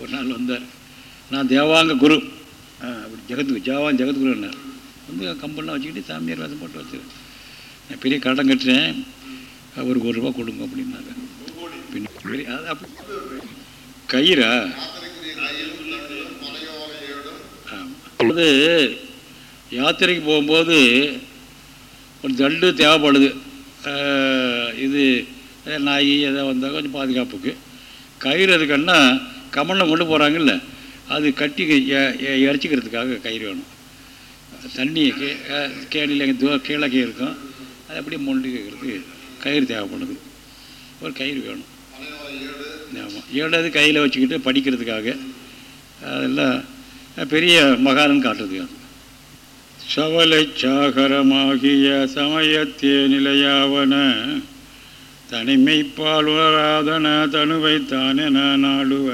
ஒரு நாள் வந்தார். நான் தேவாங்க குரு. அப்படி ஜெகத்குரு ஜாவான் ஜெகத்குருன்னார் வந்து கம்பெல்லாம் வச்சுக்கிட்டு சாமியார் வேதம் போட்டு வச்சு நான் பெரிய கடன் கட்டுறேன். அவருக்கு ஒரு ரூபா கொடுங்க அப்படின்னாங்க. பின்ன அப்படி கயிறா? அது யாத்திரைக்கு போகும்போது ஒரு தண்டு தேவைப்படுது. இது நாய் எதாவது வந்தால் கொஞ்சம் பாதுகாப்புக்கு. கயிறு எதுக்குன்னா கமலம் கொண்டு போகிறாங்கல்ல அது கட்டி இறச்சிக்கிறதுக்காக கயிறு வேணும். தண்ணி கே கேணியில் எங்கே தூ இருக்கும். அது அப்படியே மொண்டிக்கிறதுக்கு கயிறு தேவைப்படுது. ஒரு கயிறு வேணும். ஆமாம் ஏழாவது கையில் வச்சுக்கிட்டு படிக்கிறதுக்காக அதெல்லாம் பெரிய மகாரன் காட்டுறதுக்காக சவலை சாகரமாகிய சமயத்தே நிலையாவன தனிமைப்பால் உணராதன தனுவை தானென நாடுவ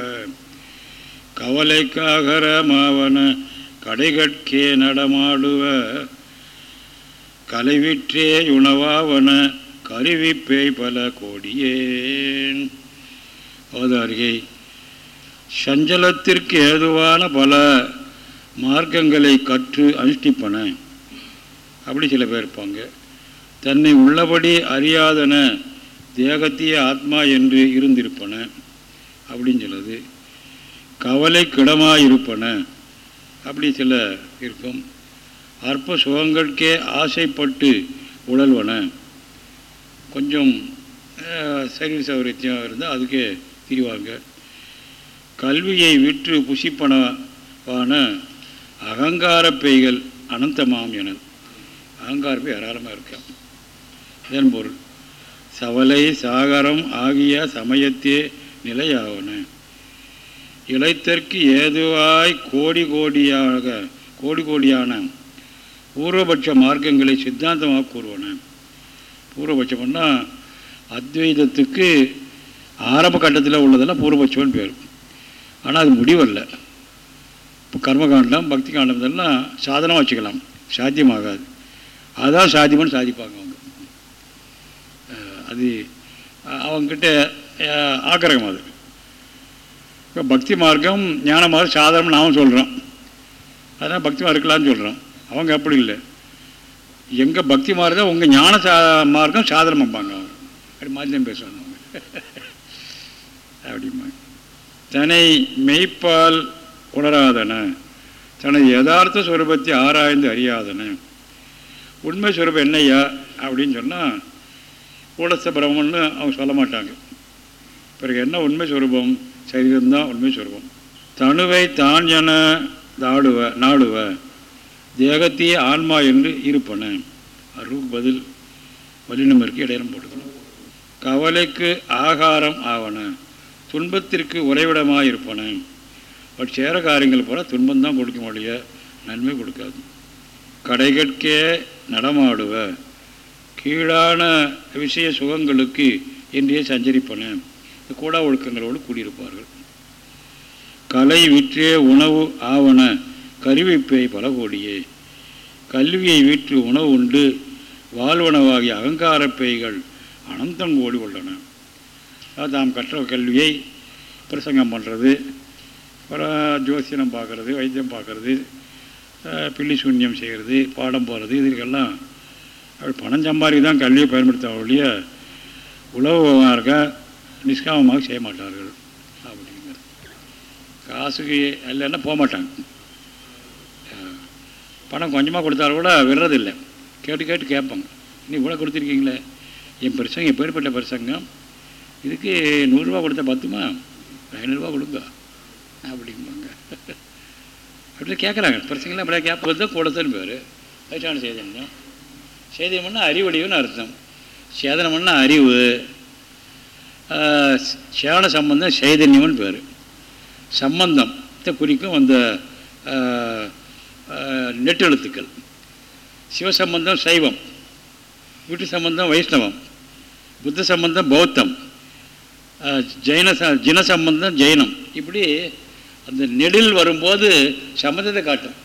கவலைக்காகரமாவன கடைகட்கே நடமாடுவ கலைவிற்றே உணவாவன கருவிப்பேய் பல கோடியேன். அவதாரிகை சஞ்சலத்திற்கு ஏதுவான பல மார்க்கங்களை கற்று அனுஷ்டிப்பன. அப்படி சில பேர் இருப்பாங்க. தன்னை உள்ளபடி அறியாதன தேகத்திய ஆத்மா என்று இருந்திருப்பன அப்படின்னு சொல்லுது கவலைக்கிடமாயிருப்பன அப்படி சில இருக்கும். அற்ப சுகங்களுக்கே ஆசைப்பட்டு உழல்வன. கொஞ்சம் அஹ், சரீர இருந்தால் அதுக்கே திரிவாங்க. கல்வியை விற்று புசிப்பனவான அகங்கார பெய்கள் அனந்தமாம் என அகங்கார பேய் ஏராளமாக இருக்கான். இதன் பொருள். சவலை சாகரம் ஆகிய சமயத்தே நிலையாவன. இளைத்தற்கு ஏதுவாய் கோடி கோடியாக கோடி கோடியான பூர்வபட்ச மார்க்கங்களை சித்தாந்தமாக கூறுவன. பூர்வபட்சம்னா அத்வைதத்துக்கு ஆரம்ப கட்டத்தில் உள்ளதெல்லாம் பூர்வபட்சம்னு பேர். ஆனால் அது முடிவல்ல. இப்போ கர்மகாண்டம் பக்தி காண்டம் இதெல்லாம் சாதனமாக வச்சுக்கலாம். சாத்தியமாகாது. அதுதான் சாத்தியம்னு சாதிப்பாங்க. அது அவங்கக்கிட்ட ஆக்கிரகம் அது. இப்போ பக்தி மார்க்கம் ஞான மார்க்கம் சாதாரணம் நாம சொல்கிறோம் அதனால் பக்தி மார்க்கலாம்னு இருக்கலாம்னு சொல்கிறோம் அவங்க அப்படி இல்லை. எங்கள் பக்தி மார்க்கம் உங்கள் ஞான சா மார்க்கம் சாதனம் வைப்பாங்க அவங்க. அப்படி மாதிரி தான் பேசுவாங்க அவங்க. அப்படிமா தன்னை மெய்ப்பால் உணராதன தனது யதார்த்த சுரூபத்தை ஆராய்ந்து அறியாதன. உண்மை சுரூபம் என்னையா அப்படின்னு சொன்னால் கூடஸ்த பிரம்மன்னு அவங்க சொல்ல மாட்டாங்க. பிறகு என்ன உண்மை சுரூபம்? சரீரம்தான் உண்மை சுரூபம். தனுவை தான் என தாடுவ நாடுவ தேகத்தையே ஆன்மா என்று இருப்பன. அருவுக்கு பதில் வல்லினமருக்கு இடையிலும் போட்டுக்கணும். கவலைக்கு ஆகாரம் ஆவன. துன்பத்திற்கு உறைவிடமாக இருப்பன. பட் சேர காரியங்கள் போல துன்பம்தான் கொடுக்க முடிய நன்மை கொடுக்காது. கடைகட்கே நடமாடுவ. கீழான விஷய சுகங்களுக்கு இன்றைய சஞ்சரிப்பன. இந்த கூடா ஒழுக்கங்களோடு கூடியிருப்பார்கள். கலை விற்றே உணவு ஆவன கருவிப்பை பல கோடியே. கல்வியை விற்று உணவு உண்டு வாழ்வனவாகிய அகங்காரப் பேய்கள் அனந்தம் கோடி உள்ளன அதாவது தாம் கற்ற கல்வியை பிரசங்கம் பண்ணுறது அப்புறம் ஜோசியம் பார்க்குறது வைத்தியம் பார்க்குறது பில்லி சூன்யம் செய்கிறது பாடம் போகிறது இதுக்கெல்லாம் அப்படி பணம் சம்பாதிக்க தான் கல்வியை பயன்படுத்த ஒழிய இருக்க நிஷ்காமமாக செய்ய மாட்டார்கள். அப்படிங்கிறது. காசுக்கு இல்லைன்னா போக மாட்டாங்க. பணம் கொஞ்சமாக கொடுத்தாலும் கூட விடுறதில்லை. கேட்டு கேட்டு கேட்பாங்க. நீ இவ்வளோ கொடுத்துருக்கீங்களே. என் பிரசங்கம் எப்பேற்பட்ட பிரசங்கம். இதுக்கு நூறுரூவா கொடுத்தா பத்துமா? ஐநூறுரூவா கொடுங்க. அப்படிம்பாங்க. அப்படி கேட்குறாங்க. பிரச்சனைலாம் அப்படியே கேட்பது தான் கூடத்தன் பேர் வயசான சேதனம் சேதனம்னா அறிவடிவுன்னு அர்த்தம். சேதனம்னா அறிவு. சேன சம்பந்தம் சைதன்யம்னு பேர். சம்பந்தத்தை குறிக்கும் அந்த நெட்டெழுத்துக்கள். சிவசம்பந்தம் சைவம் வீட்டு சம்பந்தம் வைஷ்ணவம் புத்த சம்பந்தம் பௌத்தம் ஜெயின ச ஜின சம்பந்தம் ஜெயினம் இப்படி அந்த நெடில் வரும்போது சம்பந்தத்தை காட்டும்.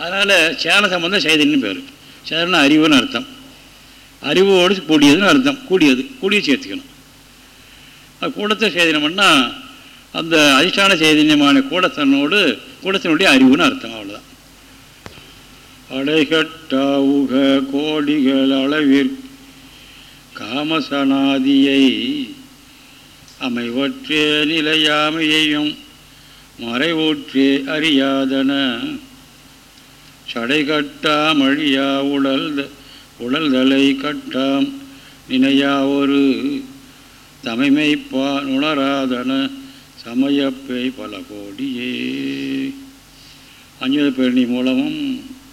அதனால் சேன சம்பந்தம் சைதன்யம் பேர். சேதனா அறிவுன்னு அர்த்தம். அறிவோடு கூடியதுன்னு அர்த்தம். கூடியது. கூடிய சேர்த்துக்கணும். அது கூடத்தை சேதனம்னா அந்த அதிஷ்டான சைதன்யமான கூடத்தனோடு கூடத்தினுடைய அறிவுன்னு அர்த்தம் அவ்வளோதான் அடைகட்டாவுக கோடிகள் அளவில் காமசனாதியை அமைவற்றே நிலையாமையையும் மறைவூற்றே அறியாதன சடை கட்டாம் அழியா உடல் உடல்தலை கட்டாம். நினையா ஒரு தமைமைப்பா உணராதன சமயப்பை பல கோடியே. அஞ்சுத பேரணி மூலமும்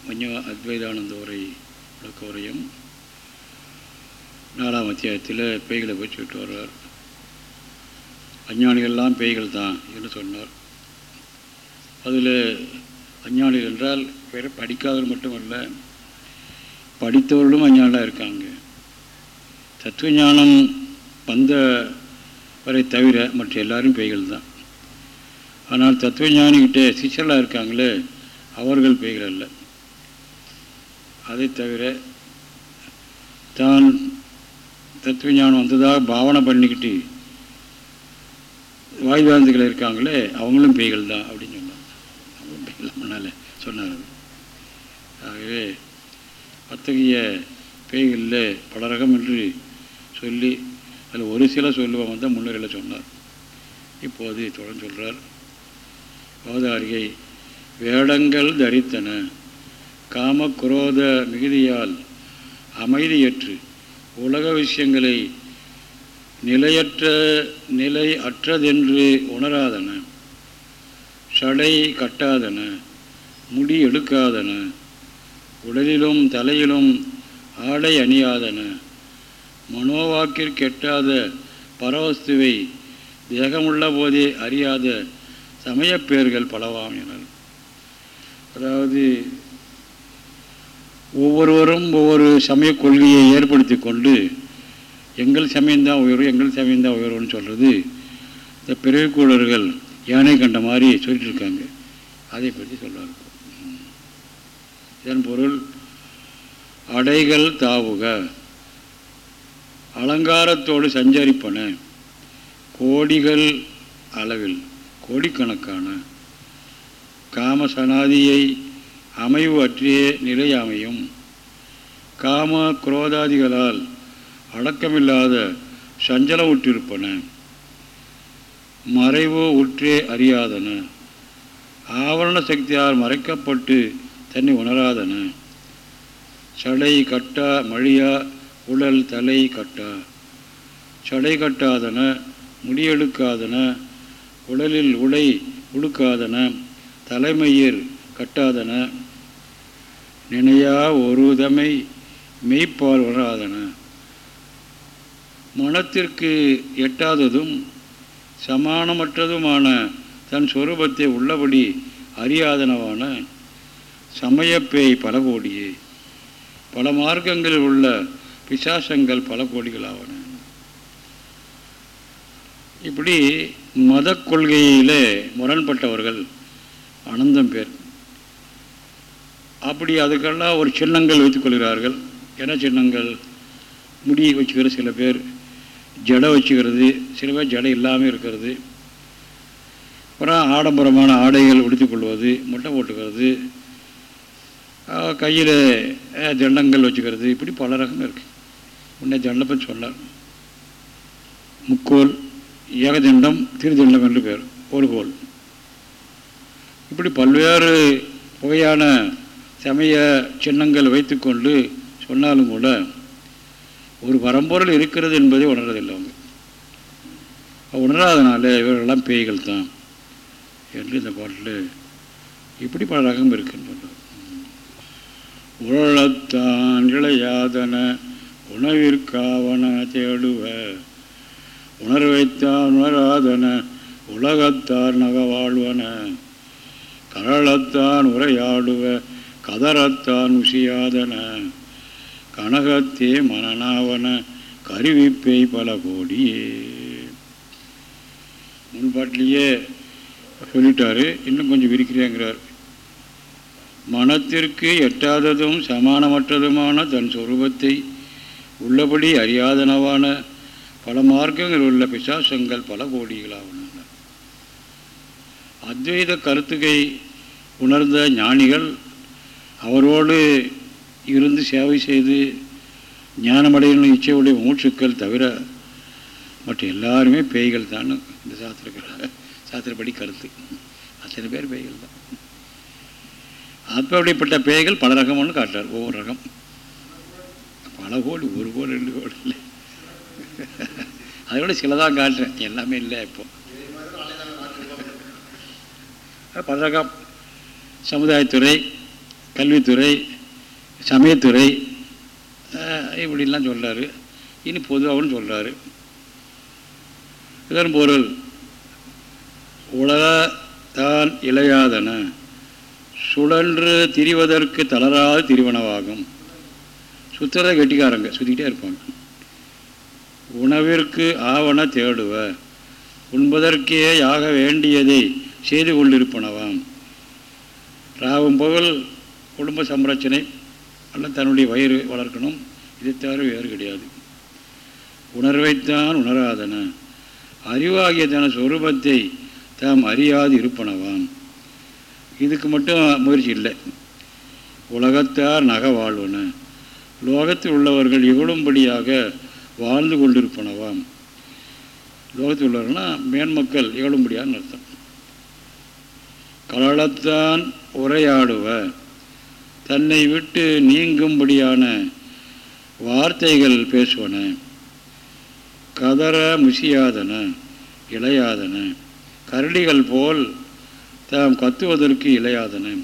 மஞ்ச அத்வைதானந்த உரை விளக்க உரையும். நாலாம் அத்தியாயத்தில் பேய்களை போய் விட்டு வர்றார். அஞ்ஞானிகள்லாம் பேய்கள் தான் என்று சொன்னார். அதில் அஞ்ஞானிகள் என்றால் வேறு படிக்காதவர்கள் அல்ல படித்தவர்களும் அஞ்ஞானாக இருக்காங்க. தத்துவ ஞானம் வந்த வரை தவிர மற்ற எல்லாரும் பேய்கள் தான். ஆனால் தத்துவ ஞானிக்கிட்டே சிஷலாக இருக்காங்களே அவர்கள் பேய்கள் அல்ல. அதை தவிர தான் தத்துவ ஞானம் வந்ததாக பாவனை பண்ணிக்கிட்டு வாய்வாந்துகள் இருக்காங்களே அவங்களும் பேய்கள் தான் அப்படின்னு சொன்னாங்க. அவங்களும் பேய்கள் முன்னால் சொன்னார் ஆகவே அத்தகைய பேய்களில் பல ரகம் என்று சொல்லி அதில் ஒரு சில சொல்லுவோம் தான் முன்னுரையில் சொன்னார். இப்போது தொடர்ந்து சொல்கிறார் அவதாரிகை வேடங்கள் தரித்தன. காம குரோத மிகுதியால் அமைதியற்று. உலக விஷயங்களை நிலையற்ற நிலை அற்றதென்று உணராதன. சடை கட்டாதன. முடி எடுக்காதன. உடலிலும் தலையிலும் ஆடை அணியாதன. மனோவாக்கிற்கெட்டாத பரவஸ்துவை தேகமுள்ள போதே அறியாத சமயப்பேர்கள் பலவாம் என அதாவது ஒவ்வொருவரும் ஒவ்வொரு சமய கொள்கையை ஏற்படுத்தி கொண்டு எங்கள் சமயம்தான் உயர்வு எங்கள் சமயம்தான் உயர்வுன்னு சொல்கிறது இந்த பிறவிக்கூடர்கள் யானை கண்ட மாதிரி சொல்லிட்டு இருக்காங்க. அதை பற்றி சொல்லுவாங்க இதன் பொருள் அடைகள் தாவுக. அலங்காரத்தோடு சஞ்சரிப்பன. கோடிகள் அளவில் கோடிக்கணக்கான. காம சனாதியை அமைவு அற்றிய நிலை அமையும் காம குரோதாதிகளால் அடக்கமில்லாத சஞ்சலம் உற்றிருப்பன. மறைவு உற்றே அறியாதன. ஆவரண சக்தியால் மறைக்கப்பட்டு தன்னை உணராதன. சடை கட்டா மழியா உடல் தலை கட்டா. சடை கட்டாதன முடியெடுக்காதன உடலில் உடை உடுக்காதன தலைமையில் கட்டாதன. நினையா ஒருதமை மெய்ப்பால் உணராதன மனத்திற்கு எட்டாததும் சமானமற்றதுமான தன் சொரூபத்தை உள்ளபடி அறியாதனவான சமயப்பேய் பல கோடியே. பல மார்க்கங்களில் உள்ள பிசாசங்கள் பல கோடிகளாவன. இப்படி மத கொள்கையிலே முரண்பட்டவர்கள் அனந்தம் பேர். அப்படி அதுக்கெல்லாம் ஒரு சின்னங்கள் வைத்துக்கொள்கிறார்கள் என்ன சின்னங்கள்? முடி வச்சுக்கிற சில பேர் ஜடை வச்சுக்கிறது சில பேர் ஜடை இல்லாமல் இருக்கிறது. அப்புறம் ஆடம்பரமான ஆடைகள் உடுத்திக்கொள்வது முட்டை போட்டுக்கிறது கையில் தண்டங்கள் வச்சுக்கிறது. இப்படி பல ரகம் இருக்குது உன்னை தண்டப்பன் சொன்னார். முக்கோல் ஏகதண்டம் திருதண்டம் என்று பேர். ஒரு கோல். இப்படி பல்வேறு வகையான சமய சின்னங்கள் வைத்துக்கொண்டு சொன்னாலும் கூட ஒரு பரம்பொருள் இருக்கிறது என்பதை உணர்றதில்லை அவங்க. உணராதனால இவர்களெல்லாம் பேய்கள் தான் என்று இந்த பாட்டில் இப்படி பல ரகம் இருக்குன்னு சொல்கிறார் இளையாதன உணவிற்காவன தேடுவ. உணர்வைத்தான் உணராதன உலகத்தார் நகவாழ்வன. கரளத்தான் உரையாடுவ கதறத்தான் உசியாதன. கனகத்தே மனநாவன கருவிப்பை பல கோடியே. முன்பாட்டிலேயே சொல்லிட்டாரு. இன்னும் கொஞ்சம் விரிக்கிறேங்கிறார். மனத்திற்கு எட்டாததும் சமானமற்றதுமான தன் சொரூபத்தை உள்ளபடி அறியாதனவான பல மார்க்கங்கள் உள்ள பிசாசங்கள் பல கோடிகளாவன அத்வைத கருத்துக்கை உணர்ந்த ஞானிகள் அவரோடு இருந்து சேவை செய்து ஞானமடையணும் இச்சையுடைய மூச்சுக்கள் தவிர மற்ற எல்லாருமே பேய்கள் தான். இந்த சாஸ்திரக்கார சாஸ்திரப்படி கருத்து. அத்தனை பேர் பேய்கள் தான். அப்படிப்பட்ட பேய்கள் பல ரகம்னு காட்டுறார். ஒவ்வொரு ரகம். பல கோடி ஒரு கோடி ரெண்டு கோடி இல்லை. அதோட சில தான் காட்டுறேன். எல்லாமே இல்லை இப்போ. பல ரகம். சமுதாயத்துறை கல்வித்துறை சமயத்துறை இப்படிலாம் சொல்கிறாரு இனி பொதுவாகவும் சொல்கிறாரு இதன் பொருள் உலக தான் இளையாதன. சுழன்று திரிவதற்கு தளராது திரிவனவாகும். சுத்தரை கெட்டிக்காரங்க சுற்றிக்கிட்டே இருப்பாங்க. உணவிற்கு ஆவண தேடுவ. உண்பதற்கே ஆக வேண்டியதை செய்து கொண்டிருப்பனவாம். ராவும் பகல் குடும்ப சம்ரட்சணை அல்ல தன்னுடைய வயிறு வளர்க்கணும். இதை தவிர வேறு கிடையாது. உணர்வைத்தான் உணராதன. அறிவாகிய தன சொரூபத்தை தாம் அறியாது இருப்பனவாம். இதுக்கு மட்டும் முயற்சி இல்லை. உலகத்தார் நக வாழ்வன. லோகத்தில் உள்ளவர்கள் இகழும்படியாக வாழ்ந்து கொண்டிருப்பனவாம். லோகத்தில் உள்ளவர்கள்னா மேன்மக்கள் இகழும்படியான்னு அர்த்தம். கலளத்தான் உரையாடுவ. தன்னை விட்டு நீங்கும்படியான வார்த்தைகள் பேசுவன. கதற முசியாதன இளையாதன. கரடிகள் போல் தாம் கத்துவதற்கு இளையாதன.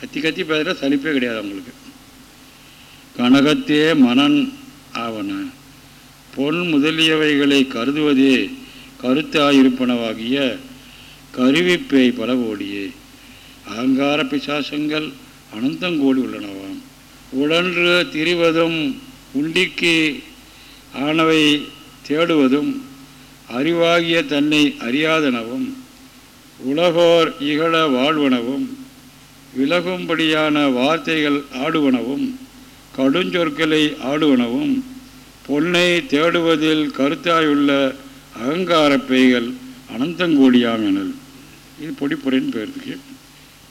கத்தி கத்தி பேசுகிற சலிப்பே கிடையாது அவங்களுக்கு. கனகத்தே மனன் ஆவன. பொன் முதலியவைகளை கருதுவதே கருத்தாயிருப்பனவாகிய கருவிப்பேய் பல கோடியே அகங்கார பிசாசங்கள் அனந்தங்கோடி உள்ளனவாம். உடன்று திரிவதும் உண்டிக்கு ஆனவை தேடுவதும் அறிவாகிய தன்னை அறியாதனவும் உலகோர் இகழ வாழ்வனவும் விலகும்படியான வார்த்தைகள் ஆடுவனவும் கடுஞ்சொற்களை ஆடுவனவும் பொன்னை தேடுவதில் கருத்தாயுள்ள அகங்கார பேய்கள் அனந்தங்கோடியாமெனல் இது பொடிப்புரைன்னு பேருக்கு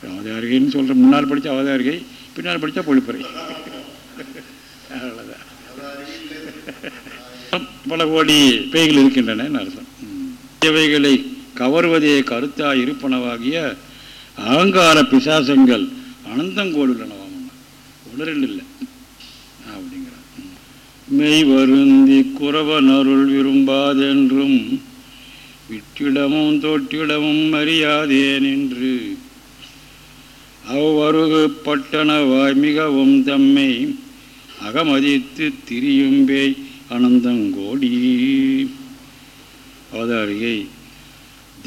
அவதாரிகைன்னு சொல்கிற முன்னால் படித்த அவதாரிகை பின்னால் படித்தா பொழிப்புரை அவ்வளோதான் பல கோடி பேய்கள் இருக்கின்றன அர்த்தம்? இவைகளை கவர்வதே கருத்தாய் இருப்பனவாகிய அகங்கார பிசாசங்கள் அனந்தங்கோடு உள்ளனவாம் உணரில் இல்லை அப்படிங்கிறார். மெய் வருந்தி குறவனருள் விரும்பாதென்றும் விட்டிடமும் தொட்டிடமும் அறியாதேன் என்று அவ்வருகு பட்டணவாய் மிகவும் தம்மை அகமதித்து திரியும்பேய் அனந்தங்கோடி. அவதாரியை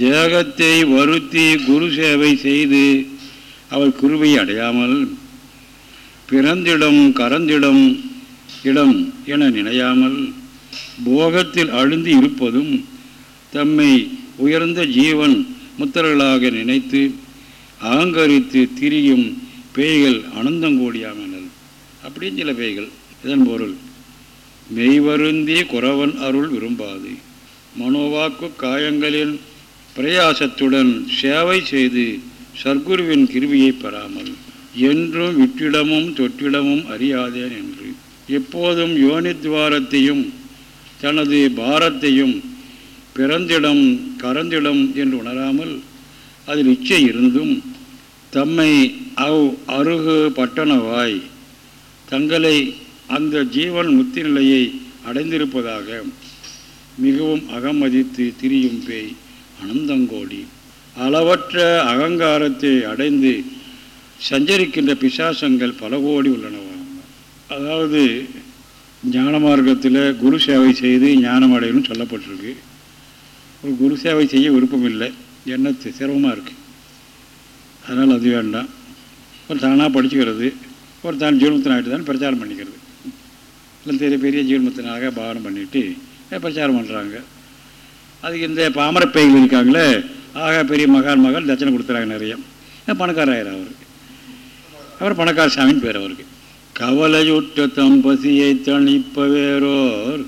தேகத்தை வருத்தி குரு சேவை செய்து அவர் குருவை அடையாமல் பிறந்திடம் கரந்திடம் இடம் என நினையாமல் போகத்தில் அழுந்து இருப்பதும் தம்மை உயர்ந்த ஜீவன் முத்தர்களாக நினைத்து அகங்கரித்து திரியும் பேய்கள் அனந்தங்கோடியாமனல் அப்படின்னு சில பேய்கள். இதன் பொருள் மெய்வருந்தி குறவன் அருள் விரும்பாது. மனோவாக்கு காயங்களின் பிரயாசத்துடன் சேவை செய்து சர்க்குருவின் கிருவியை பெறாமல் என்றும் விட்டிடமும் தொட்டிடமும் அறியாதேன் என்று. எப்போதும் யோனித்வாரத்தையும் தனது பாரத்தையும் பிறந்திடம் கரந்திடம் என்று உணராமல் அதில் இச்சை இருந்தும் தம்மை அவ் அருகு பட்டணவாய் தங்களை அந்த ஜீவன் முத்தி நிலையை அடைந்திருப்பதாக மிகவும் அகமதித்து திரியும் பேய். அனந்தங்கோடி. அளவற்ற அகங்காரத்தை அடைந்து சஞ்சரிக்கின்ற பிசாசங்கள் பல கோடி உள்ளனவாம் அதாவது ஞான மார்க்கத்தில் குரு சேவை செய்து ஞானம் அடையணும்னு சொல்லப்பட்டிருக்கு. ஒரு குரு சேவை செய்ய விருப்பம் இல்லை என்ன சிரமமாக இருக்குது அதனால் அது வேண்டாம். ஒரு தானாக படிச்சுக்கிறது ஒரு தான் ஜீவனத்தினாகிட்டு தான் பிரச்சாரம் பண்ணிக்கிறது. இல்லை பெரிய பெரிய ஜீவனத்தினாக பாவனம் பண்ணிவிட்டு பிரச்சாரம் பண்ணுறாங்க அதுக்கு இந்த பாமர பேய்கள் இருக்காங்களே ஆக பெரிய மகான் மகள் தட்சணை கொடுத்துறாங்க நிறைய. பணக்காராயிரம் அவர் அவர் பணக்கார சாமின்னு பேர் அவருக்கு. கவலையுற்ற தம் பசியை தணிப்ப வேறோர்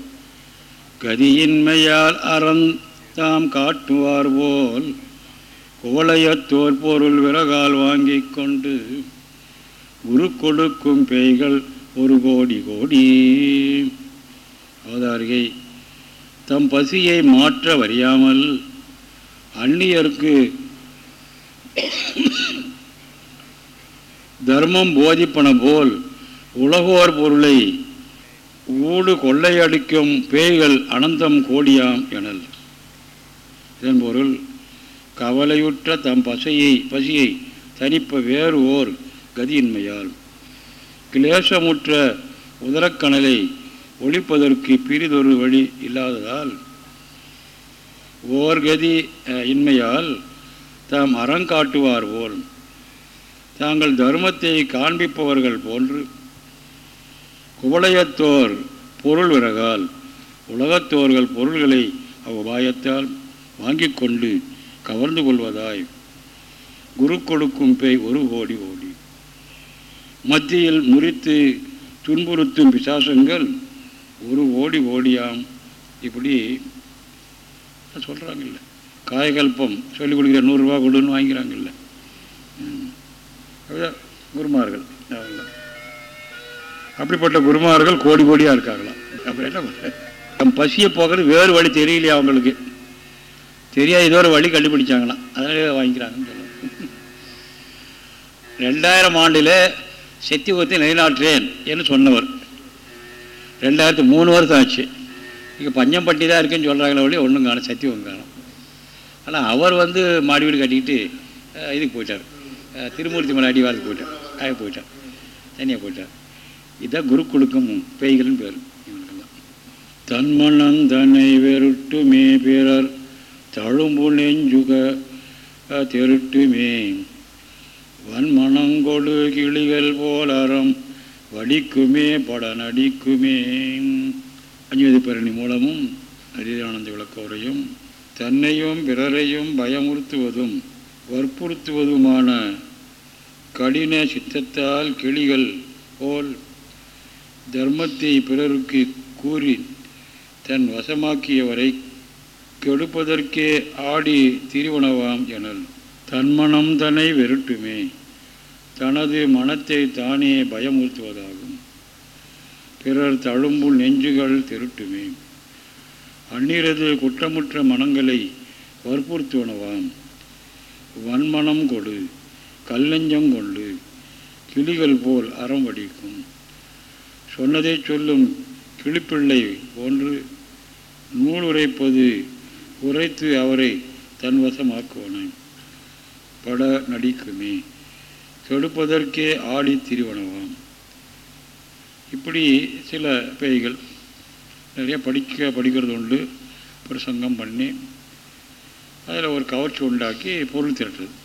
கதியின்மையால் அறந்தாம் காட்டுவார் போல் குவளையத்தோர் பொருள் விறகால் வாங்கி கொண்டு உரு கொடுக்கும் பேய்கள் ஒரு கோடி கோடி. அவதாரிகை தம் பசியை மாற்ற வறியாமல் அந்நியருக்கு தர்மம் போதிப்பன போல் உலகோர் பொருளை ஊடு கொள்ளையடிக்கும் பேய்கள் அனந்தம் கோடியாம் எனல். இதன் பொருள் கவலையுற்ற தம் பசையை பசியை தனிப்ப வேறு ஓர் கதியின்மையால். கிளேசமுற்ற உதரக்கணலை ஒழிப்பதற்கு பிரிதொரு வழி இல்லாததால் ஓர் கதி இன்மையால் தாம் அறங்காட்டுவார் போல் தாங்கள் தர்மத்தை காண்பிப்பவர்கள் போன்று குவளையத்தோர் பொருள் விறகால் உலகத்தோர்கள் பொருள்களை அவ்வுபாயத்தால் வாங்கி கொண்டு கவர்ந்து கொள்வதாய் குரு கொடுக்கும் பேய் ஒரு கோடி ஓடி மத்தியில் முறித்து துன்புறுத்தும் பிசாசங்கள் ஒரு ஓடி ஓடியாம். இப்படி சொல்கிறாங்கல்ல காயகல்பம் சொல்லிக் கொடுக்குற நூறுரூவா கொடுன்னு வாங்கிறாங்கல்ல குருமார்கள். அப்படிப்பட்ட குருமார்கள் கோடி கோடியாக இருக்காங்களாம். அப்புறம் என்ன பண்ணுற பசியை போகிறது வேறு வழி தெரியலையா அவங்களுக்கு? தெரியாது ஏதோ ஒரு வழி கண்டுபிடிச்சாங்களாம். அதனால வாங்கிக்கிறாங்கன்னு சொல்லுவாங்க ரெண்டாயிரம் ஆண்டில் சத்தியபத்தை நிலைநாட்டுறேன் என்று சொன்னவர். ரெண்டாயிரத்து மூணு வருஷம் ஆச்சு. இங்கே பஞ்சம்பட்டி தான் இருக்குன்னு சொல்கிறாங்களே ஒழிய ஒன்றும் காணும் சத்தியம் காணும். ஆனால் அவர் வந்து மாடி வீடு கட்டிக்கிட்டு இதுக்கு போயிட்டார். திருமூர்த்தி மலை அடிவாரத்துக்கு போயிட்டார் ஆக போயிட்டார் தனியாக போயிட்டார். இதான் குரு கொடுக்கும் பேய்கள்னு பேர். இவனுக்கெல்லாம் தன்னை வெறுட்டுமே பிறர் தழும்பு நெஞ்சுக தெருட்டுமே. வன்மணங்கொடு கிளிகள் போலறம் வடிக்குமே பட நடிக்குமே அஞ்சுவதி பரணி மூலமும் அரிதானந்த விளக்கவரையும் தன்னையும் பிறரையும் பயமுறுத்துவதும் வற்புறுத்துவதுமான கடின சித்தத்தால் கிளிகள் போல் தர்மத்தை பிறருக்கு கூறி தன் வசமாக்கியவரை கெடுப்பதற்கே ஆடி திருவனவாம் எனல். தன்மனம் தன்னை வெருட்டுமே தனது மனத்தை தானே பயமுறுத்துவதாகும். பிறர் தழும்புள் நெஞ்சுகள் திருட்டுமே. அந்நிரது குற்றமுற்ற மனங்களை வற்புறுத்துவனவாம் வன்மனம் கொடு கல்லஞ்சம் கொண்டு கிளிகள் போல் அறம் வடிக்கும். சொன்னதை சொல்லும் கிளிப்பிள்ளை போன்று நூல் உரைப்பது உரைத்து அவரை தன்வசமாக்குவன. பட நடிக்குமே. கெடுப்பதற்கே ஆடி திருவனவாம். இப்படி சில பேய்கள் நிறைய படிக்க படிக்கிறது உண்டு. பிரசங்கம் பண்ணி அதில் ஒரு கவர்ச்சி உண்டாக்கி பொருள் திரட்டுறது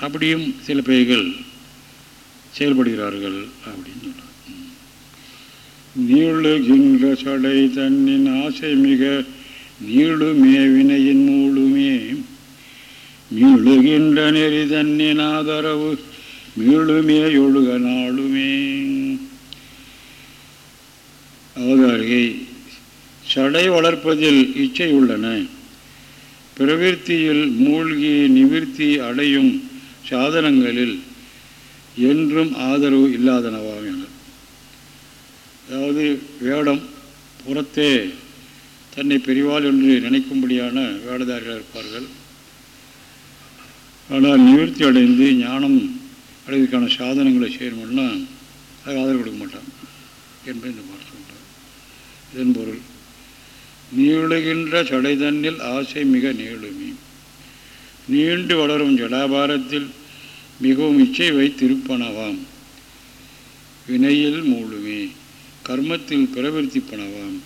அப்படியும் சில பேய்கள் செயல்படுகிறார்கள் அப்படின்னு சொல்கிறார் நீளுகின்ற சடை தன்னின் ஆசை மிக நீளுமே வினையின் மூளுமே மீளுகின்ற நெறி தன்னின் ஆதரவு மீளுமே ஒழுக நாளுமே அவதாரிகை சடை வளர்ப்பதில் இச்சை உள்ளன. பிரவிற்த்தியில் மூழ்கி நிவிற்த்தி அடையும் சாதனங்களில் என்றும் ஆதரவு இல்லாதனவாம் என அதாவது வேடம் புறத்தே தன்னை பெரிவாள் என்று நினைக்கும்படியான வேடதாரிகள் இருப்பார்கள். ஆனால் நிவர்த்தி அடைந்து ஞானம் அடைவதற்கான சாதனங்களை செய்யணும்னா அது ஆதரவு கொடுக்க மாட்டான் என்பதை இந்த பாடம் சொல்கிறார் இதன் பொருள் நீளுகின்ற சடைதன்னில் ஆசை மிக நீளுமே. நீண்டு வளரும் ஜடாபாரத்தில் மிகவும் இச்சை வைத்திருப்பனவாம். வினையில் மூழுமே கர்மத்தில் பிரவர்த்திப்பனவாம்.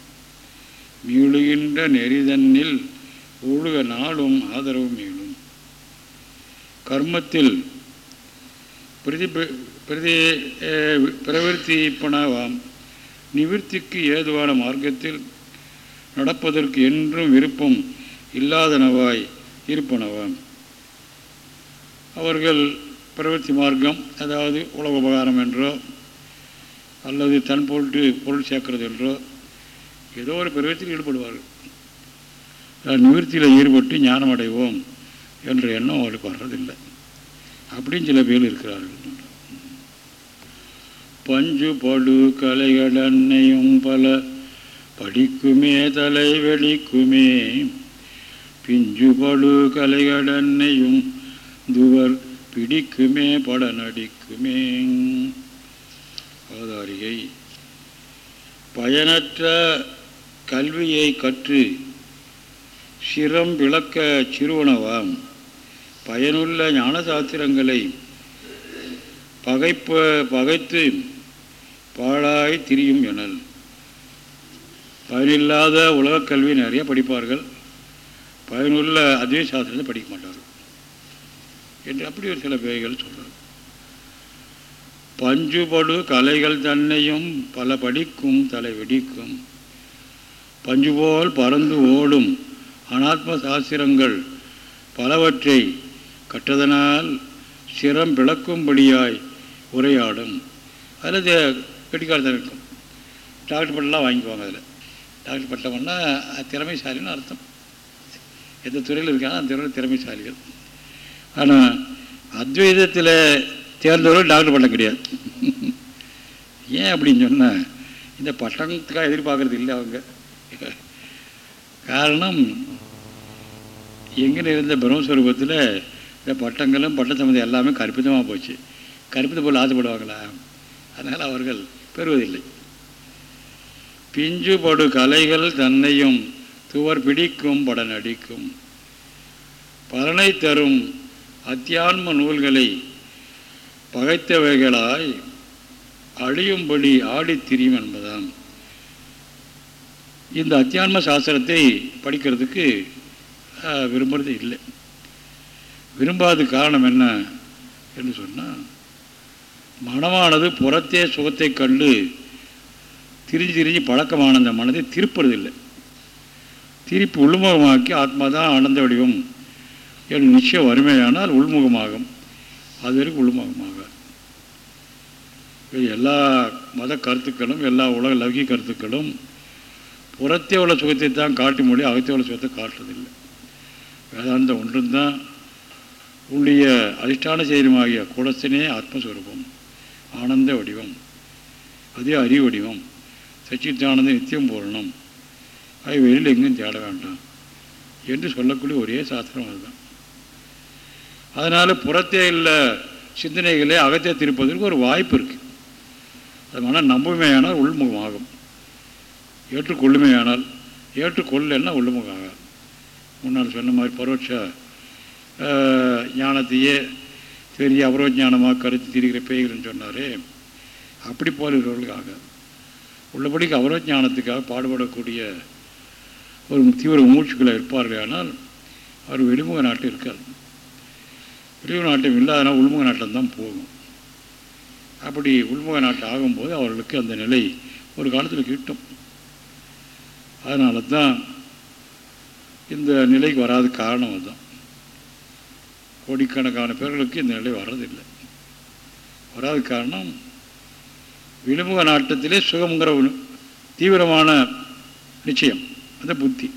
மீளுகின்ற நெறிதன்னில் ஒழுக நாளும் ஆதரவு மீளும். கர்மத்தில் பிரதி பிரதி பிரவர்த்திப்பனவாம் நிவிற்த்திக்கு ஏதுவான மார்க்கத்தில் நடப்பதற்கு என்றும் விருப்பம் இல்லாதனவாய் இருப்பனவாம். அவர்கள் பிரவர்த்தி மார்க்கம் அதாவது உலக உபகாரம் என்றோ அல்லது தன் பொருட்டு பொருள் சேர்க்கிறது என்றோ ஏதோ ஒரு பிரவர்த்தியில் ஈடுபடுவார்கள். நிவர்த்தியில் ஈடுபட்டு ஞானம் அடைவோம் என்ற எண்ணம் அவர்களுக்கு வர்றதில்லை. அப்படின்னு சில பேர் இருக்கிறார்கள். பஞ்சு படு கலைகளன்னையும் பல. படிக்குமே தலை வெளிக்குமே பிஞ்சு படு கலைகளன்னையும் துவர் பிடிக்குமே பட நடிக்குமே அவதாரிகை பயனற்ற கல்வியை கற்று சிரம் விளக்க சிறுவனவாம். பயனுள்ள ஞானசாத்திரங்களை பகைப்ப பகைத்து பாழாய் திரியும் எனல். பயனில்லாத உலகக் கல்வி நிறைய படிப்பார்கள். பயனுள்ள அதே சாஸ்திரத்தை படிக்க மாட்டார்கள். என்று அப்படி ஒரு சில பேர்கள் சொல்கிறார் பஞ்சுபடு கலைகள் தன்னையும் பல படிக்கும் தலை வெடிக்கும். பஞ்சு போல் பறந்து ஓடும் அனாத்ம சாஸ்திரங்கள் பலவற்றை கற்றதனால் சிரம் விளக்கும்படியாய் உரையாடும். அதில் கெட்டிக்காரத்தான் இருக்கும். டாக்டர் பட்டெல்லாம் வாங்கிக்குவாங்க அதில். டாக்டர் பட்டம்னா திறமைசாலின்னு அர்த்தம். எந்த துறையில் இருக்காங்க அந்த துறையில் திறமைசாலிகள். ஆனால் அத்வைதத்தில் தேர்ந்தவர்கள் டாக்டர் பட்டம் கிடையாது. ஏன் அப்படின்னு சொன்னால் இந்த பட்டத்துக்காக எதிர்பார்க்கறது இல்லை அவங்க. காரணம் எங்கே இருந்த பிரம்மஸ்வரூபத்தில் இந்த பட்டங்களும் பட்ட சம்மந்தம் எல்லாமே கற்பிதமாக போச்சு. கற்பித போல் ஆசைப்படுவாங்களா? அதனால் அவர்கள் பெறுவதில்லை. பிஞ்சுபடு கலைகள் தன்னையும் துவர் பிடிக்கும் பட நடிக்கும் பலனை தரும் அத்தியான்ம நூல்களை பகைத்தவைகளாய் அழியும்படி ஆடித் திரியும் என்பதாம். இந்த அத்தியான்ம சாஸ்திரத்தை படிக்கிறதுக்கு ஆஹ், விரும்புறது இல்லை. விரும்பாத காரணம் என்ன என்று சொன்னால் மனமானது புறத்தே சுகத்தை கண்டு திரிஞ்சு திரிஞ்சு பழக்கமான அந்த மனதை திருப்புறதில்லை. திருப்பி உள்முகமாக்கி ஆத்மா தான் ஆனந்த வடிவம் என் நிச்சயம் வறுமையானால் உள்முகமாகும். அது வரைக்கும் உள்முகமாக எல்லா மத கருத்துக்களும் எல்லா உலக லௌகிக கருத்துக்களும் புறத்தே உள்ள சுகத்தை தான் காட்டி முடியும் அகத்தே உள்ள சுகத்தை காட்டுறதில்லை. வேதாந்தம் ஒன்றும் தான் உள்ளிய அதிஷ்டான செயலுமாகிய கூடத்தினே ஆத்மஸ்வரூபம் ஆனந்த வடிவம் அதே அறிவு வடிவம் சச்சித்தானந்த நித்தியம் பூரணம் அது வெளியில் எங்கேயும் தேட வேண்டாம் என்று சொல்லக்கூடிய ஒரே சாஸ்திரம் அதுதான். அதனால் புறத்தே இல்லை சிந்தனைகளை அகத்தே திருப்பதற்கு ஒரு வாய்ப்பு இருக்குது அது மன நம்புமையானால் உள்முகமாகும். ஏற்றுக்கொள்ளுமையானால் ஏற்றுக்கொள்ளலைன்னா உள்முகம் முன்னால் சொன்ன மாதிரி பரோட்ச ஞானத்தையே பெரிய அபரோஜானமாக கருத்து திரிகிற பேய்கள்னு சொன்னார். அப்படி போல உள்ளபடிக்கு அபரோஜானத்துக்காக பாடுபடக்கூடிய ஒரு தீவிர மூச்சுக்களை இருப்பார்கள் ஆனால் அவர் வெளிமுக நாட்டு இருக்காது வெளிமுக நாட்டம் இல்லாதனால் உள்முக நாட்டம் தான் போகும். அப்படி உள்முக நாட்டம் ஆகும்போது அவர்களுக்கு அந்த நிலை ஒரு காலத்தில் கிட்டும். அதனால தான் இந்த நிலைக்கு வராத காரணம் அதுதான். கோடிக்கணக்கான பேர்களுக்கு இந்த நிலை வர்றதில்லை. வராத காரணம் விழுமுக நாட்டத்திலே சுகம்ங்கிற ஒரு தீவிரமான நிச்சயம் அந்த புத்தி.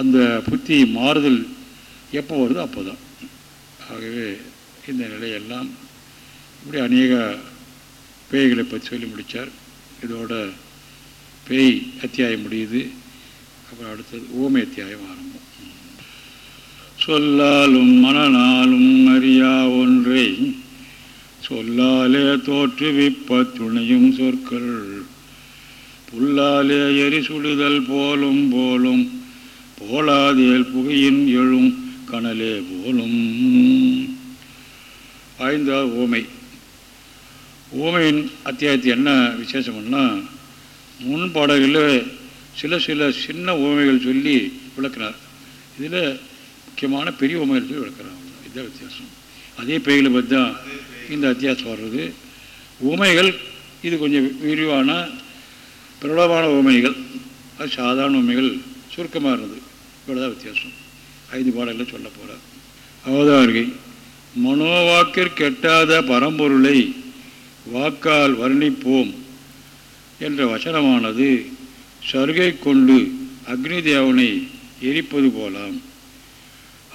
அந்த புத்தி மாறுதல் எப்போ வருதோ அப்போ தான் ஆகவே இந்த நிலையெல்லாம் இப்படி அநேக பேய்களை பற்றி சொல்லி முடித்தார் இதோட பேய் அத்தியாயம் முடியுது. அப்புறம் அடுத்தது ஓமை அத்தியாயம் ஆரம்பம் சொல்லாலும் மனநாளும் அறியா ஒன்றை. சொல்லாலே தோற்றுவிப்ப துணையும் சொற்கள். புல்லாலே எரி சுடுதல் போலும் போலும். போலாதேல் புகையின் எழும் கனலே போலும். ஐந்தாவது ஓமை. ஓமையின் அத்தியாயத்து என்ன விசேஷம்னா முன் பாடல்களில் சில சில சின்ன ஓமைகள் சொல்லி விளக்கினார். இதில் முக்கியமான பெரிய ஓமைகள் விளக்குறாங்க. இதுதான் வித்தியாசம். அதே பெய்களை பற்றி தான் இந்த அத்தியாசம் வர்றது. உமைகள் இது கொஞ்சம் விரிவான பிரபலமான உமைகள் அது சாதாரண உமைகள் சுருக்கமாக இருந்தது. இவ்வளோதான் வித்தியாசம். ஐந்து பாடல்கள் சொல்ல போகிறார் அவதாரிகை மனோவாக்கிற் கெட்டாத பரம்பொருளை வாக்கால் வர்ணிப்போம் என்ற வசனமானது சருகை கொண்டு அக்னி தேவனை எரிப்பது போலாம்.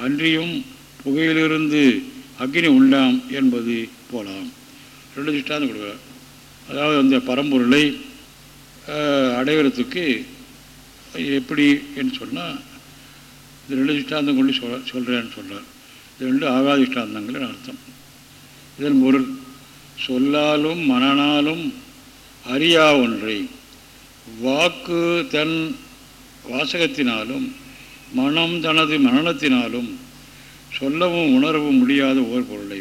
அன்றியும் புகையிலிருந்து அக்னி உண்டாம் என்பது போலாம். ரெண்டு திஷ்டாந்தம் கொடுக்குறார். அதாவது அந்த பரம்பொருளை அடைகிறதுக்கு எப்படி என்று சொன்னால் இது ரெண்டு திஷ்டாந்தம் கொண்டு சொல் சொல்கிறேன்னு சொல்கிறார் இது ரெண்டு ஆகாதிஷ்டாந்தங்கள் அர்த்தம். இதன் பொருள் சொல்லாலும் மனனாலும் அறியா ஒன்றை வாக்கு தன் வாசகத்தினாலும் மனம் தனது மரணத்தினாலும் சொல்லவும் உணரவும் முடியாத ஓர் பொருளை.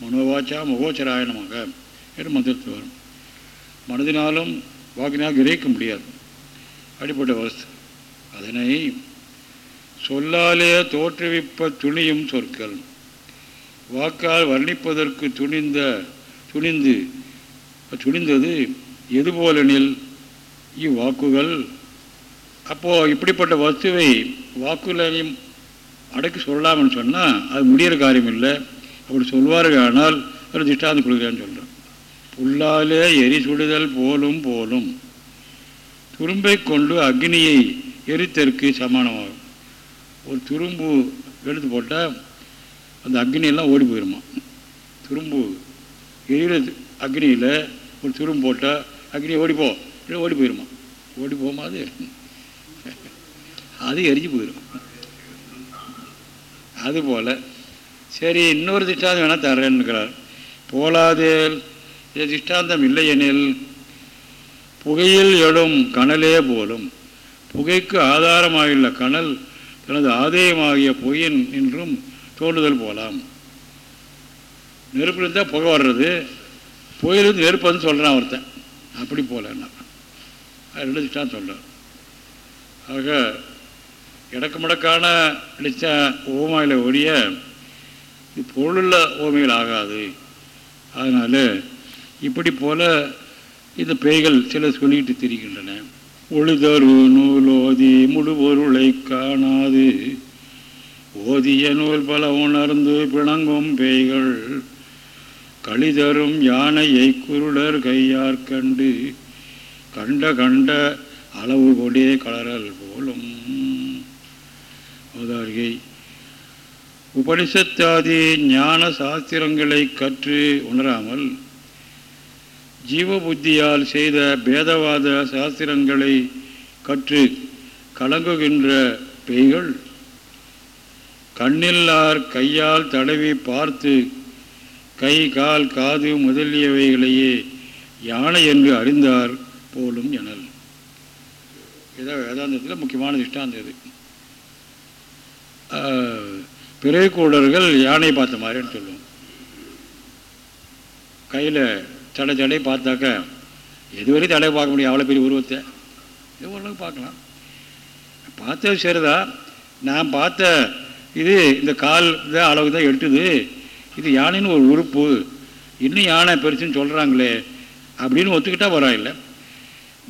மனோவாச்சா மகோச்சராயணமாக என்று மந்திரத்து வரும் மனதினாலும் வாக்கினால் கிரகிக்க முடியாது. அப்படிப்பட்ட வஸ்து. அதனை சொல்லாலே தோற்றுவிப்ப துணியும் சொற்கள். வாக்கால் வர்ணிப்பதற்கு துணிந்த துணிந்து துணிந்தது எதுபோலெனில் இவ்வாக்குகள் அப்போது இப்படிப்பட்ட வஸ்துவை வாக்குலையும் அடக்கி சொல்லலாம்னு சொன்னால் அது முடிகிற காரியம் இல்லை. அப்படி சொல்வார்கள் ஆனால் ஒரு திஷ்டாந்தம் கொடுக்குறேன்னு சொல்கிறேன் புல்லாலே எரி சுடுதல் போலும் போலும். துரும்பை கொண்டு அக்னியை எரித்தற்கு சமானமாகும். ஒரு துரும்பு எடுத்து போட்டால் அந்த அக்னியெல்லாம் ஓடி போயிடுமா துரும்பு எரியிற அக்னியில் ஒரு துரும்பு போட்டால் அக்னி ஓடிப்போ. ஓடி போயிடுமா ஓடி போமா அது? அது எரிஞ்சு போயிடும் அதுபோல் சரி இன்னொரு திஷ்டாந்தம் வேணால் தர்றேன்னுக்கிறார் போலாதேல் இது திஷ்டாந்தம் இல்லையெனில் புகையில் எழும் கனலே போலும் புகைக்கு ஆதாரமாகியுள்ள கனல் தனது ஆதேயமாகிய புகையின் என்றும் தோன்றுதல் போலாம். நெருப்பு இருந்தால் புகை வர்றது புகையிலிருந்து நெருப்பு வந்து சொல்கிறான் ஒருத்தன். அப்படி போகலன்னா ரெண்டு திஷ்டாந்தம் சொல்கிறார் ஆக இடக்கு முடக்கான அடித்த ஓமாயில் ஒழிய இது பொருளுள்ள ஓமைகள் ஆகாது. அதனால் இப்படி போல் இந்த பேய்கள் சில சொல்லிட்டு திரிகின்றன. ஒழுதரு நூலோதி முழு பொருளை காணாது. ஓதிய நூல் பல உணர்ந்து பிணங்கும் பேய்கள். களிதரும் யானையை குருடர் கையார் கண்டு கண்ட கண்ட அளவு கொடியே கலரல் போலும். அவதாரிகை உபனிஷத்தாதி ஞான சாஸ்திரங்களை கற்று உணராமல் ஜீவ புத்தியால் செய்த பேதவாத சாஸ்திரங்களை கற்று கலங்குகின்ற பெய்கள் கண்ணில்லார் கையால் தடவி பார்த்து கை கால் காது முதலியவைகளையே யானை என்று அறிந்தார் போலும் எனல். இதான் வேதாந்தத்தில் முக்கியமான திஷ்டாந்தம் இது. பிறை கூடர்கள் யானை பார்த்த மாதிரின்னு சொல்லுவோம். கையில் தடை தடை பார்த்தாக்க எதுவரை தடை பார்க்க முடியும் அவ்வளோ பெரிய உருவத்தை. இது ஓரளவுக்கு பார்க்கலாம். பார்த்தது சரிதா. நான் பார்த்த இது இந்த கால் தான் அளவு தான் எட்டுது இது யானைன்னு ஒரு உறுப்பு. இன்னும் யானை பெருசுன்னு சொல்கிறாங்களே அப்படின்னு ஒத்துக்கிட்டால் பரவாயில்லை.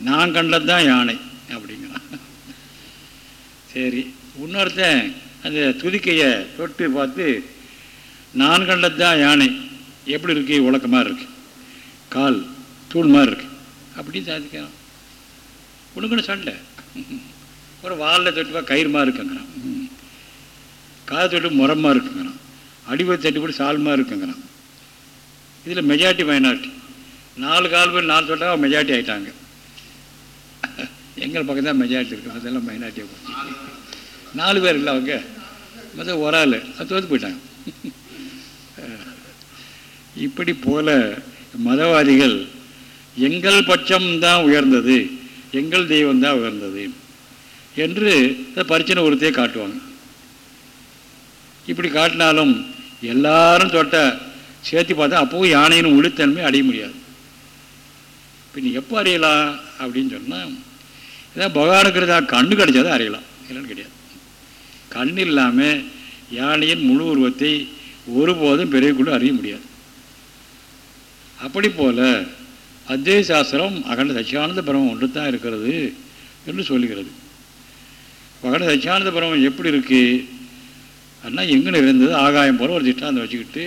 நான் கண்டது தான் யானை அப்படிங்கிறான். சரி இன்னொருத்தன் அந்த துதிக்கையை தொட்டு பார்த்து நான் கண்டதான் யானை. எப்படி இருக்கு? உலக்கமாக இருக்கு. கால் தூள் மாதிரி இருக்கு. அப்படின்னு சாதிக்கலாம் உனக்குன்னு சண்டை. ஒரு வாலில் தொட்டுப்பா கயிறுமா இருக்குங்கிறான். காதை தொட்டு முரமாக இருக்குங்கிறான். அடிவை தட்டி போட்டு சால்மாக இருக்குங்கிறான். இதில் மெஜாரிட்டி மைனாரிட்டி நாலு கால் பேர் நாலு தொட்டா மெஜாரிட்டி ஆகிட்டாங்க எங்கள் பக்கம் தான் மெஜாரிட்டி இருக்கும் அதெல்லாம் மைனாரிட்டியாக போச்சு. நாலு பேர் இல்லை அவங்க. மொத்தம் ஒரு ஆள். அது தோற்று போயிட்டாங்க. இப்படி போல மதவாதிகள் எங்கள் பட்சம்தான் உயர்ந்தது எங்கள் தெய்வம் தான் உயர்ந்தது என்று பரிச்சனை ஒருத்தையே காட்டுவாங்க. இப்படி காட்டினாலும் எல்லாரும் தொட்ட சேர்த்து பார்த்தா அப்போவும் யானையின் உளுத்தன்மை அடைய முடியாது. பின் எப்போ அறியலாம் அப்படின்னு சொன்னால் ஏதாவது பகவானுக்கு கண்ணு கிடைச்சாதான் அறியலாம் இல்லைன்னு கிடையாது. கண் இல்லாமல் யானையின் முழு உருவத்தை ஒருபோதும் பிறகுக்குள்ள அறிய முடியாது. அப்படி போல அத்திய சாஸ்திரம் அகண்ட சச்சியானந்த பிரமம் ஒன்று தான் இருக்கிறது என்று சொல்லுகிறது அகண்ட சச்சியானந்த பிரமம் எப்படி இருக்குது அண்ணா எங்கே இருந்தது ஆகாயம் போல் ஒரு திஷ்டாந்தம் வச்சுக்கிட்டு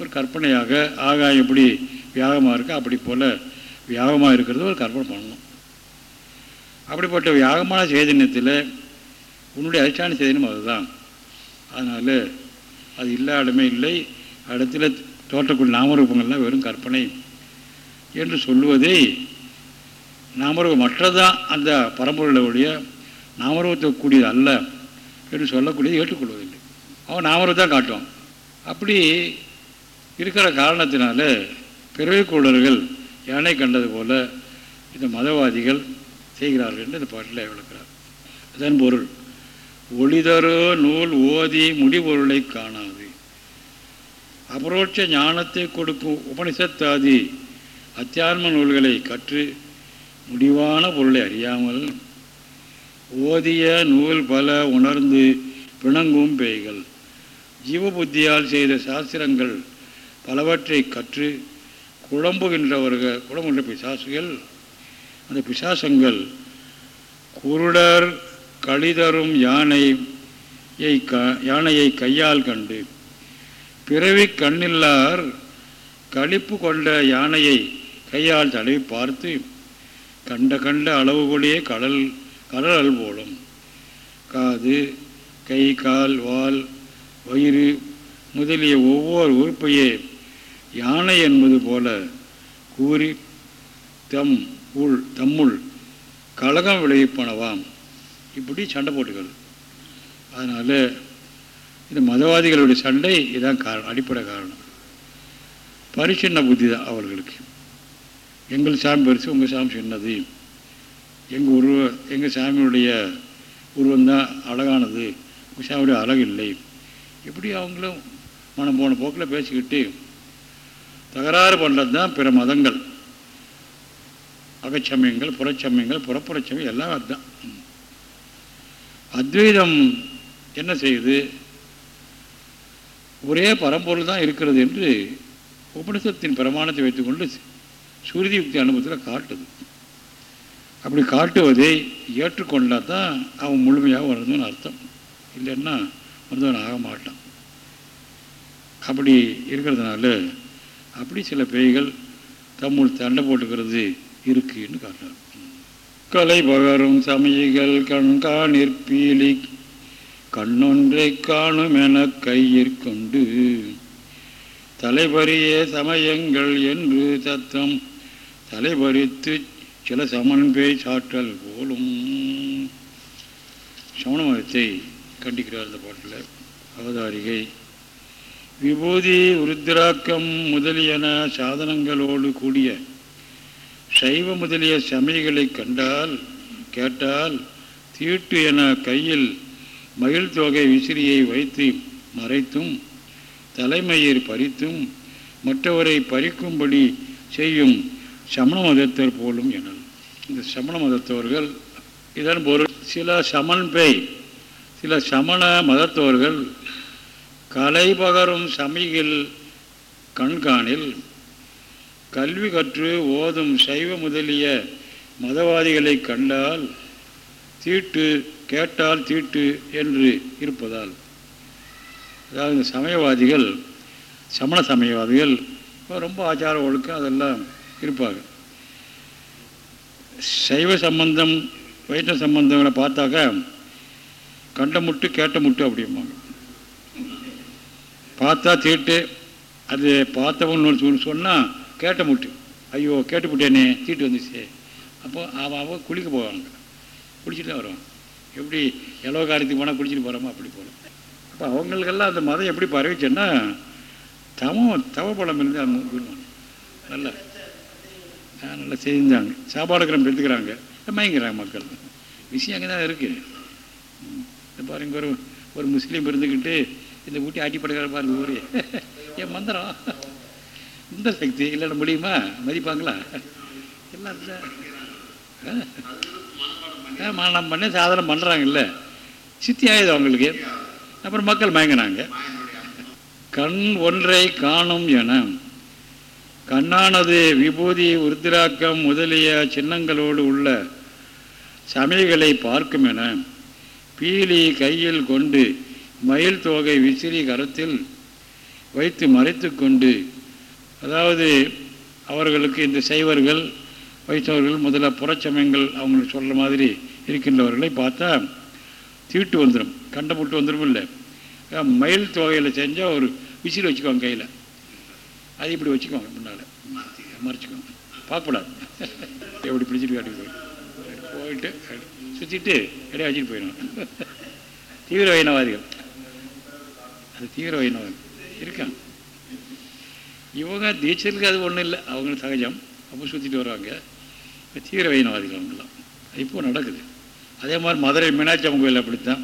ஒரு கற்பனையாக ஆகாயம் எப்படி வியாகமாக இருக்கோ அப்படி போல் வியாகமாக இருக்கிறது ஒரு கற்பனை பண்ணணும். அப்படிப்பட்ட வியாகமான சைதன்யத்தில் உன்னுடைய அதிஷ்டான சேதனம் அதுதான். அதனால் அது இல்லாடமே இல்லை. இடத்துல தோற்றக்கூடிய நாமரூபங்கள்லாம் வெறும் கற்பனை என்று சொல்லுவதை நாமரூபம் மற்றதான் அந்த பரம்பொருளுடைய நாமரூபத்தை கூடியது அல்ல என்று சொல்லக்கூடியது ஏற்றுக்கொள்வதில்லை. அவன் நாமரூபத்தான் காட்டுவான். அப்படி இருக்கிற காரணத்தினால பிறவிக்கூடர்கள் யானை கண்டது போல இந்த மதவாதிகள் செய்கிறார்கள் என்று இந்த பாட்டில் விளக்கிறார். அதன் பொருள். ஒளிதரோ நூல் ஓதி முடிபொருளை காணாது. அபரோட்ச ஞானத்தை கொடுக்கும் உபனிஷத்தாதி அத்தியான்ம நூல்களை கற்று முடிவான பொருளை அறியாமல் ஓதிய நூல் பல உணர்ந்து பிணங்கும் பேய்கள். ஜீவபுத்தியால் செய்த சாஸ்திரங்கள் பலவற்றை கற்று குழம்புகின்றவர்கள் குழம்புகின்ற பிசாசுகள் அந்த பிசாசங்கள் குருடர் கழிதரும் யானை க யானையை கையால் கண்டு. பிறவி கண்ணில்லார் களிப்பு கொண்ட யானையை கையால் தடவி பார்த்து கண்ட கண்ட அளவுகொடியே கடல் கடல் போலும். காது கை கால் வால் வயிறு முதலிய ஒவ்வொரு உறுப்பையே யானை என்பது போல கூறி தம் உள் தம்முள் கழகம் விளைவிப்பனவாம். இப்படி சண்டை போட்டுக்கிறது. அதனால் இந்த மதவாதிகளுடைய சண்டை இதுதான் காரணம் அடிப்படை காரணம். பரிசின்ன புத்தி தான் அவர்களுக்கு. எங்கள் சாமி பெருசு உங்கள் சாமி சின்னது. எங்கள் உருவ எங்கள் சாமியுடைய உருவம்தான் அழகானது. உங்கள் சாமியுடைய அழகு இல்லை. இப்படி அவங்களும் மனம் போன போக்கில் பேசிக்கிட்டு தகராறு பண்ணுறது தான் பிற மதங்கள். அகச்சமயங்கள் புறச்சமயங்கள் புறப்புறச்சமயம் எல்லாம் அதுதான். அத்வைதம் என்ன செய்யுது? ஒரே பரம்பொருள் தான் இருக்கிறது என்று உபனிஷத்தின் பிரமாணத்தை வைத்துக்கொண்டு சுருதி யுக்தி அனுபவத்தில் காட்டுது. அப்படி காட்டுவதை ஏற்றுக்கொண்டால் தான் அவன் முழுமையாக வந்தவன் அர்த்தம். இல்லைன்னா வந்தவன் ஆக மாட்டான். அப்படி இருக்கிறதுனால அப்படி சில பேய்கள் தம்முள் தண்டை போட்டுக்கிறது இருக்குன்னு காட்டுறாங்க. கலை பகரும் சமயிகள் கண்காணிற்பீலி கண்ணொன்றை காணும் என கையிற்கொண்டு தலைபறிய சமயங்கள் என்று தத்தம் தலைபறித்து சில சமன்பேய் சாற்றல் போலும். சமண மதத்தை கண்டிக்கிறார் இந்த பாட்டில். அவதாரிகை. விபூதி உருத்திராக்கம் முதலியன சாதனங்களோடு கூடிய சைவ முதலிய சமயங்களை கண்டால் கேட்டால் தீட்டு என கையில் மகிழ் தொகை விசிறியை வைத்து மறைத்தும் தலைமையை பறித்தும் மற்றவரை பறிக்கும்படி செய்யும் சமண மதத்தர் போலும் எனல். இந்த சமண மதத்தவர்கள் இதன் பொருள் சில சமன் பேய் சில சமண மதத்தவர்கள் கலை பகரும் சமிகில் கண்காணில் கல்வி கற்று ஓதும் சைவ முதலிய மதவாதிகளை கண்டால் தீட்டு கேட்டால் தீட்டு என்று இருப்பதால். அதாவது இந்த சமயவாதிகள் சமண சமயவாதிகள் ரொம்ப ஆச்சார ஒழுக்கம் அதெல்லாம் இருப்பாங்க. சைவ சம்பந்தம் வைஷ்ணவ சம்பந்தங்களை பார்த்தாக்க கண்ட முட்டு கேட்ட முட்டு அப்படிம்பாங்க. பார்த்தா தீட்டு அது பார்த்தவன் சொன்னால் கேட்ட முட்டு ஐயோ கேட்டு முட்டேனே தீட்டு வந்துச்சு. அப்போ அவன் அவன் குளிக்க போவாங்க. குளிச்சுட்டு தான் வருவான். எப்படி எவ்வளோ காரியத்துக்கு போனால் குளிச்சுட்டு போகிறோமோ அப்படி போகலாம் அப்போ அவங்களுக்கெல்லாம் அந்த மதம் எப்படி பரவிச்சுன்னா தவம் தவப்பழம் இருந்து அவங்க விடுவாங்க நல்லா நல்லா செஞ்சாங்க. சாப்பாடு கிரம் எடுத்துக்கிறாங்க. மயங்கிறாங்க மக்கள். விஷயம் அங்கே தான் இருக்குது பாருங்க ஒரு ஒரு முஸ்லீம் இருந்துக்கிட்டு இந்த ஊட்டி ஆட்டிப்படுகிற பாருங்க ஊரே. என் மந்திரம். இந்த சக்தி இல்லைன்னா முடியுமா? மதிப்பாங்களா? எல்லாம் மனம் பண்ணி சாதனம் பண்ணுறாங்கல்ல சித்தி ஆயுது அவங்களுக்கு அப்புறம் மக்கள் மயங்கினாங்க. கண் ஒன்றை காணும் என கண்ணானது விபூதி உருத்திராக்கம் முதலிய சின்னங்களோடு உள்ள சமைகளை பார்க்கும் என பீலி கையில் கொண்டு மயில் தோகை விசிறி கரத்தில் வைத்து மறைத்து கொண்டு அதாவது அவர்களுக்கு இந்த சைவர்கள் வைத்தவர்கள் முதல்ல புறச்சமயங்கள் அவங்களுக்கு சொல்கிற மாதிரி இருக்கின்றவர்களை பார்த்தா தீட்டு வந்துடும் கண்டை முட்டு வந்துடும் இல்லை மயில் தொகையில் செஞ்சால் ஒரு விசில் வச்சுக்குவாங்க கையில். அது இப்படி வச்சுக்குவாங்க முன்னால். மறைச்சிக்குவாங்க. பார்க்கக்கூடாது எப்படி பிடிச்சிட்டு காட்டி போய் போயிட்டு சுற்றிட்டு இடையே வச்சுட்டு போயிடும் தீவிர வைணவாதிகள். அது தீவிர வைணவாதிகள். இருக்கான் இவங்க நீச்சலுக்கு அது ஒன்றும் இல்லை. அவங்க சகஜம். அப்போ சுற்றிட்டு வருவாங்க. இப்ப தீவிர வைணவாதிகள் அவங்கெல்லாம் இப்போ நடக்குது. அதே மாதிரி மதுரை மீனாட்சி அம்மன் கோயில் அப்படித்தான்.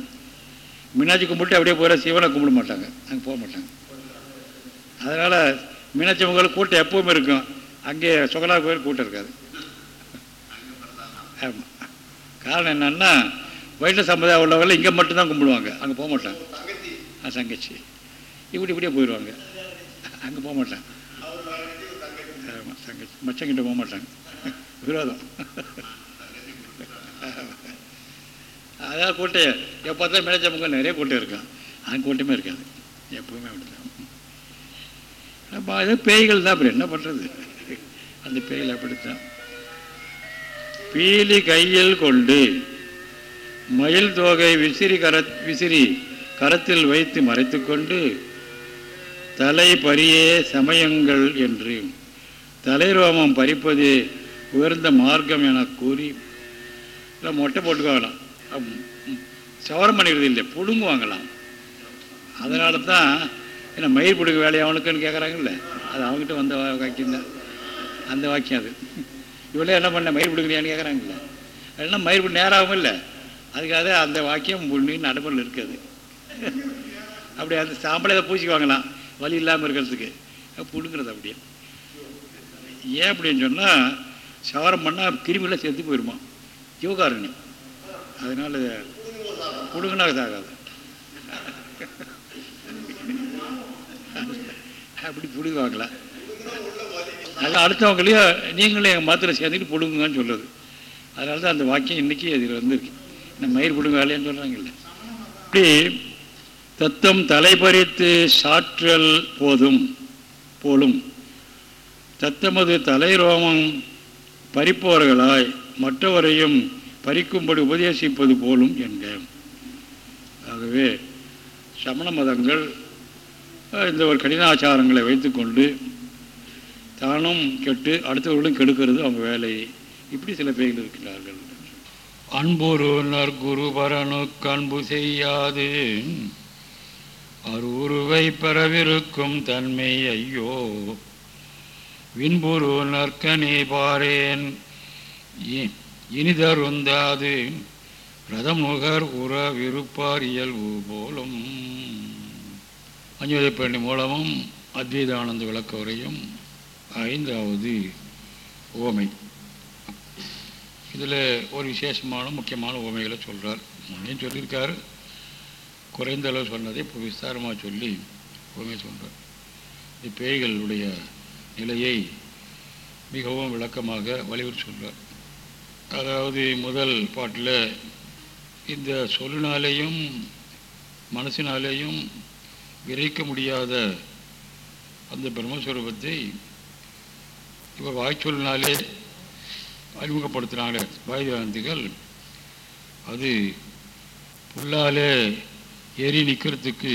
மீனாட்சி கும்பிட்டு அப்படியே போகிற சிவனை கும்பிட மாட்டாங்க. அங்கே போக மாட்டாங்க. அதனால் மீனாட்சி அம்மன் கோயில் கூட்டம் எப்பவுமே இருக்கும். அங்கே சுகலா கோயில் கூட்டம் இருக்காது. ஆமாம் காரணம் என்னன்னா வைஷ்ணவ சம்பிரதாயம் உள்ளவர்கள் இங்கே மட்டும்தான் கும்பிடுவாங்க. அங்கே போக மாட்டாங்க. ஆ சங்கச்சி. இப்படி இப்படியே போயிடுவாங்க அங்கே போக மாட்டாங்க. மச்சங்கிட்ட போக மாட்டாங்க. விரோதம். அதான் கூட்டம் எப்போ பார்த்தா மேலச்சம்பங்க நிறைய கூட்டம் இருக்கும் அங்கே கூட்டமே இருக்காது. எப்பவுமே அப்படிதான் அப்போ அது பேய்கள் தான் அப்புறம் என்ன பண்ணுறது அந்த பேய்கள் அப்படித்தான். பீலி கையில் கொண்டு மயில் தோகை விசிறி கர விசிறி கரத்தில் வைத்து மறைத்துக்கொண்டு தலை பரியே சமயங்கள் என்று தலைரோமம் பறிப்பது உயர்ந்த மார்க்கம் என கூறி இல்லை மொட்டை போட்டுக்குவாங்களாம். சவரம் பண்ணிடுறது இல்லை புடுங்குவாங்களாம். அதனால தான் என்ன மயிர் பிடுங்க வேலையை அவனுக்குன்னு கேட்குறாங்கல்ல அது அவங்ககிட்ட வந்த வாக்கியம் தான். அந்த வாக்கியம் அது. இவ்வளோ என்ன பண்ண மயிர் பிடுங்கிறியான்னு கேட்குறாங்கல்ல இல்லைன்னா மயிர் பிடி நேராகவும் இல்லை. அதுக்காக அந்த வாக்கியம் புண்ணு நடைமுறையில் இருக்குது. அப்படி அந்த சாம்பளை அதை பூசிக்குவாங்களாம். வலி இல்லாமல் இருக்கிறதுக்கு. பிடுங்கிறது அப்படியே. ஏன் அப்படின்னு சொன்னால் சவரம் பண்ணால் கிருமிகளை சேர்த்து போயிடுமா ஜீவகாரணி அதனால் பிடுங்கினா சாகாது அப்படி பிடுங்குவாங்களா அது அடுத்தவங்களையும் நீங்களும் எங்கள் மாத்திரை சேர்ந்துட்டு பிடுங்குங்கன்னு சொல்லுது அதனால தான் அந்த வாக்கியம் இன்றைக்கி அதில் வந்திருக்கு. இந்த மயிர் பிடுங்க வேலையான்னு சொல்கிறாங்கல்ல இப்படி தத்தம் தலைபறித்து சாற்றல் போதும் போலும். தத்தமது தலைரோமம் பறிப்பவர்களாய் மற்றவரையும் பறிக்கும்படி உபதேசிப்பது போலும் என்க. ஆகவே சமண மதங்கள் இந்த ஒரு கடினாச்சாரங்களை வைத்துக்கொண்டு தானும் கெட்டு அடுத்தவர்களும் கெடுக்கிறது அவங்க வேலை. இப்படி சில பேர்கள் இருக்கிறார்கள் அன்புருனர் குருபரனு கண்பு செய்யாது. அருவை பெறவிருக்கும் தன்மை ஐயோ. விண்புரு நற்கனே பாரேன். இ- இனிதருந்தாது ரதமுகர் உற விருப்பார் இயல்பு போலும். அஞ்சுவதை பண்ணி மூலமும் அத்வைதானந்த விளக்க உரையும் ஐந்தாவது ஓமை. இதில் ஒரு விசேஷமான முக்கியமான ஓமைகளை சொல்கிறார் முன்னையும் சொல்லியிருக்காரு. குறைந்த அளவு சொன்னதை இப்போ விஸ்தாரமாக சொல்லி ஓமை சொல்கிறார் இது பேய்களுடைய நிலையை மிகவும் விளக்கமாக வலியுறுத்தி சொல்கிறார் அதாவது முதல் பாட்டில் இந்த சொல்லினாலேயும் மனசினாலேயும் விரைக்க முடியாத அந்த பிரம்மஸ்வரூபத்தை இப்போ வாய்ச்சொல்லினாலே அறிமுகப்படுத்தினாங்க வாயுகாந்திகள் அது புல்லாலே ஏறி நிற்கிறதுக்கு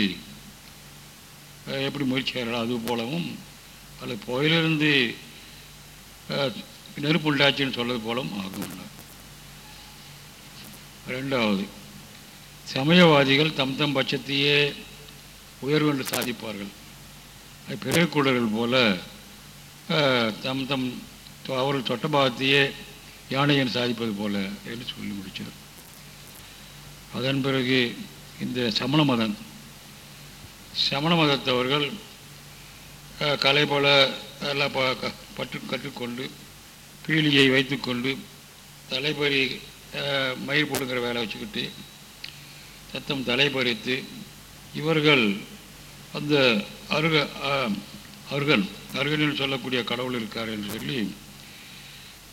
எப்படி முயற்சி செய்கிறாரோ அது போலவும் அல்லது புகையிலிருந்து நெருப்பு உண்டாச்சுன்னு சொல்வது போலவும் ஆகும் ரெண்டாவது சமயவாதிகள் தம் தம் பட்சத்தையே உயர்வு என்று சாதிப்பார்கள். அது பிறகுக்கூடர்கள் போல அஹ், தம் தம் அவர்கள் தொட்ட பாகத்தையே யானையன் சாதிப்பது போல என்று சொல்லி முடித்தார் அதன் பிறகு இந்த சமண மதம் சமண மதத்தவர்கள் கலை போல எல்லாம் ப- க- பற்று கற்றுக்கொண்டு பீலியை வைத்துக்கொண்டு தலைப்பறி அஹ், மயிர் போடுங்கிற வேலை வச்சுக்கிட்டு சத்தம் தலைப்பறித்து இவர்கள் அந்த அருக அருகன் அருகன் அருகனில் சொல்லக்கூடிய கடவுள் இருக்கார் என்று சொல்லி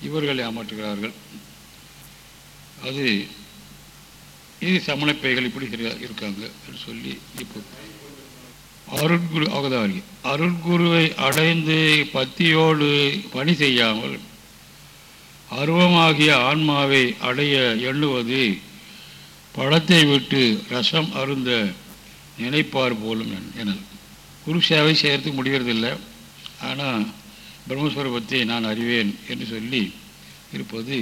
இவர்களை ஏமாற்றுகிறார்கள். அது இது சமணப்பைகள் இப்படி இருக்காங்க என்று சொல்லி இப்போ அருட்குரு அவதாரி. அருண்குருவை அடைந்து பத்தியோடு பணி செய்யாமல் அருவமாகிய ஆன்மாவை அடைய எண்ணுவது பழத்தை விட்டு ரசம் அருந்த நினைப்பார் போலும் எனல் குரு சேவை செய்கிறதுக்கு முடிகிறதில்லை ஆனால் பிரம்மஸ்வரூபத்தை நான் அறிவேன் என்று சொல்லி இருப்பது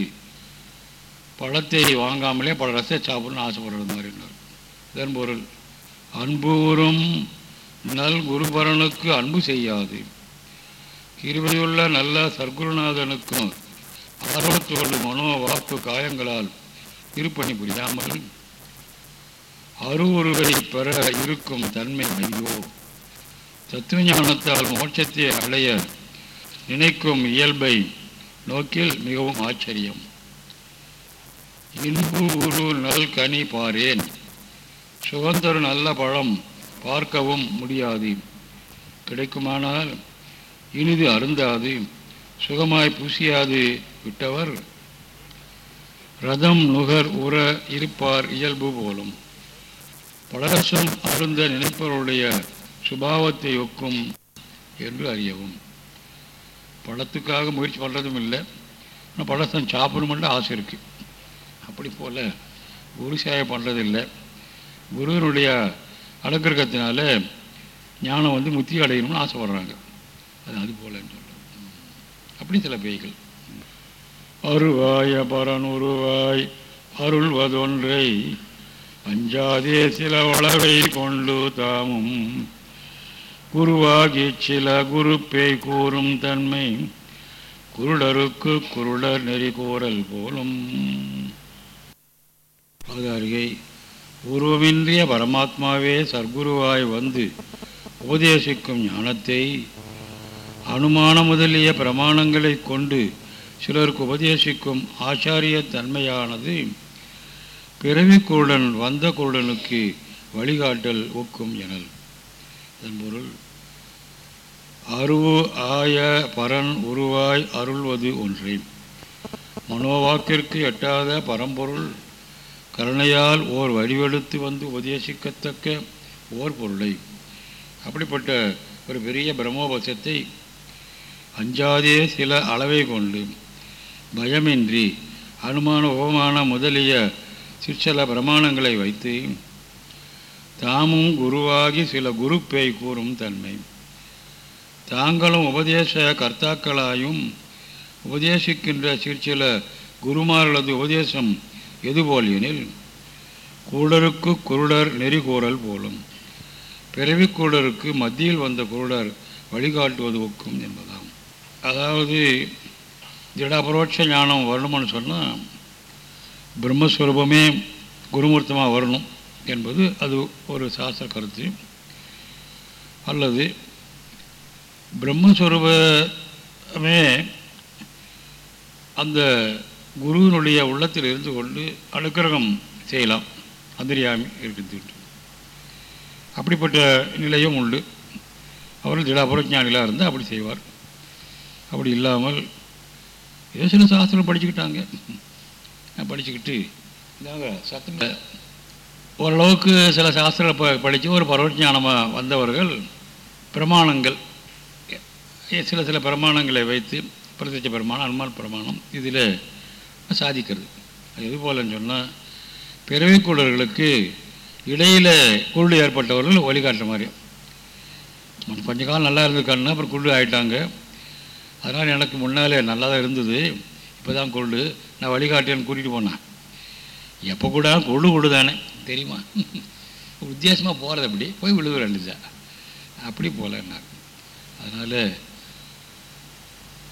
பழத்தை வாங்காமலே பல ரசத்தை சாப்பிடணும்னு ஆசைப்படுறது என்றார் இதன் பொருள் அன்பூரும் நல் குருபரனுக்கு அன்பு செய்யாது. கிருபையுள்ள நல்ல சர்க்குருநாதனுக்கும் அறுபத்தோடு மனோ வாக்கு காயங்களால் திருப்பணி புரியாமல் அருவுருவை பெற இருக்கும் தன்மை ஐயோ. தத்துவஞானத்தால் மோட்சத்தை அடைய நினைக்கும் இயல்பை நோக்கில் மிகவும் ஆச்சரியம். இன்பு உரு நல் கனி பாரேன். சுகந்தரு நல்ல பழம் பார்க்கவும் முடியாது. கிடைக்குமானால் இனிது அருந்தாது சுகமாய் பூசியாது விட்டவர். ரதம் நுகர் உற இருப்பார் இயல்பு போலும். பலரசம் அருந்த நினைப்பவருடைய சுபாவத்தை ஒக்கும் என்று அறியவும். பழத்துக்காக முயற்சி பண்ணுறதும் இல்லை ஆனால் பழசம் சாப்பிடணுமென்று ஆசை இருக்குது அப்படி போல் குரு சேவை பண்ணுறதில்லை குருவினுடைய அலங்கிரகத்தினால ஞானம் வந்து முத்தி அடையணும்னு ஆசைப்படுறாங்க. அது அது போலன்னு சொல்கிறோம் அப்படி சில பேய்கள். அருவாய பரனுருவாய் அருள்வதொன்றை அஞ்சாதே சில வளவை கொண்டு தாமும். குருவாகி சில குருப்பை கூறும் தன்மை குருடருக்கு குருடர் நெறி கூறல் போலும். அவதாரிகை உருவமின்றிய பரமாத்மாவே சர்க்குருவாய் வந்து உபதேசிக்கும் ஞானத்தை அனுமான முதலிய பிரமாணங்களை கொண்டு சிலருக்கு உபதேசிக்கும் ஆச்சாரிய தன்மையானது பிறவி குருடன் வந்த குருடனுக்கு வழிகாட்டல் ஒக்கும் எனல். இதன் பொருள் அருவு ஆய பரன் உருவாய் அருள்வது ஒன்றே. மனோவாக்கிற்கு எட்டாத பரம்பொருள் கருணையால் ஓர் வடிவெடுத்து வந்து உபதேசிக்கத்தக்க ஓர் பொருளை. அப்படிப்பட்ட ஒரு பெரிய பிரம்மோபசத்தை அஞ்சாதே சில அளவை கொண்டு பயமின்றி அனுமான உபமான முதலிய சிற்சல பிரமாணங்களை வைத்து தாமும் குருவாகி சில குருப்பை கூறும் தன்மை. தாங்களும் உபதேச கர்த்தாக்களாயும் உபதேசிக்கின்ற சிற்சில குருமார்களது உபதேசம் எதுபோல் எனில் குருடருக்கு குருடர் நெறி கூறல் போலும் பிறவி குருடருக்கு மத்தியில் வந்த குருடர் வழிகாட்டுவது ஒக்கும் என்பதாகும் அதாவது திடபரோட்ச ஞானம் வரணும்னு சொன்னால் பிரம்மஸ்வரூபமே குருமூர்த்தமாக வரணும் என்பது அது ஒரு சாஸ்திர கருத்து. அல்லது பிரம்மஸ்வரூபமே அந்த குருவினுடைய உள்ளத்தில் இருந்து கொண்டு அனுக்கிரகம் செய்யலாம். அந்தரியாமி இருக்கிறது அப்படிப்பட்ட நிலையும் உண்டு. அவர்கள் திடாபுரஞானிகளாக இருந்தால் அப்படி செய்வார். அப்படி இல்லாமல் ஏதோ சில சாஸ்திரம் படிச்சுக்கிட்டாங்க. படிச்சுக்கிட்டு இதாக சத்தம் ஓரளவுக்கு சில சாஸ்திரம் ப படித்து ஒரு பரவஞானமாக வந்தவர்கள் பிரமாணங்கள். சில சில பிரமாணங்களை வைத்து பிரத்யட்ச பிரமாணம் அனுமான் பிரமாணம் இதில் சாதிக்கிறது அது எது போலன்னு சொன்னால் பிறவிக்குள்ளர்களுக்கு இடையில் குருடு ஏற்பட்டவர்கள் வழிகாட்டுற மாதிரி கொஞ்ச காலம் நல்லா இருந்திருக்காங்கன்னா அப்புறம் குருடு ஆகிட்டாங்க அதனால் எனக்கு முன்னாலே நல்லா தான் இருந்தது இப்போ தான் குருடு நான் வழிகாட்டேன்னு கூட்டிகிட்டு போனேன் எப்போ கூட கொள்ளு குருடு தானே தெரியுமா வித்தியாசமாக போகிறது அப்படி போய் விழுக ரெண்டுச்சா அப்படி நான் அதனால்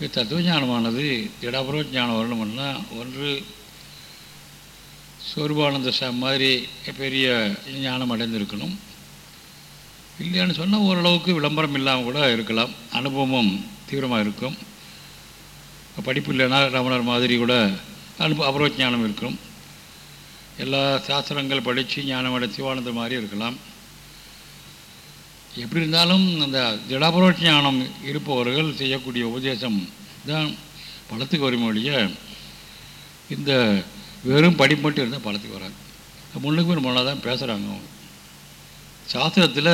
தத்துவ ஞானமானது திடாபுர ஞானம் வரணும்னா ஒன்று சோர்வானந்த ச மாதிரி பெரிய ஞானம் அடைந்திருக்கணும். இல்லைன்னு சொன்னால் ஓரளவுக்கு விளம்பரம் இல்லாமல் கூட இருக்கலாம். அனுபவமும் தீவிரமாக இருக்கும். படிப்பு இல்லைன்னா ரமணர் மாதிரி கூட அனுபவ அபரோஜ ஞானம் இருக்கும். எல்லா சாஸ்திரங்கள் படித்து ஞானம் அடை வாழ்ந்த மாதிரி இருக்கலாம். எப்படி இருந்தாலும் அந்த திடபரோட்ச ஞானம் இருப்பவர்கள் செய்யக்கூடிய உபதேசம் தான் பழத்துக்கு வரும் ஒழிய இந்த வெறும் படிப்பு மட்டும் இருந்தால் பழத்துக்கு வராது. முன்னுக்கு ஒரு முன்னாக தான் பேசுகிறாங்க அவங்க. சாஸ்திரத்தில்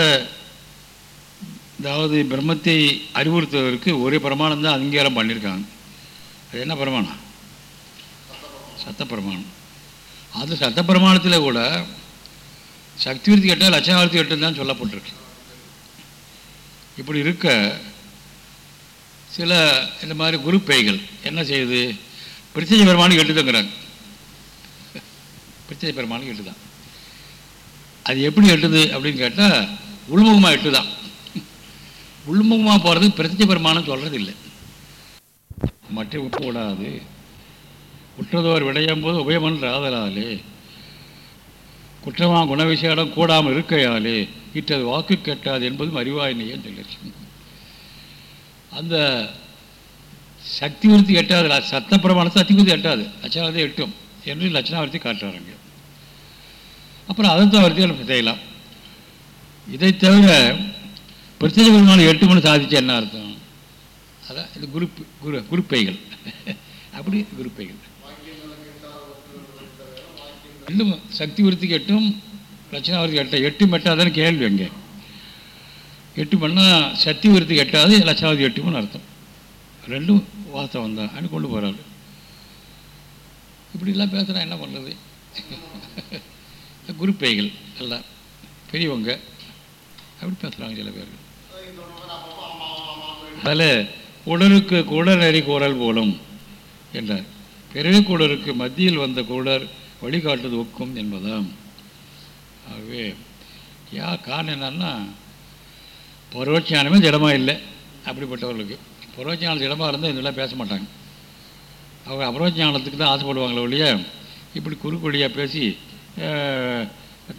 அதாவது பிரம்மத்தை அறிவுறுத்துவதற்கு ஒரே பிரமாணம் தான் அங்கீகாரம் பண்ணியிருக்காங்க. அது என்ன பிரமாணம்? சத்த பிரமாணம் அது சத்த பிரமாணத்தில் கூட சக்தி விருத்தி கேட்டால் லட்சணாவிருத்தி எட்டு தான் சொல்லப்பட்டிருக்கு. இப்படி இருக்க சில இந்த மாதிரி குரு பேய்கள் என்ன செய்யுது? பிரத்யேக பெருமானுக்கு எட்டுதுங்கிறாங்க. பிரத்யேக பெருமானுக்கு எட்டுதான். அது எப்படி எட்டுது அப்படின்னு கேட்டால் உள்முகமாக எட்டுதான். உள்முகமாக போகிறது பிரத்யேக பெருமானம் சொல்கிறது இல்லை மற்ற விடக்கூடாது குற்றதோர் விடையும் போது உபயமன் ஆதலாலே குற்றமாக குணவிசேடம் கூடாமல் இருக்கையாலே இட்டது வாக்கு கெட்டாது என்பதும் அறிவாயினையன்னு சொல்லிடுச்சு அந்த சக்தி விருத்தி எட்டாது சத்த பிரமாணத்தை சக்தி விருத்தி எட்டாது. லட்சணாவர்த்தி எட்டும் என்று லட்சணாவர்த்தி காட்டுறாங்க அப்புறம் அதத்தாவர்த்தி செய்யலாம். இதை தவிர பிரத்யேக பெருமாள் எட்டு மணி சாதிச்சு என்ன அர்த்தம்? அதான் இது குருப் குரு குருப்பைகள். அப்படி குருப்பைகள். இன்னும் சக்தி விருத்திக்கு எட்டும் லட்சணாவர்த்திக்கு எட்ட எட்டு எட்டாதான்னு கேள்வி அங்கே. எட்டு பண்ணால் சக்தி விருத்திக்கு எட்டாது லட்சாவதி எட்டுமன்னு அர்த்தம். ரெண்டும் வாஸ்தவம் தான் அப்படின்னு கொண்டு போகிறாரு இப்படிலாம் பேசுகிறா என்ன பண்ணுறது குருப்பைகள் எல்லாம் பெரியவங்க அப்படி பேசுகிறாங்க சில பேர் அதில் குடருக்கு குடர் நெறி குரல் போலும் என்றார். பிறகு குடருக்கு மத்தியில் வந்த குடர் வழிகாட்டுவது ஒக்கும் என்பதாம். ஆகவே யா காரணம் என்னன்னா பரோட்சானமே திடமாக இல்லை அப்படிப்பட்டவர்களுக்கு. பரோட்சானம் திடமாக இருந்தால் இதெல்லாம் பேச மாட்டாங்க. அவங்க அபரோஜானத்துக்கு தான் ஆசைப்படுவாங்களே ஒழிய இப்படி குறுக்கொழியாக பேசி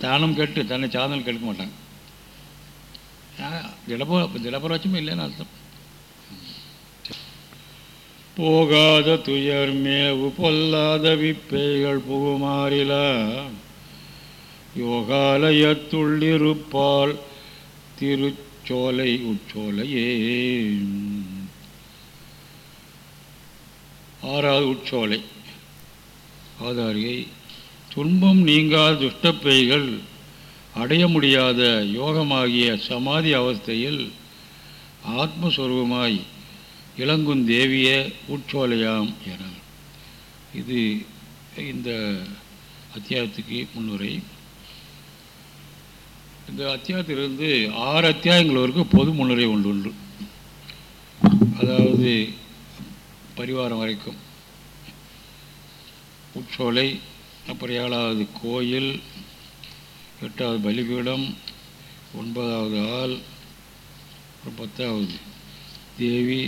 தானம் கேட்டு தன்னை சாதனம் கேட்க மாட்டாங்க. திடபோ திடபரோட்சமே இல்லைன்னு அர்த்தம். போகாத துயர் மேவு பொல்லாத விப்பைகள் புகுமாறில. யோகாலயத்துள்ளிருப்பால் திருச்சோலை உட்சோலையே. ஆறாவது உட்சோலை. ஆதாரியை துன்பம் நீங்காத துஷ்டப்பைகள் அடைய முடியாத யோகமாகிய சமாதி அவஸ்தையில் ஆத்மஸ்வரூபமாய் இளங்கும் தேவிய உட்சோலையாம் என. இது இந்த அத்தியாயத்துக்கு முன்னுரை. இந்த அத்தியாயத்திலிருந்து ஆறு அத்தியாயங்கள் வரைக்கும் பொது முன்னுரை ஒன்று உண்டு. அதாவது பரிவாரம் வரைக்கும். உட்சோலை அப்புறம் ஏழாவது கோயில் எட்டாவது பலிபீடம் ஒன்பதாவது ஆள் அப்புறம் பத்தாவது தேவி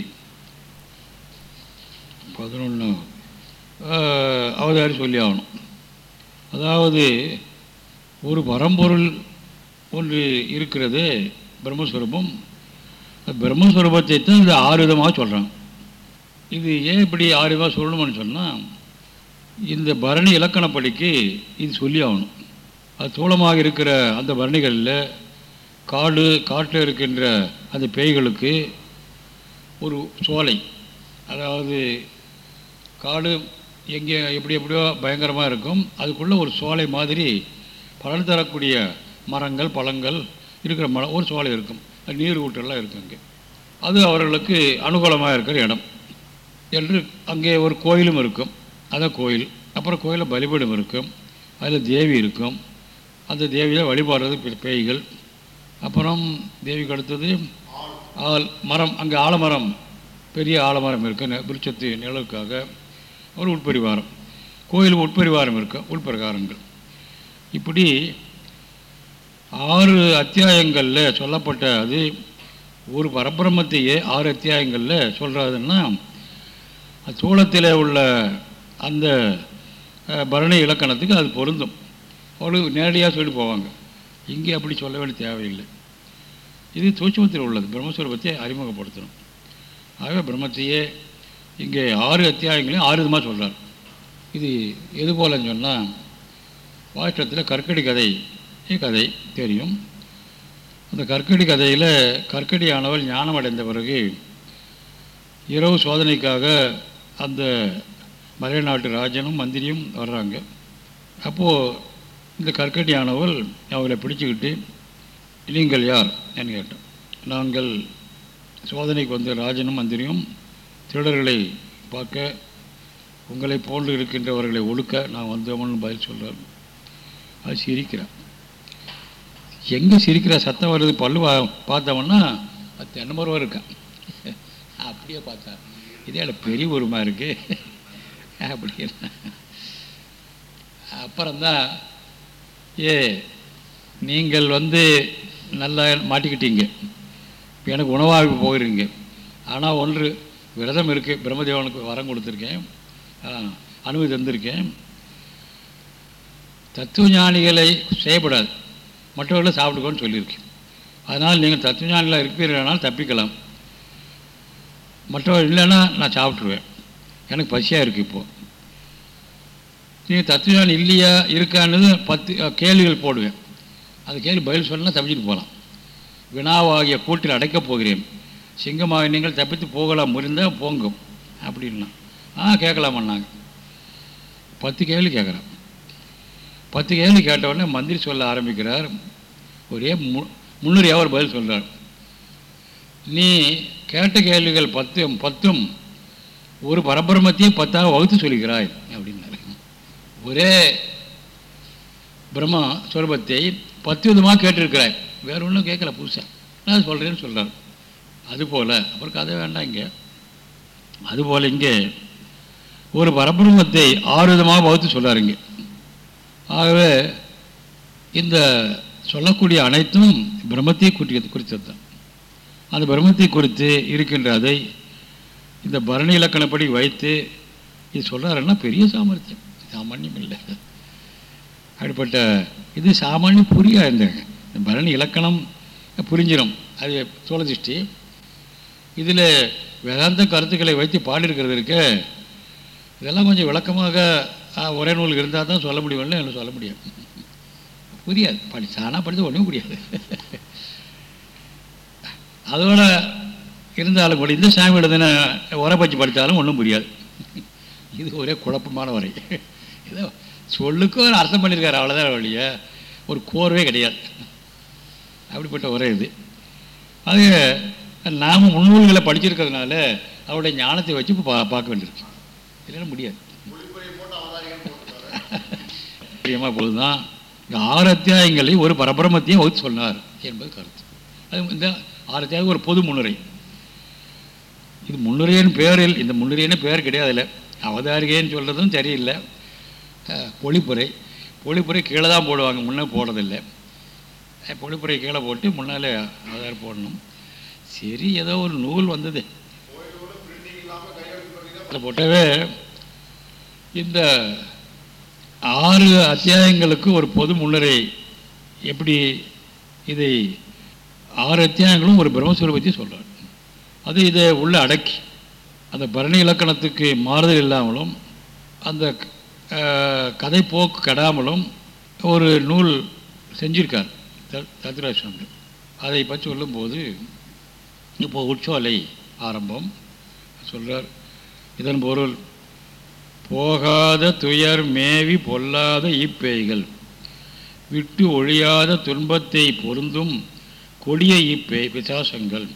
பதினொன்றாவது அவதாரி சொல்லி ஆகணும். அதாவது ஒரு பரம்பொருள் ஒன்று இருக்கிறது பிரம்மஸ்வரூபம். பிரம்மஸ்வரூபத்தை தான் இது ஆறு விதமாக சொல்கிறாங்க இது ஏன் இப்படி ஆறு விதமாக சொல்லணும்னு சொன்னால் இந்த பரணி இலக்கணப்படிக்கு இது சொல்லி ஆகணும். அது தூளமாக இருக்கிற அந்த பரணிகளில் காடு காட்டில் இருக்கின்ற அந்த பேய்களுக்கு ஒரு சோலை. அதாவது காடு எங்கே எப்படி எப்படியோ பயங்கரமாக இருக்கும். அதுக்குள்ளே ஒரு சோலை மாதிரி பலன் தரக்கூடிய மரங்கள் பழங்கள் இருக்கிற மரம் ஒரு சோலை இருக்கும். அது நீர் ஊற்றெல்லாம் இருக்கும் அங்கே. அது அவர்களுக்கு அனுகூலமாக இருக்கிற இடம். என்று அங்கே ஒரு கோயிலும் இருக்கும். அதான் கோயில். அப்புறம் கோயிலில் பலிபீடம் இருக்கும். அதில் தேவி இருக்கும். அந்த தேவியை வழிபாடுறது பேய்கள். அப்புறம் தேவிக்கு அடுத்தது ஆள் மரம். அங்கே ஆலமரம் பெரிய ஆலமரம் இருக்குது விருட்சத்து நிழலுக்காக. ஒரு உட்பரிவாரம். கோயிலுக்கு உட்பரிவாரம் இருக்கும் உட்பிரகாரங்கள் இப்படி ஆறு அத்தியாயங்களில் சொல்லப்பட்ட அது ஒரு பரபிரமத்தையே ஆறு அத்தியாயங்களில் சொல்கிறதுன்னா சூளத்தில் உள்ள அந்த பரணி இலக்கணத்துக்கு அது பொருந்தும். அவளுக்கு நேரடியாக சொல்லி போவாங்க. இங்கே அப்படி சொல்ல வேண்டிய தேவையில்லை. இது சூட்சமத்தில் உள்ளது. பிரம்மஸ்வரூபத்தை அறிமுகப்படுத்தணும். ஆகவே பிரம்மத்தையே இங்கே ஆறு அத்தியாயங்களையும் ஆறு விதமாக சொல்கிறார் இது எது போலன்னு சொன்னால் வாஷ்டத்தில் கற்கடி கதை கதை தெரியும். அந்த கற்கடி கதையில் கற்கடியானவள் ஞானம் அடைந்த பிறகு இரவு சோதனைக்காக அந்த மலை நாட்டு ராஜனும் மந்திரியும் வர்றாங்க. அப்போது இந்த கற்கடியானவள் அவளை பிடிச்சிக்கிட்டு நீங்கள் யார்? என்று கேட்டோம் நாங்கள் சோதனைக்கு வந்த ராஜனும் மந்திரியும் திருடர்களை பார்க்க உங்களை போன்று இருக்கின்றவர்களை ஒழுக்க நான் வந்தோம்னு பதில் சொல்கிறார் அது சிரிக்கிறான் எங்கே சிரிக்கிற சத்தம் வருது? பல்லு பா பார்த்தோம்னா அது தென்னை இருக்கான் அப்படியே பார்த்தா இதே பெரிய உருமா இருக்கு. அப்படின்னா அப்புறம்தான் ஏ நீங்கள் வந்து நல்லா மாட்டிக்கிட்டீங்க. இப்போ எனக்கு உணவாக போகிறீங்க ஆனால் ஒன்று விரதம் இருக்குது பிரம்மதேவனுக்கு வரம் கொடுத்துருக்கேன். ஆ, அனுமதி தந்திருக்கேன். தத்துவ ஞானிகளை செய்யப்படாது. மற்றவர்களை சாப்பிட்டுக்கோன்னு சொல்லியிருக்கேன். அதனால் நீங்கள் தத்துவ இருப்பீர்களானால் தப்பிக்கலாம். மற்றவர் இல்லைன்னா நான் சாப்பிட்ருவேன் எனக்கு பசியாக இருக்குது இப்போது நீங்கள் தத்துவஞானி இல்லையா இருக்கான்னு பத்து கேள்விகள் போடுவேன். அது கேள்வி பதில் சொன்னால் தப்பிச்சுட்டு போகலாம். வினாவாகிய கூட்டில் அடைக்கப் போகிறேன். சிங்கமாக நீங்கள் தப்பித்து போகலாம் முடிந்தால் போங்கும். அப்படின்னா ஆ கேட்கலாமன்னாங்க. பத்து கேள்வி கேட்குறேன் பத்து கேள்வி கேட்ட உடனே மந்திரி சொல்ல ஆரம்பிக்கிறார். ஒரே மு முன்னுரையாக ஒரு பதில் சொல்கிறார் நீ கேட்ட கேள்விகள் பத்தும் பத்தும் ஒரு பரபிரமத்தையும் பத்தாக வகுத்து சொல்கிறாய் அப்படின்னாரு. ஒரே பிரம்மா சுரபத்தை பத்து விதமாக கேட்டிருக்கிறாய். வேற ஒன்றும் கேட்கல புதுசாக நான் சொல்கிறேன்னு சொல்கிறார் அதுபோல் அப்புறம் கதை வேண்டாம் இங்கே. அதுபோல் இங்கே ஒரு பரபிரமத்தை ஆறு விதமாக வகுத்து சொல்கிறாருங்க ஆகவே இந்த சொல்லக்கூடிய அனைத்தும் பிரம்மத்தை குறித்து குறித்தது. தான் அந்த பிரம்மத்தை குறித்து இருக்கின்ற அதை இந்த பரணி இலக்கணப்படி வைத்து இது சொல்கிறாருன்னா பெரிய சாமர்த்தியம். சாமானியம் இல்லை. அப்படிப்பட்ட இது சாமானியம் புரியா இருந்தாங்க இந்த பரணி இலக்கணம் புரிஞ்சிடும் அது சோழதிஷ்டி. இதில் வேதாந்த கருத்துக்களை வைத்து பாடியிருக்கிறது இருக்க இதெல்லாம் கொஞ்சம் விளக்கமாக ஒரே நூல் இருந்தால் தான் சொல்ல முடியும்னு எனக்கு சொல்ல முடியாது. புரியாது. படி சாணா படித்து ஒன்றும் புரியாது. அதோட இருந்தாலும் கூட இந்த சாமி எழுதின உரை பச்சு படித்தாலும் ஒன்றும் புரியாது. இது ஒரே குழப்பமான உரை. ஏதோ சொல்லுக்கும் ஒரு அர்த்தம் பண்ணியிருக்காரு அவ்வளோதான் வழிய ஒரு கோர்வே கிடையாது. அப்படிப்பட்ட உரை இது. அது நாம் முன்னூல்களை படிச்சிருக்கிறதுனால அவருடைய ஞானத்தை வச்சு இப்போ பா பார்க்க வேண்டியிருக்கு இல்லைன்னா முடியாது. பிரியமாக பொழுதுதான் இந்த ஆறு அத்தியாயங்களையும் ஒரு பரபிரமத்தையும் வகுத்து சொன்னார் என்பது கருத்து. அது இந்த ஆறு அத்தியாயம் ஒரு பொது முன்னுரை. இது முன்னுரையின் பேரில் இந்த முன்னுரைன்னு பேர் கிடையாது இல்லை அவதாரிகைன்னு சொல்கிறதும் சரியில்லை. பொழிப்புரை. பொழிப்புரை கீழே தான் போடுவாங்க முன்னே போடுறதில்லை. பொழிப்புரை கீழே போட்டு முன்னாலே அவதார் போடணும். சரி ஏதோ ஒரு நூல் வந்தது. போட்டவே இந்த ஆறு அத்தியாயங்களுக்கு ஒரு பொது முன்னுரை எப்படி இதை ஆறு அத்தியாயங்களும் ஒரு பிரம்மஸ்வரூபத்தை சொல்கிறார் அது இதை உள்ள அடக்கி அந்த பரணி இலக்கணத்துக்கு மாறுதல் இல்லாமலும் அந்த கதை போக்கு கெடாமலும் ஒரு நூல் செஞ்சிருக்கார் தத்ராஜ் அதை பற்றி சொல்லும்போது இப்போது உற்சோலை ஆரம்பம் சொல்கிறார் இதன் பொருள் போகாத துயர் மேவி பொல்லாத ஈப்பேய்கள் விட்டு ஒழியாத துன்பத்தை பொருந்தும் கொடிய ஈப்பேய் பிசாசங்கள்.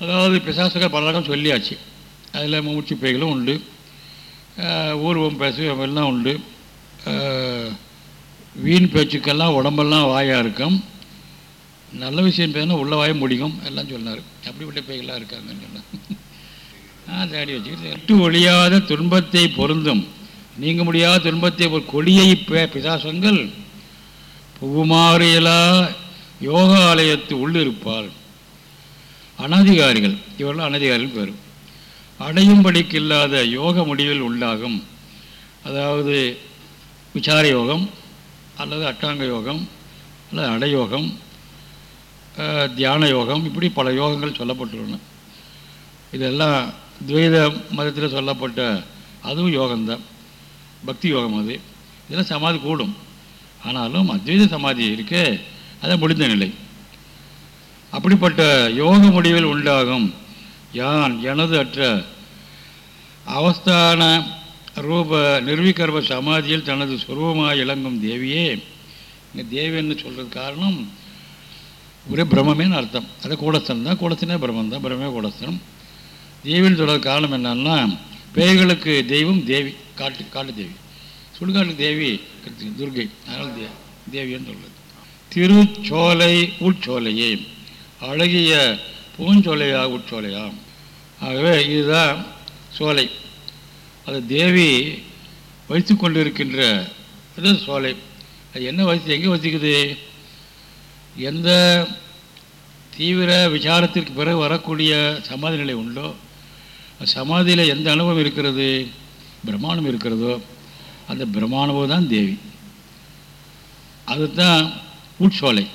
அதாவது பிசாசங்கள் பல ரகம் சொல்லியாச்சு. அதில் மூச்சு பேய்களும் உண்டு. ஊர்வம் பேசுவெல்லாம் எல்லாம் உண்டு. வீண் பேச்சுக்கெல்லாம் உடம்பெல்லாம் வாயாக இருக்கும். நல்ல விஷயம் பேசினா உள்ள வாய முடியும். எல்லாம் சொன்னார். அப்படிப்பட்ட பேய்களாக இருக்காங்கன்னு சொன்னார். நான் தேடி வச்சுக்கிட்டு விட்டு ஒழியாத துன்பத்தை பொருந்தும். நீங்க முடியாத துன்பத்தை ஒரு கொடியை பே- பிசாசங்கள். புகுமாறியலா யோகாலயத்து உள்ளிருப்பார் அனதிகாரிகள். இவர்கள் அனதிகாரிகள் பேர். அடையும்படிக்கு இல்லாத யோக முடிவில் உண்டாகும். அதாவது விசார யோகம் அல்லது அட்டாங்க யோகம் அல்லது அடையோகம் தியான யோகம் இப்படி பல யோகங்கள் சொல்லப்பட்டுள்ளன. இதெல்லாம் துவைத மதத்தில் சொல்லப்பட்ட அதுவும் யோகம்தான். பக்தி யோகம் அது. இதெல்லாம் சமாதி கூடும். ஆனாலும் அத்வைத சமாதி இருக்கே அது முடிந்த நிலை. அப்படிப்பட்ட யோக முடிவில் உண்டாகும் யான் எனது அற்ற அவஸ்தான ரூப நிர்விகர்ப சமாதியில் தனது சுரூபமாக இளங்கும் தேவியே இங்கே தேவின்னு சொல்கிறது காரணம் ஒரே பிரம்மமேன்னு அர்த்தம். அது கூடஸ்தன் தான் கூடஸ்தனே பிரம்மன் தான் பிரம்மே கூடஸ்தனம். தேவின்னு சொல்ல காரணம் என்னன்னா பேய்களுக்கு தெய்வம் தேவி காட்டு காட்டு தேவி. சுடுகாட்டு தேவி துர்கை அதனால் தே தேவின்னு சொல்கிறது திருச்சோலை உட்சோலையே. அழகிய பூஞ்சோலையா உட்சோலையா? ஆகவே இதுதான் சோலை. அது தேவி வைத்து கொண்டிருக்கின்ற இது சோலை. அது என்ன வசி எங்கே வசிக்குது எந்த தீவிர விசாரத்திற்கு பிறகு வரக்கூடிய சமாதி நிலை உண்டோ சமாதியில் எந்த அனுபவம் இருக்கிறது? பிரம்மாண்டம் இருக்கிறதோ அந்த பிரம்மாண்டமும் தான் தேவி. அதுதான் உட்சோலை.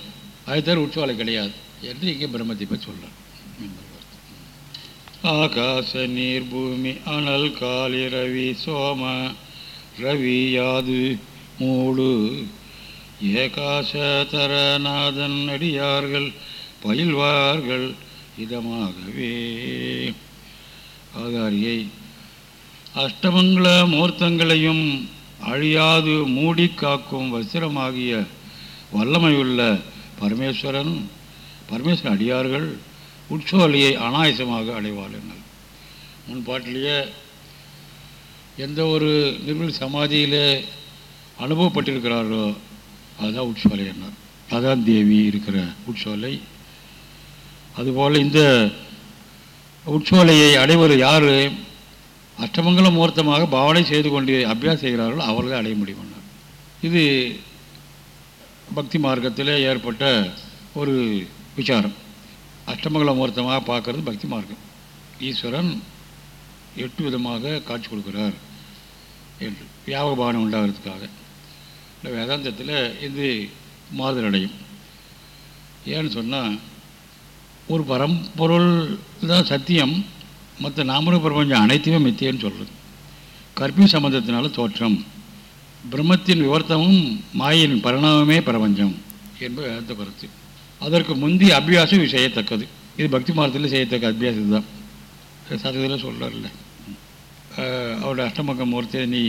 அது தவிர உட்சோலை கிடையாது என்று இங்கே பிரம்மத்தை பற்றி சொல்கிறார் ஆகாச நீர் பூமி அனல் காலி ரவி சோம ரவி யாது மூடு. ஏகாச தரநாதன் அடியார்கள் பயில்வார்கள் இதமாகவே. ஆதாரியை அஷ்டமங்கள மூர்த்தங்களையும் அழியாது மூடி காக்கும் வசிரமாகிய வல்லமையுள்ள பரமேஸ்வரன் பரமேஸ்வரன் அடியார்கள் உட்சோலையை அனாயசமாக அடைவார்கள் முன்பாட்டிலேயே எந்த ஒரு நிர்மல் சமாதியில் அனுபவப்பட்டிருக்கிறாரோ அதுதான் உட்சோலை என்ன அதான் தேவி இருக்கிற உட்சோலை அதுபோல் இந்த உட்சோலையை அடைவது யார்? அஷ்டமங்கல முகூர்த்தமாக பாவனை செய்து கொண்டு அபியாசம் செய்கிறார்களோ அவர்கள் அடைய முடியும் இது பக்தி மார்க்கத்தில் ஏற்பட்ட ஒரு விசாரம். அஷ்டமங்கல முகூர்த்தமாக பார்க்கறது பக்தி மார்க்கம். ஈஸ்வரன் எட்டு விதமாக காட்சி கொடுக்குறார் என்று. வியாபக பானம் உண்டாகிறதுக்காக. இந்த வேதாந்தத்தில் இது மாறுதல் அடையும். ஏன்னு சொன்னால் ஒரு பரம்பொருள் தான் சத்தியம் மற்ற நாமரூப பிரபஞ்சம் அனைத்துமே மித்தியன்னு சொல்கிறது கற்பி சம்பந்தத்தினால தோற்றம். பிரம்மத்தின் விவர்த்தமும் மாயின் பரிணாமமே பிரபஞ்சம் என்பது வேத கருத்து அதற்கு முந்தி அபியாசம் இது செய்யத்தக்கது இது பக்தி மார்க்கத்தில் செய்யத்தக்க அபியாசம் இதுதான். சதவீதம் சொல்கிறார்ல அவருடைய அஷ்டமக்க மூர்த்தியை நீ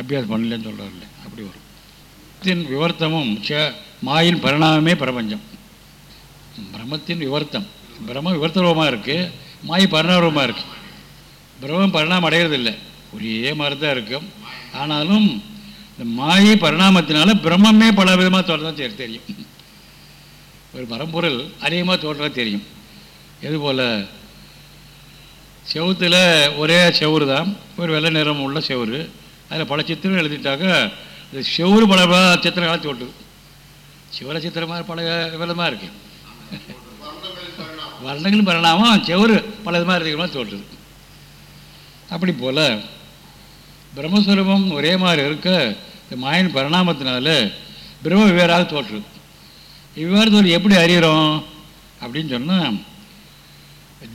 அபியாசம் பண்ணலன்னு சொல்கிறார்ல அப்படி வரும். விவர்த்தமும் மாயின் பரிணாமமே பிரபஞ்சம். பிரம்மத்தின் விவர்த்தம். பிரம்ம விவர்த்தரூபமாக இருக்குது மாய் பரிணாமரூபமாக இருக்குது பிரம்மம் பரிணாமம் அடைகிறதில்லை ஒரே மாதிரி தான் இருக்கும் ஆனாலும் இந்த மாயை பரிணாமத்தினால பிரம்மமே பல விதமாக தோற்றதான் தெரியும் தெரியும். ஒரு பரம்பொருள் அதிகமாக தோற்றதான் தெரியும். இதுபோல் செவுத்தில் ஒரே செவுறு தான் ஒரு வெள்ளை நிறம் உள்ள செவுறு அதில் பல சித்திரம் எழுதிட்டாக்க இந்த செவுறு பல பல சித்திரங்களாக தோட்டுது சிவர சித்திரமாக பல விதமாக இருக்குது வர்ணங்கள் பரிணாமம் செவரு பல விதமாக இருக்கிற மாதிரி தோற்றுது அப்படி போல் பிரம்மஸ்வரூபம் ஒரே மாதிரி இருக்க இந்த மாயின் பரிணாமத்தினால பிரம்ம வெவ்வேறாக தோற்றுது. இவ்வாறு தோல் எப்படி அறிகிறோம்? அப்படின்னு சொன்னால்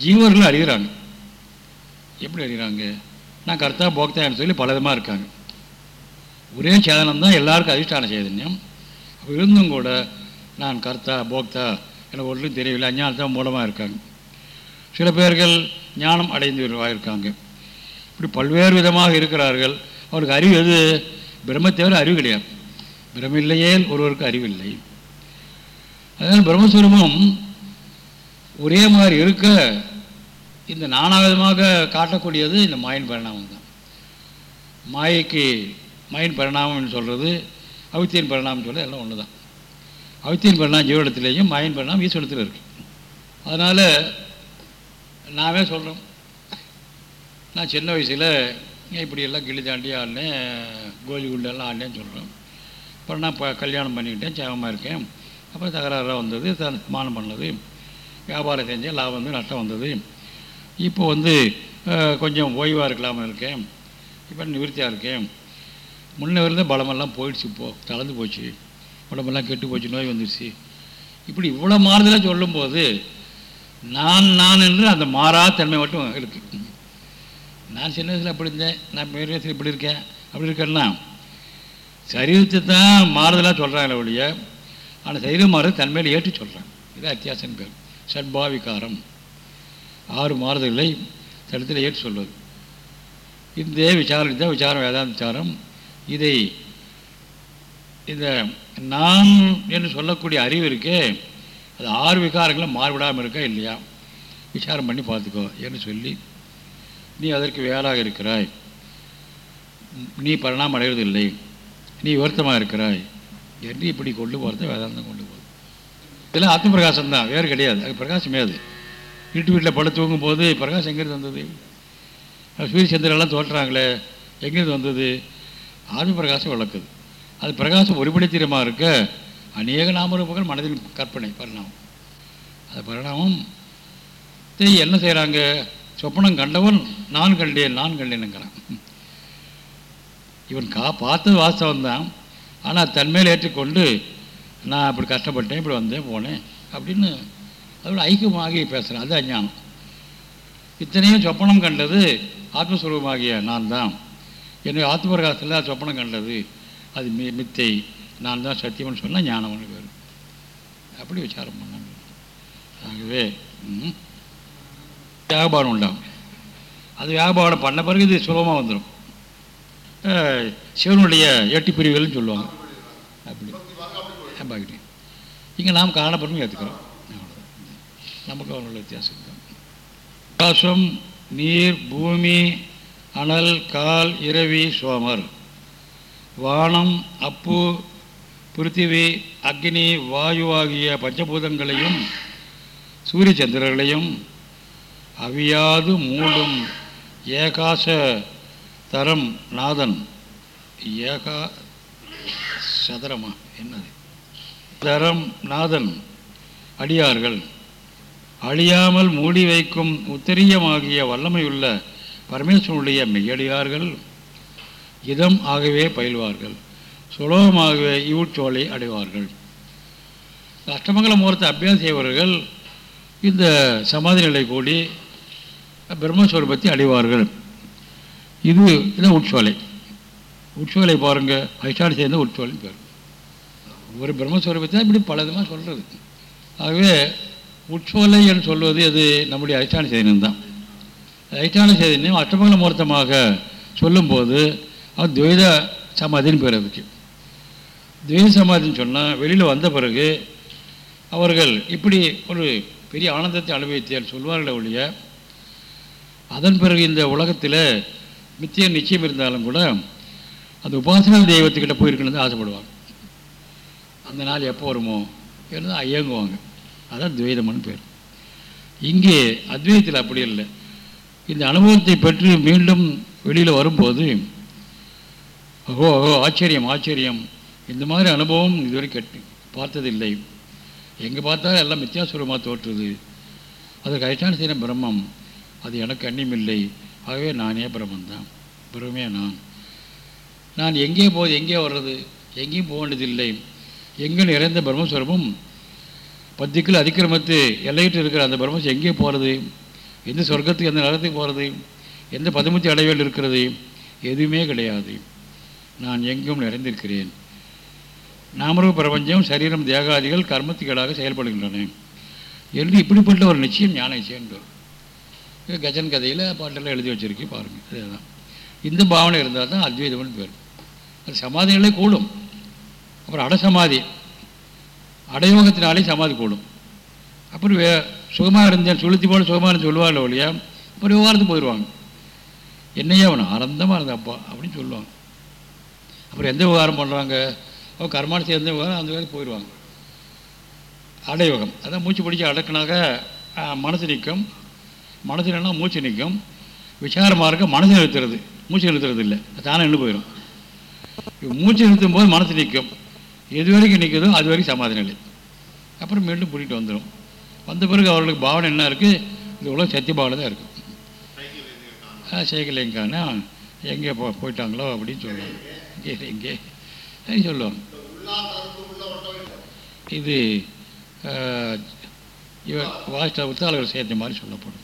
ஜீவர்களும் அறிகிறாங்க. எப்படி அறிகிறாங்க? நான் கர்த்தா போக்தான்னு சொல்லி பல விதமாக இருக்காங்க. ஒரே சேதனம் தான் எல்லாருக்கும் அதிஷ்டான சைதன்யம். அப்போ இருந்தும் கூட நான் கர்த்தா போக்தா எனக்கு ஒன்றும் தெரியவில்லை. அஞ்ஞானத்தான் மூலமாக இருக்காங்க. சில பேர்கள் ஞானம் அடைந்து இருக்காங்க இப்படி பல்வேறு விதமாக இருக்கிறார்கள். அவருக்கு அறிவு எது? பிரம்மத்தேவர அறிவு கிடையாது. பிரமில்லையே ஒருவருக்கு அறிவில்லை அதனால் பிரம்மஸ்வரூபம் ஒரே மாதிரி இருக்க இந்த நானாவிதமாக காட்டக்கூடியது இந்த மாயின் பரிணாமம் தான். மாயைக்கு மாயின் பரிணாமம்னு சொல்கிறது அவித்தியின் பரிணாமம் சொல்கிறது எல்லாம் ஒன்று தான் அவித்தியன் பரிணாமம் ஜீவனத்திலேயும் மாயின் பரிணாமம் ஈஸ்வரத்தில் இருக்குது அதனால் நாமே சொல்கிறோம் நான் சின்ன வயசில் இப்படியெல்லாம் கிளி தாண்டி ஆடினேன் கோலி குண்டெல்லாம் ஆடினேன்னு சொல்கிறோம் அப்புறம் நான் இப்போ கல்யாணம் பண்ணிக்கிட்டேன் சேவமாக இருக்கேன். அப்புறம் தகராறாக வந்தது மானம் பண்ணது. வியாபாரம் செஞ்சேன் லாபம் வந்து நஷ்டம் வந்தது. இப்போ வந்து கொஞ்சம் ஓய்வாக இருக்கலாமல் இருக்கேன். இப்போ நிவர்த்தியாக இருக்கேன். முன்ன இருந்த பலமெல்லாம் போயிடுச்சு இப்போது தளர்ந்து போச்சு. உடம்பெல்லாம் கெட்டு போச்சு நோய் வந்துடுச்சு இப்படி இவ்வளோ மாறுதலாக சொல்லும்போது நான் நான் என்று அந்த மாறா தன்மை மட்டும் இருக்குது நான் சின்ன வயசில் அப்படி இருந்தேன் நான் பெரிய வயசில் இப்படி இருக்கேன் அப்படி இருக்கேன்னா சரீரத்தை தான் மாறுதலாக சொல்கிறாங்களே ஒழிய ஆனால் சரீரம் மாறுறது தன்மையில் ஏற்றி சொல்கிறாங்க இது அத்தியாசம் பேர். சட்பாவிகாரம் ஆறு மாறுதல்களை சரித்தில் ஏற்று சொல்வது. இந்த விசாரம் தான் விசாரம் வேதாந்த விசாரம். இதை இந்த நான் என்று சொல்லக்கூடிய அறிவு இருக்கே அது ஆறு விகாரங்களும் மாறுபடாமல் இருக்கா இல்லையா? விசாரம் பண்ணி பார்த்துக்கோ என்று சொல்லி நீ அதற்கு வேலாக இருக்கிறாய். நீ பரிணாமம் அடைவதில்லை நீ வருத்தமாக இருக்கிறாய். என்று இப்படி கொண்டு போகிறத வேதாந்தம் கொண்டு போகுது. இதெல்லாம் ஆத்ம பிரகாசம் தான் வேறு கிடையாது. அது பிரகாசமே அது. வீட்டு வீட்டில் படுத்து தூங்கும் போது பிரகாசம் எங்கேருந்து வந்தது? சூரிய சந்திரெல்லாம் தோற்றுறாங்களே எங்கேருந்து வந்தது? ஆத்ம பிரகாசம் விளக்குது. அது பிரகாசம் ஒருபடித்திரமாக இருக்க அநேக நாமரூபங்கள் மனதில் கற்பனை. பரிணாமம். அது பரிணாமம். என்ன செய்கிறாங்க சொப்பனம் கண்டவன் நான் கண்டேன் நான் கண்டேனுங்கிறான் இவன் கா பார்த்தது வாஸ்தவம் தான் ஆனால் தன்மையில் ஏற்றுக்கொண்டு நான் அப்படி கஷ்டப்பட்டேன் இப்படி வந்தேன் போனேன் அப்படின்னு அதோட ஐக்கியமாகி பேசுகிறேன் அது அஞ்ஞானம். இத்தனையும் சொப்பனம் கண்டது ஆத்மஸ்வரூபமாகிய நான் தான் என்னுடைய ஆத்மபிரகாசத்தில் சொப்பனம் கண்டது. அது மி மித்தை. நான் தான் சத்தியம்னு சொன்னால் ஞானம்னு பேர். அப்படி விசாரம் பண்ணாங்க. ஆகவே ம், வியாபாரம் உண்டாகும். அது வியாபாரம் பண்ண பிறகு இது சுலபமாக வந்துடும் சிவனுடைய எட்டு பிரிவுகள்னு சொல்லுவாங்க. அப்படி. பாக்கிட்டு இங்கே நாம் காணப்படும் ஏற்றுக்கிறோம் நமக்கு அவங்களோட வித்தியாசம் தான் ஆகாசம் நீர் பூமி அனல் கால் இரவி சோமர். வானம் அப்பு பிருத்திவி அக்னி வாயுவாகிய பஞ்சபூதங்களையும் சூரிய சந்திரர்களையும் அவியாது மூடும் ஏகாச தரம் நாதன். ஏகா சதரமா? என்னது? தரம் நாதன் அடியார்கள். அழியாமல் மூடி வைக்கும் உத்தரியமாகிய வல்லமையுள்ள பரமேஸ்வரனுடைய மெய்யடியார்கள் இதம் ஆகவே பயில்வார்கள். சுலபமாகவே இவுச்சோலை அடைவார்கள். அஷ்டமங்கல முகூர்த்த அபியாசம் செய்பவர்கள் இந்த சமாதி நிலை கூடி பிரம்மஸ்வரூபத்தை அடைவார்கள். இது இதான் உட்சோலை. உட்சோலை பாருங்கள் அதிஷ்டான சேர்ந்த உட்சோலைன்னு பேர். ஒரு பிரம்மஸ்வரூபத்தை தான் இப்படி பல விதமாக சொல்கிறது ஆகவே உட்சோலை என்று சொல்வது அது நம்முடைய அதிஷ்டான சேதனம் தான். அதிஷ்டான சேதனையும் அஷ்டமங்கல முகூர்த்தமாக சொல்லும்போது அது துவைத சமாதின்னு பேர் அதுக்கு. துவைத சமாதின்னு சொன்னால் வெளியில் வந்த பிறகு அவர்கள் இப்படி ஒரு பெரிய ஆனந்தத்தை அனுபவித்தேன் சொல்வார்களே ஒழிய அதன் பிறகு இந்த உலகத்தில் மித்திய நிச்சயம் இருந்தாலும் கூட அந்த உபாசனா தெய்வத்துக்கிட்ட போயிருக்கணும்னு ஆசைப்படுவாங்க. அந்த நாள் எப்போ வருமோ இருந்தால் ஐயங்குவாங்க. அதான் துவைதம்னு பேர். இங்கே அத்வைதத்தில் அப்படி இல்லை. இந்த அனுபவத்தை பெற்று மீண்டும் வெளியில் வரும்போது ஓஹோ ஓஹோ ஆச்சரியம் ஆச்சரியம். இந்த மாதிரி அனுபவம் இதுவரை கெட்டு பார்த்ததில்லை. எங்கே பார்த்தாலும் எல்லாம் மித்தியாசுரமாக தோற்றுது. அதற்கு அதிஷ்டான செய்கிற பிரம்மம் அது எனக்கு அன்னியமில்லை ஆகவே நானே பிரம்மந்தான் பிரம்மே நான். நான் எங்கே போகுது எங்கே வர்றது? எங்கேயும் போக வேண்டியதில்லை. எங்கே நிறைந்த பிரம்மஸ்வரமும் பத்திக்குள் அதிக்கிரமத்து எல்லையிட்டு இருக்கிற அந்த பிரம்மஸ் எங்கே போகிறது எந்த சொர்க்கத்துக்கு எந்த நரகத்துக்கு போகிறது எந்த பதமுத்தி அடைவேல் இருக்கிறது? எதுவுமே கிடையாது. நான் எங்கும் நிறைந்திருக்கிறேன். நாமரூப பிரபஞ்சம் சரீரம் தேகாதிகள் கர்மத்துக்களாக செயல்படுகின்றன. என்று இப்படிப்பட்ட ஒரு நிச்சயம் ஞான நிச்சயம் இது கஜன் கதையில் பாட்டெல்லாம் எழுதி வச்சிருக்கு பாருங்கள் அதுதான். இந்த பாவனை இருந்தால் தான் அத்வைதம்னு பேர் அது சமாதிகளே கூடும். அப்புறம் அடசமாதி அடையோகத்தினாலே சமாதி கூடும். அப்புறம் வே சுகமாக இருந்தேன் சுளுத்தி போல சுகமாக இருந்து சொல்லுவாங்க இல்லையா அப்புறம் விவகாரத்துக்கு போயிடுவாங்க. என்னையா அவன் ஆனந்தமாக இருந்தப்பா அப்படின்னு சொல்லுவாங்க. அப்புறம் எந்த விவகாரம் பண்ணுறாங்க அவன் கர்மானு சேர்ந்த விவகாரம்? அந்த வேலைக்கு போயிடுவாங்க அடையோகம். அதான் மூச்சு பிடிச்சி அடக்குனாக்க மனசு நிற்கும் மனசு இல்லைன்னா மூச்சு நிற்கும் விசாரமாக இருக்க மனசு நிறுத்துறது. மூச்சு நிறுத்துறது இல்லை தானே நின்று போயிடும். இப்ப மூச்சு நிறுத்தும் போது மனசு நிற்கும் எது வரைக்கும் நிற்குதோ அது வரைக்கும் சமாதி நிலை அப்புறம் மீண்டும் கூட்டிகிட்டு வந்துடும் வந்த பிறகு அவர்களுக்கு பாவனை என்ன இருக்குது இந்த உலகம் சத்திய பாவனை தான் இருக்கும் சேகலைங்கானா எங்கே போ போயிட்டாங்களோ அப்படின்னு சொல்லுவாங்க. இங்கே எங்கே இது ஆஹ், இவர் வாசிட்ட உத்தாளர்கள் சேர்ந்த மாதிரி சொல்லப்படும்.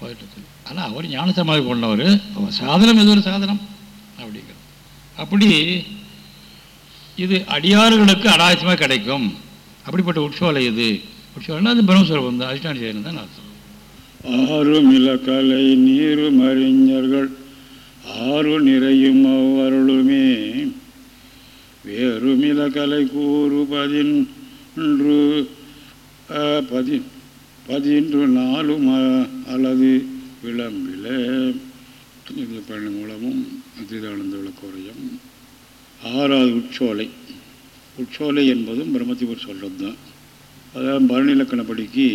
வாயிட்டத்தில் ஆனால் அவர் ஞானசமாதி கொண்டவர் அவர் சாதனம் எது ஒரு சாதனம்? அப்படிங்கிற அப்படி இது அடியாறுகளுக்கு அனாயசமாக கிடைக்கும். அப்படிப்பட்ட உட்சோலை இது. உட்சோலைனா அது பிரம்மஸ்வரூபம் தான். அதிஷ்டான செய்யணும் தான் அர்த்தம் ஆறும் இலக்கலை நீரும் அறிஞர்கள் ஆறு நிறையும் அவ்வருளுமே. வேறுமில கலை கூறு பதின்று பதி பதின்று நாளும் அல்லது விளம்பில. இது பயணம் மூலமும் அதிதானந்த விளக்குறையும் ஆறாவது உட்சோலை. உட்சோலை என்பதும் பிரம்மத்திபுர் சொல்கிறது தான் அதாவது பரணிலக்கணப்படிக்கு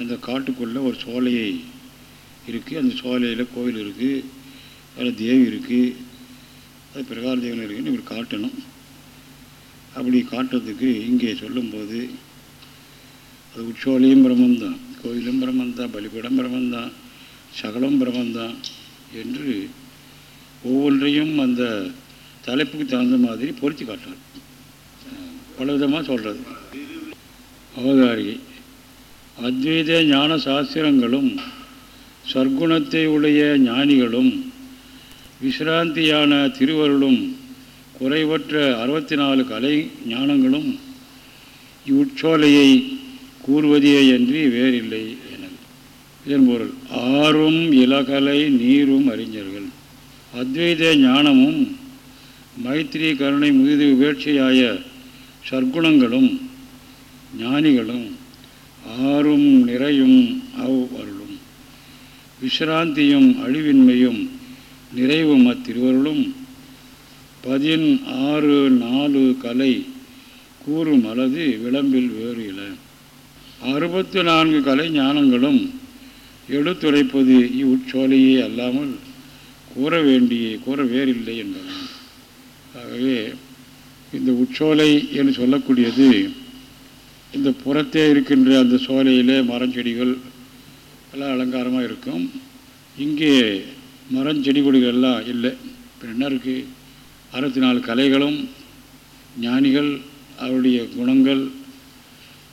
அந்த காட்டுக்குள்ளே ஒரு சோலையை இருக்குது அந்த சோலையில் கோயில் இருக்குது அதில் தேவி இருக்குது அது பிரகார தேவன் இருக்குன்னு இப்படி காட்டணும். அப்படி காட்டுறதுக்கு இங்கே சொல்லும்போது அது உச்சோலையும் பிரம்மந்தான் கோயிலும் பிரம்மந்தான் பலிபீடம் பிரம்மந்தான் சகலம் பிரம்மந்தான் என்று ஒவ்வொன்றையும் அந்த தலைப்புக்கு தகுந்த மாதிரி பொருத்தி காட்டுறார். பல விதமாக சொல்கிறது அவதாரி அத்வைத ஞான சாஸ்திரங்களும் சர்க்குணத்தை உடைய ஞானிகளும் விசிராந்தியான திருவருளும் குறைவற்ற அறுபத்தி நாலு கலை ஞானங்களும் இவ்வுட்சோலையை கூறுவதேயன்றி வேறில்லை என இதன் பொருள் ஆறும் இலகலை நீரும் அறிஞர்கள். அத்வைத ஞானமும் மைத்திரி கருணை முதிது உபேட்சையாய சர்க்குணங்களும் ஞானிகளும் ஆறும் நிறையும் அவ் அருளும் விசிராந்தியும் அழிவின்மையும் நிறைவும் அத்திருவருளும் பதின் ஆறு நாலு கலை கூறும் அளது விளம்பில் வேறு இல அறுபத்து நான்கு கலை ஞானங்களும் எடுத்துரைப்பது இவ்வுட்சோலையே அல்லாமல் கூற வேண்டிய கூற வேறில்லை என்பதாம் ஆகவே இந்த உட்சோலை என்று சொல்லக்கூடியது இந்த புறத்தே இருக்கின்ற அந்த சோலையிலே மரஞ்செடிகள் எல்லாம் அலங்காரமாக இருக்கும். இங்கே மரஞ்செடி கொடிகள் எல்லாம் இல்லை. இப்போ என்ன இருக்குது அறுபத்தி நாலு கலைகளும் ஞானிகள் அவருடைய குணங்கள்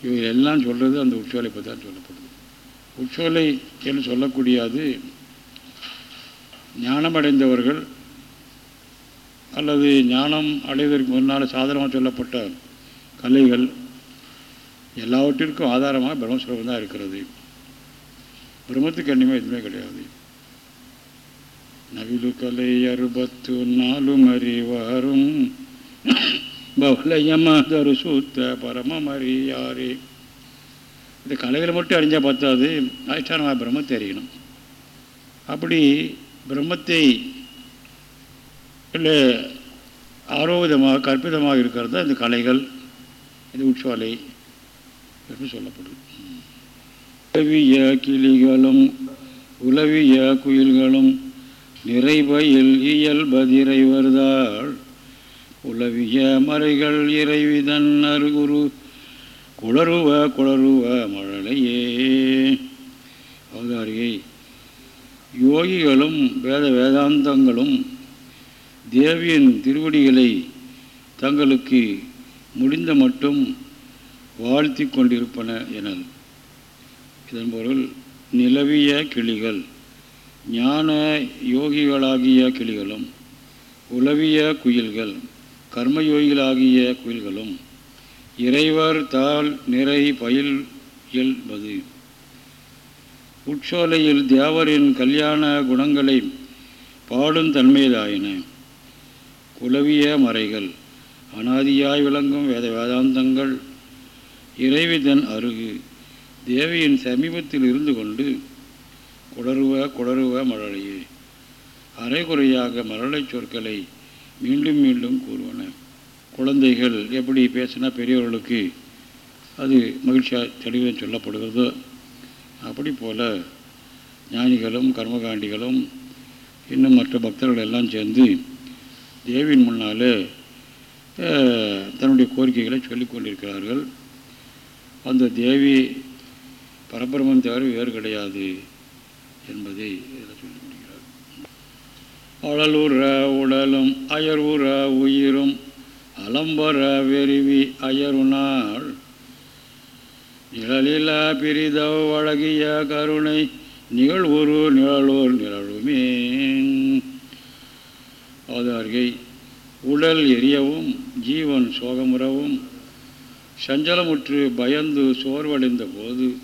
இவை எல்லாம் சொல்கிறது அந்த உட்சோலை பற்றி தான் சொல்லப்படுது. உட்சோலை என்று சொல்லக்கூடியது ஞானமடைந்தவர்கள் அல்லது ஞானம் அடைவதற்கு முன்னால் சாதாரணமாக சொல்லப்பட்ட கலைகள் எல்லாவற்றிற்கும் ஆதாரமாக பிரம்மஸ்வரூபம் தான் இருக்கிறது. பிரம்மத்துக்கு என்னமே எதுவுமே கிடையாது. நவிலு கலை அறுபத்து நாலும் அறிவாரும். பவலயமதரு சூத்த பரமம் அறியாரே. இந்த கலைகளை மட்டும் அறிஞ்சால் பத்தாது அதிஷ்டானமாக பிரம்மத்தை அறியணும். அப்படி பிரம்மத்தை இல்லை ஆரோவிதமாக கற்பிதமாக இருக்கிறது தான் இந்த கலைகள் இந்த உட்சாலை என்று சொல்லப்படுது. உலவிய கிளிகளும் உலவிய குயில்களும் நிறைவையில் இயல்பதிரை வருதாள் உலவிய மறைகள் இறைவிதன் அருகுரு குளருவ குளருவ மழலையே. அவதாரியை யோகிகளும் வேத வேதாந்தங்களும் தேவியின் திருவடிகளை தங்களுக்கு முடிந்த மட்டும் வாழ்த்தி கொண்டிருப்பன எனல். இதன் பொருள் நிலவிய கிளிகள். ஞான யோகிகளாகிய கிளிகளும் உலவிய குயில்கள் கர்மயோகிகளாகிய குயில்களும் இறைவர் தாள் நிறை பயில் இயல்பது. உட்சோலையில் தேவரின் கல்யாண குணங்களை பாடும் தன்மையதாயின குலவிய மறைகள் அனாதியாய் விளங்கும் வேத வேதாந்தங்கள் இறைவிதன் அருகு தேவியின் சமீபத்தில் இருந்து கொண்டு குளருவ குளறுவ மழலையே அரைகுறையாக மரளை சொற்களை மீண்டும் மீண்டும் கூறுவன. குழந்தைகள் எப்படி பேசினா பெரியவர்களுக்கு அது மகிழ்ச்சியாக தெளிவாக சொல்லப்படுகிறதோ அப்படி போல் ஞானிகளும் கர்மகாண்டிகளும் இன்னும் மற்ற பக்தர்கள் எல்லாம் சேர்ந்து தேவியின் முன்னாலே தன்னுடைய கோரிக்கைகளை சொல்லிக் கொண்டிருக்கிறார்கள். அந்த தேவி பரபிரமம் தவிர வேறு கிடையாது. என்பதை இதில் சொல்லி முடிகிறார் அழலுற உடலும் அயர்வுற உயிரும் அலம்பர வெறிவி அயருநாள். நிழலில பிரிதவ் அழகிய கருணை நிகழ்வுரு நிழலோர் நிழலுமே. அவதார்கை உடல் எரியவும் ஜீவன் சோகமுறவும் சஞ்சலமுற்று பயந்து சோர்வடைந்த போது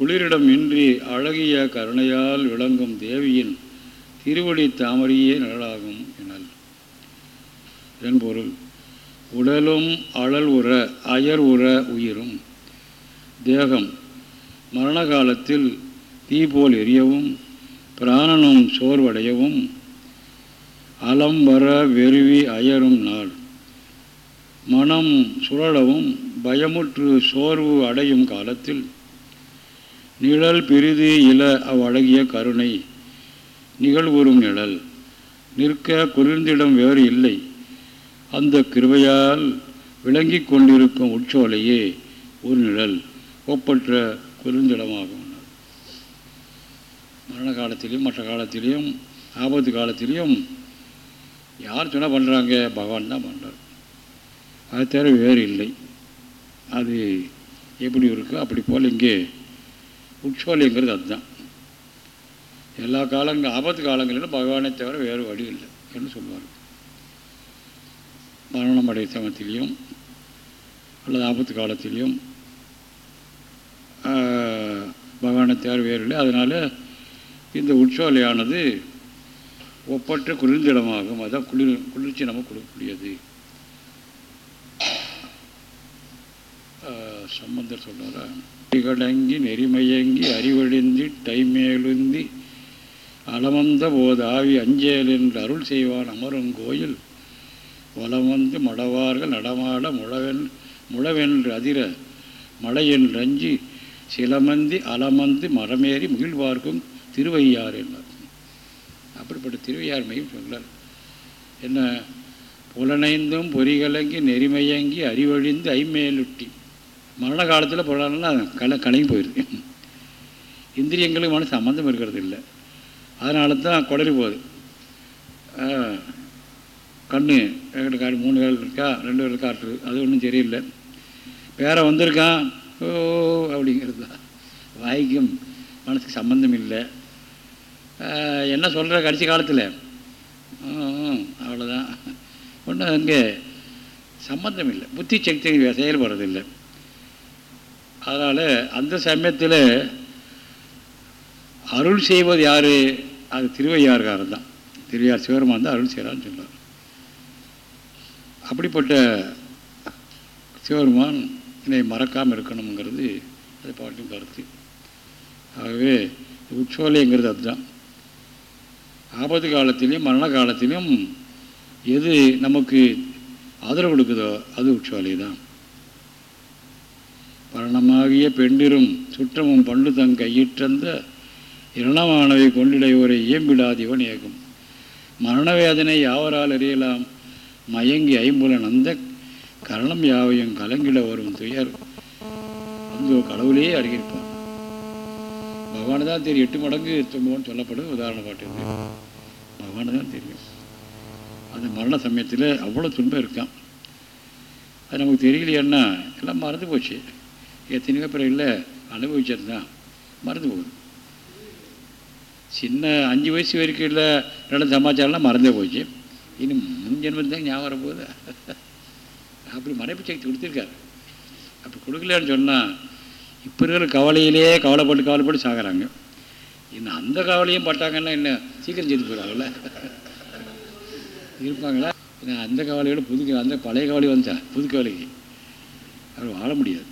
குளிரிடம் இன்றி அழகிய கருணையால் விளங்கும் தேவியின் திருவடி தாமரையே நிழலாகும் எனல். இதன் பொருள் உடலும் அழல் உற அயர் உற உயிரும். தேகம் மரண காலத்தில் தீ போல் எரியவும் பிராணனும் சோர்வடையவும் அலம் வர வெறுவி அயரும் நாள். மனம் சுழலவும் பயமுற்று சோர்வு அடையும் காலத்தில் நிழல் பிரிது இல அவ்வழகிய கருணை. நிகழ்வுறும் நிழல். நிற்க குளிர்ந்திடம் வேறு இல்லை. அந்த கிருபையால் விளங்கி கொண்டிருக்கும் உட்சோலையே ஒரு நிழல். ஒப்பற்ற குளிர்ந்திடமாகும். மரண காலத்திலையும் மற்ற காலத்திலையும் ஆபத்து காலத்திலையும் யார் சொன்னால் பண்ணுறாங்க பகவான் தான் பண்ணுறார் அது தவிர வேறு இல்லை. அது எப்படி இருக்கோ அப்படி போல் இங்கே உட்சோலைங்கிறது அதுதான். எல்லா காலங்கள் ஆபத்து காலங்களிலும் பகவானை தவிர வேறு வழி இல்லை என்று சொல்லுவார் மரணம் அடைய சமத்திலையும் அல்லது ஆபத்து காலத்திலையும் பகவானை தவிர வேறு இல்லை. அதனால் இந்த உட்சோலையானது ஒப்பற்ற குளிர்ந்திடமாகும். அதான் குளிர் குளிர்ச்சி நம்ம கொடுக்கக்கூடியது. சம்பந்தர் சொல்கிறாரா கடங்கி நெறிமயங்கி அறிவழிந்து டைமேலுந்தி அளவந்த போதாவி அஞ்சேல் என்று அருள் செய்வான் அமரும் கோயில். வளவந்து மடவார்கள் நடமாட முழவென் முழவென்று அதிர மழையென்று அஞ்சி சிலமந்தி அலமந்து மரமேறி முகிழ்வார்க்கும் திருவையார் என்றார் அப்படிப்பட்ட திருவையார் மையம் சொன்னார். என்ன புலனைந்தும் பொறிகலங்கி நெறிமையங்கி அறிவழிந்து ஐமேலுட்டி மரண காலத்தில் புலனெல்லாம் கல கலங்கி போயிருக்கு இந்திரியங்களுக்கு மன சம்மந்தம் இருக்கிறது இல்லை. அதனால தான் குடலி போகுது கண்ணு ரெண்டு காட்டு மூணு கால் இருக்கா? ரெண்டு கால் காற்று அது ஒன்றும் சரியில்லை. வேற வந்திருக்கான். ஓ அப்படிங்கிறது. தான் வாய்க்கும் மனசுக்கு சம்மந்தம் இல்லை. என்ன சொல்கிற கடைசி காலத்தில்? அவ்வளோதான் ஒன்றும் அங்கே சம்மந்தம் இல்லை. புத்தி சக்தி செயல்படுறதில்லை அதனால் அந்த சமயத்தில் அருள் செய்வது யார்? அது திருவையார்காரன் தான் திருவையார் சிவருமான் தான் அருள் செய்கிறான்னு சொல்கிறார் அப்படிப்பட்ட சிவருமான் என்னை மறக்காமல் இருக்கணுங்கிறது அது பாட்டும் கருத்து. ஆகவே உச்சோலைங்கிறது அதுதான். ஆபத்து காலத்திலையும் மரண காலத்திலையும் எது நமக்கு ஆதரவு கொடுக்குதோ அது உச்சோலை தான் மரணமாகிய பெண்டிரும் சுற்றமும் பண்டு தங் கையிற்றந்த இரணமானவை கொண்டிடையோரை இயம்பிடாதிவன் ஏகும். மரணவேதனை யாவரால் அறியலாம்? மயங்கி ஐம்புலன் அந்த கரணம் யாவையும் கலங்கிட வரும் துயர். அந்த கடவுளே அறிகிருப்பான் பகவானு தான் தெரியும் எட்டு மடங்கு துன்பம்னு சொல்லப்படும் உதாரண பாட்டு இது பகவானு தான் தெரியும். அந்த மரண சமயத்தில் அவ்வளோ துன்பம் இருக்கான் அது நமக்கு தெரியலையன்னா எல்லாம் மறந்து போச்சு. எத்தனையோ பேர் இல்லை அனுபவிச்சது தான் மறந்து போகுது. சின்ன அஞ்சு வயசு வரைக்கும் இல்லை நல்ல சமாச்சாரம்லாம் மறந்தே போச்சு. இனி முன்ஜென்மத்தான் தான் ஞாபகம் போகுது அப்படி மறைப்பு சக்தி கொடுத்துருக்காரு. அப்படி கொடுக்கலன்னு சொன்னால் இப்போ இருக்கிற கவலையிலே கவலைப்பட்டு கவலைப்பட்டு சாகிறாங்க. இன்னும் அந்த கவலையும் பட்டாங்கன்னா என்ன சீக்கிரம் செய்து போயிடுவாங்கல்ல. இருப்பாங்களா? ஏன்னா அந்த கவலையோட புது அந்த பழைய கவலை வந்தா புது கவலைக்கு. அவர் வாழ முடியாது.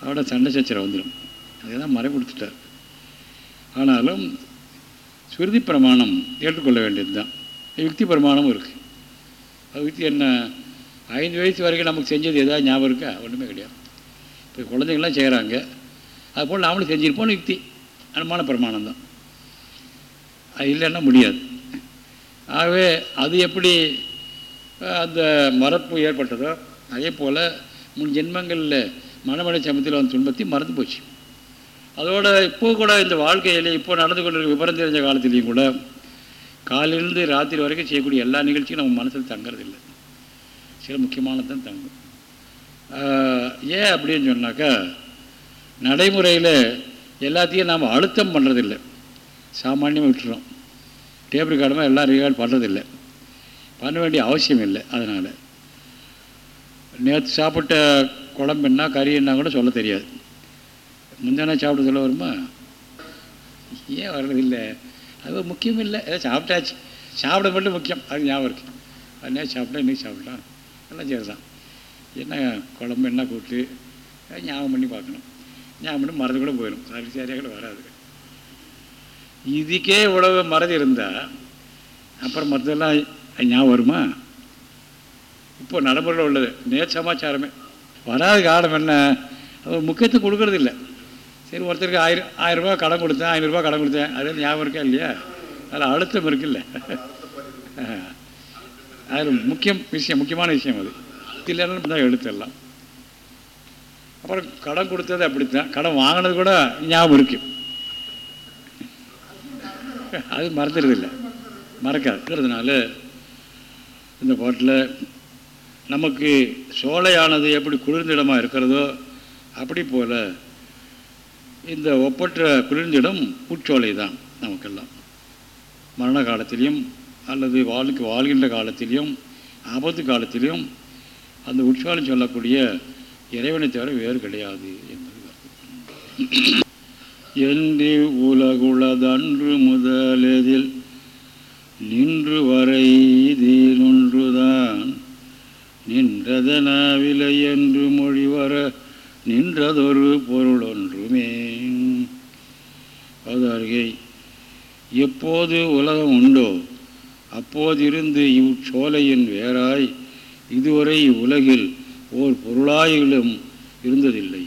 அவரோட சண்டை சச்சரை வந்துடும் அதுதான் மறை ஆனாலும் சுருதி பிரமாணம் ஏற்றுக்கொள்ள வேண்டியது தான் யுக்தி பிரமாணமும் இருக்குது அது யுக்தி என்ன? ஐந்து வயசு வரைக்கும் நமக்கு செஞ்சது எதாவது ஞாபகம் இருக்கா? ஒன்றுமே கிடையாது. இப்போ குழந்தைங்கள்லாம் செய்கிறாங்க அதுபோல் நாமளும் செஞ்சுருப்போம் யுக்தி. அனுமான பிரமாணம் தான் அது இல்லைன்னா முடியாது. ஆகவே அது எப்படி அந்த மரப்பு ஏற்பட்டதோ அதே போல் முன் ஜென்மங்களில் மனமடை சமயத்தில் வந்து துன்பத்தையும் மறந்து போச்சு. அதோட இப்போ கூட இந்த வாழ்க்கையில் இப்போ நடந்து கொண்டிருக்க விவரம் தெரிஞ்ச காலத்துலேயும் கூட காலையிலேருந்து ராத்திரி வரைக்கும் செய்யக்கூடிய எல்லா நிகழ்ச்சியும் நம்ம மனசில் தங்கறதில்லை. சில முக்கியமானதான் தங்கும். ஏன் அப்படின்னு சொன்னாக்கா நடைமுறையில் எல்லாத்தையும் நாம் அழுத்தம் பண்ணுறதில்லை சாமானியமாக விட்டுறோம். டேபிள் ரெக்கார்டுமா எல்லாம் ரிகார்ட் பண்ணுறதில்லை பண்ண வேண்டிய அவசியம் இல்லை அதனால். நேற்று சாப்பிட்ட குழம்புன்னா கறின்னா கூட சொல்ல தெரியாது. முந்தானே சாப்பிட சொல்ல வருமா? ஏன் வர்றதில்லை அது முக்கியம் இல்லை. ஏதோ சாப்பிட்டாச்சு. சாப்பிட மட்டும் முக்கியம். அது ஞாபகம் இருக்குது அன்னைக்கு சாப்பிட்டா இன்றைக்கி சாப்பிடலாம். எல்லாம் சரி தான் என்ன குழம்பு என்ன கூட்டு ஞாபகம் பண்ணி பார்க்கணும். ஞாபகம் பண்ணி மறந்து கூட போயிடும் சரி சரியாக கூட வராது. இதுக்கே இவ்வளவு மறதி இருந்தால் அப்புறம் மற்றதெல்லாம் ஞாபகம் வருமா? இப்போ நடைமுறையில் உள்ளது. நேர் சமாச்சாரமே. வராத காலம் என்ன? முக்கியத்துவம் கொடுக்கறது இல்லை சரி ஒருத்தருக்கு ஆயிரம் ஆயிரம் கடன் கொடுத்தேன் ஐநூறுரூவா கடன் கொடுத்தேன். அது ஞாபகம் இருக்கா இல்லையா? அதில் அழுத்தம் இருக்குல்ல. அது முக்கியம் விஷயம் முக்கியமான விஷயம் அது. இல்லைன்னு தான் எழுத்தெல்லாம் அப்புறம் கடன் கொடுத்தது அப்படித்தான். கடன் வாங்கினது கூட ஞாபகம் இருக்கு. அது மறந்துடுறதில்லை. மறக்காதுங்கிறதுனால இந்த பாட்டில் நமக்கு சோலையானது எப்படி குளிர்ந்திடமாக இருக்கிறதோ அப்படி போல் இந்த ஒப்பற்ற குளிர்ந்திடம் உட்சோலை தான் நமக்கெல்லாம். மரண காலத்திலையும் அல்லது வாழ்க்கை வாழ்கின்ற காலத்திலையும் ஆபத்து காலத்திலையும் அந்த உட்சோலை சொல்லக்கூடிய இறைவனை தவிர வேறு கிடையாது என்பது என்று உலகுளதன்று முதலெதில் நின்று வரை இதிலொன்றுதான் நின்றதன விலையென்று மொழி மொழிவர நின்றதொரு பொருளொன்றுமே. அருகே எப்போது உலகம் உண்டோ அப்போதிருந்து இவ்சோலையின் வேறாய் இதுவரை உலகில் ஓர் பொருளாயிலும் இருந்ததில்லை.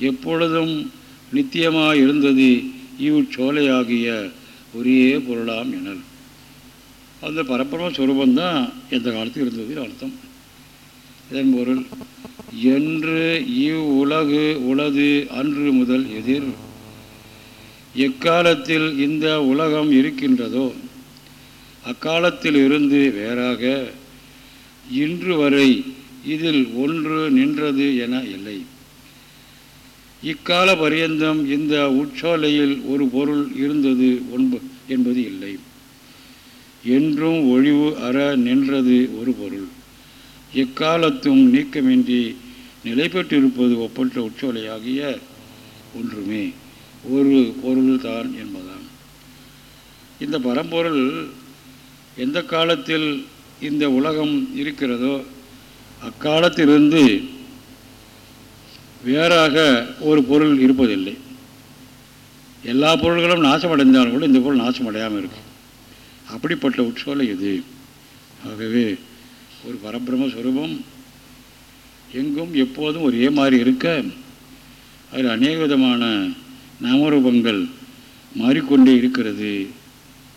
எப்பொழுதும் நித்தியமாக இருந்தது இவ்சோலையாகிய ஒரே பொருளாம் எனல். அந்த பரப்பரம சுரூபந்தான் எந்த காலத்துக்கு இருந்தது அர்த்தம். இதன் பொருள் என்று இவ் உலகு உளது அன்று முதல் எதிர். எக்காலத்தில் இந்த உலகம் இருக்கின்றதோ அக்காலத்தில் இருந்து வேறாக இன்று வரை இதில் ஒன்று நின்றது என இல்லை. இக்கால பரியந்தம் இந்த உட்சோலையில் ஒரு பொருள் இருந்தது என்பது இல்லை. என்றும் ஒழிவு அற நின்றது ஒரு பொருள். எக்காலத்தும் நீக்கமின்றி நிலை பெற்றிருப்பது ஒப்பற்ற உட்சோலையாகிய ஒன்றுமே. ஒரு பொருள்தான் என்பதாம். இந்த பரம்பொருள் எந்த காலத்தில் இந்த உலகம் இருக்கிறதோ அக்காலத்திலிருந்து வேறாக ஒரு பொருள் இருப்பதில்லை. எல்லா பொருள்களும் நாசமடைந்தாலும் கூட இந்த பொருள் நாசமடையாமல் இருக்கு அப்படிப்பட்ட உற்சோலை இது. ஆகவே ஒரு பரபிரம எங்கும் எப்போதும் ஒரே மாதிரி இருக்க அதில் அநேக விதமான நாமரூபங்கள் மாறிக்கொண்டே இருக்கிறது.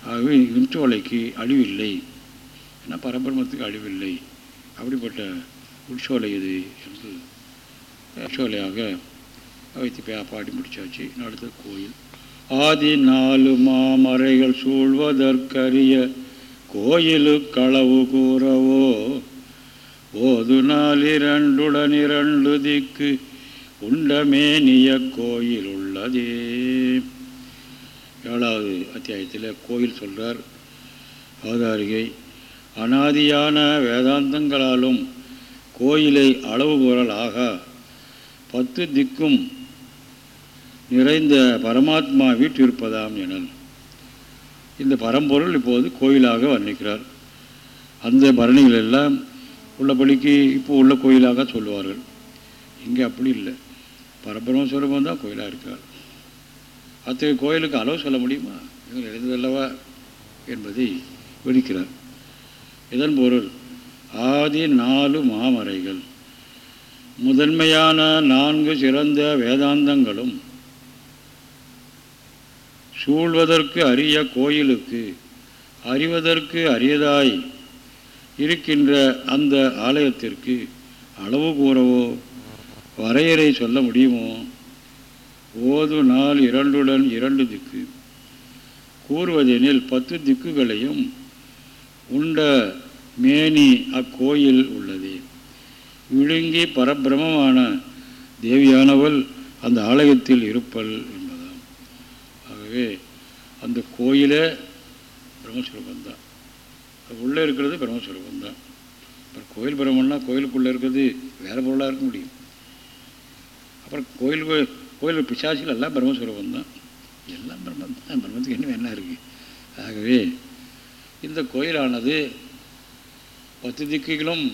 ஆகவே உட்சோலைக்கு அழிவில்லை. ஏன்னா பரபிரமத்துக்கு அழிவில்லை? அப்படிப்பட்ட உட்சோலை இது என்று உட்சோலையாக வைத்து பாடி முடிச்சாச்சு. அடுத்த கோயில். ஆதி நாலு மாமறைகள் சூழ்வதற்கரிய கோயிலு களவு கூறவோ ஓது நாள் இரண்டுடன் இரண்டு திக்கு உண்டமேனிய கோயில் உள்ளதே ஏழாவது அத்தியாயத்தில் கோயில் சொல்கிறார் அவதாரிகை அனாதியான வேதாந்தங்களாலும் கோயிலை அளவு ஆக பத்து திக்கும் நிறைந்த பரமாத்மா வீட்டிருப்பதாம் எனல். இந்த பரம்பொருள் இப்போது கோயிலாக வர்ணிக்கிறார். அந்த பரணிகள் எல்லாம் உள்ளபடிக்கு இப்போ உள்ள கோயிலாக சொல்லுவார்கள். இங்கே அப்படி இல்லை. பரபிரம சுரூபம் தான் கோயிலாக இருக்கார். அத்தகைய கோயிலுக்கு அளவு சொல்ல முடியுமா? இவங்க எழுந்ததல்லவா என்பதை விடுக்கிறார் இதன் பொருள் ஆதி நாலு மாமறைகள் முதன்மையான நான்கு சிறந்த வேதாந்தங்களும் சூழ்வதற்கு அரிய கோயிலுக்கு அறிவதற்கு அரியதாய் இருக்கின்ற அந்த ஆலயத்திற்கு அளவு கூறவோ வரையறை சொல்ல முடியுமோ? ஓது நாள் இரண்டுடன் இரண்டு திக்கு. கூறுவதெனில் பத்து திக்குகளையும் உண்ட மேனி அக்கோயில் உள்ளது. விழுங்கி பரபிரமமான தேவியானவள் அந்த ஆலயத்தில் இருப்பல் ஆகவே அந்த கோயிலே பிரம்மஸ்வரூபந்தான் உள்ளே இருக்கிறது பிரம்மஸ்வரூபந்தான் அப்புறம் கோயில் பிரம்மன்னா கோயிலுக்குள்ளே இருக்கிறது வேறு பொருளாக இருக்க முடியும். அப்புறம் கோயில் கோயில் பிசாசில் எல்லாம் பிரம்மஸ்வரூபம் தான் எல்லாம் பிரம்மம் தான் பிரம்மத்துக்கு என்ன என்ன இருக்குது ஆகவே இந்த கோயிலானது பத்து திக்குகளும்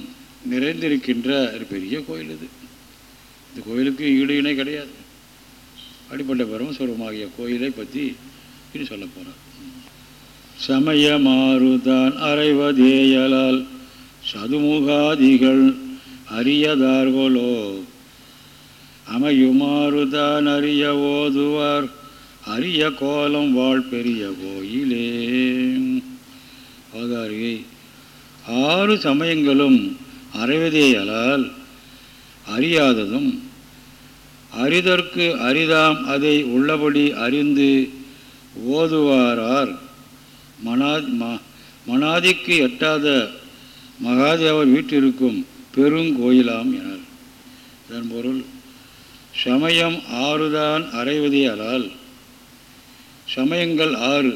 நிறைந்திருக்கின்ற ஒரு பெரிய கோயில் இது. இந்த கோயிலுக்கு ஈடு இணை கிடையாது. அடிப்பட்ட பரமஸ்வரமாகிய கோயிலை பற்றி இனி சொல்ல போகிறார் சமய மாறுதான் அறைவதேயலால் சதுமுகாதிகள் அரியதார்களோ அமையுமாறுதான் அறிய ஓதுவார் அரிய கோலம் வாழ் பெரிய கோயிலே. அவதாரியை ஆறு சமயங்களும் அறைவதேயலால் அறியாததும் அரிதற்கு அரிதாம் அதை உள்ளபடி அறிந்து ஓதுவாரார். மனா மனாதிக்கு எட்டாத மகாதேவர் வீட்டிற்கும் பெருங்கோயிலாம் என இதன் பொருள் சமயம் ஆறுதான் அறைவதியலால் சமயங்கள் ஆறு.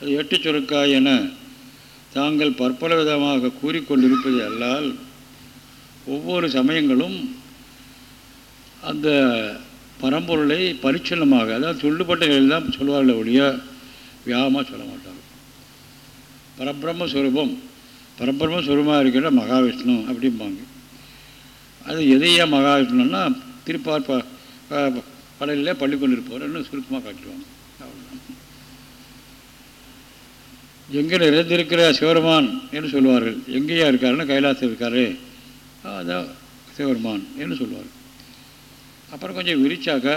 அது எட்டு சுருக்காய் என தாங்கள் பற்பல விதமாக கூறிக்கொண்டிருப்பது அல்லால் ஒவ்வொரு சமயங்களும் அந்த பரம்பொருளை பரிச்சலமாக அதாவது சொல்லுப்பட்ட நிலையில் தான் சொல்வார்கள் ஒழிய வியாபமாக சொல்ல மாட்டார் பரபிரம்ம ஸ்வரூபம் பரபிரம்ம ஸ்வரூபமாக இருக்கிற மகாவிஷ்ணு அப்படிம்பாங்க. அது எதையா மகாவிஷ்ணுன்னா திருப்பார் ப படையிலே பள்ளி கொண்டிருப்பவர் சுருக்கமாக காட்டுவாங்க அவ்வளோதான் எங்கே நிறைந்திருக்கிற சிவருமான் என்று சொல்லுவார்கள் எங்கேயா இருக்காருன்னு கைலாசம் இருக்காரு. அதான் சிவருமான் என்று சொல்லுவார்கள் அப்புறம் கொஞ்சம் விரிச்சாக்க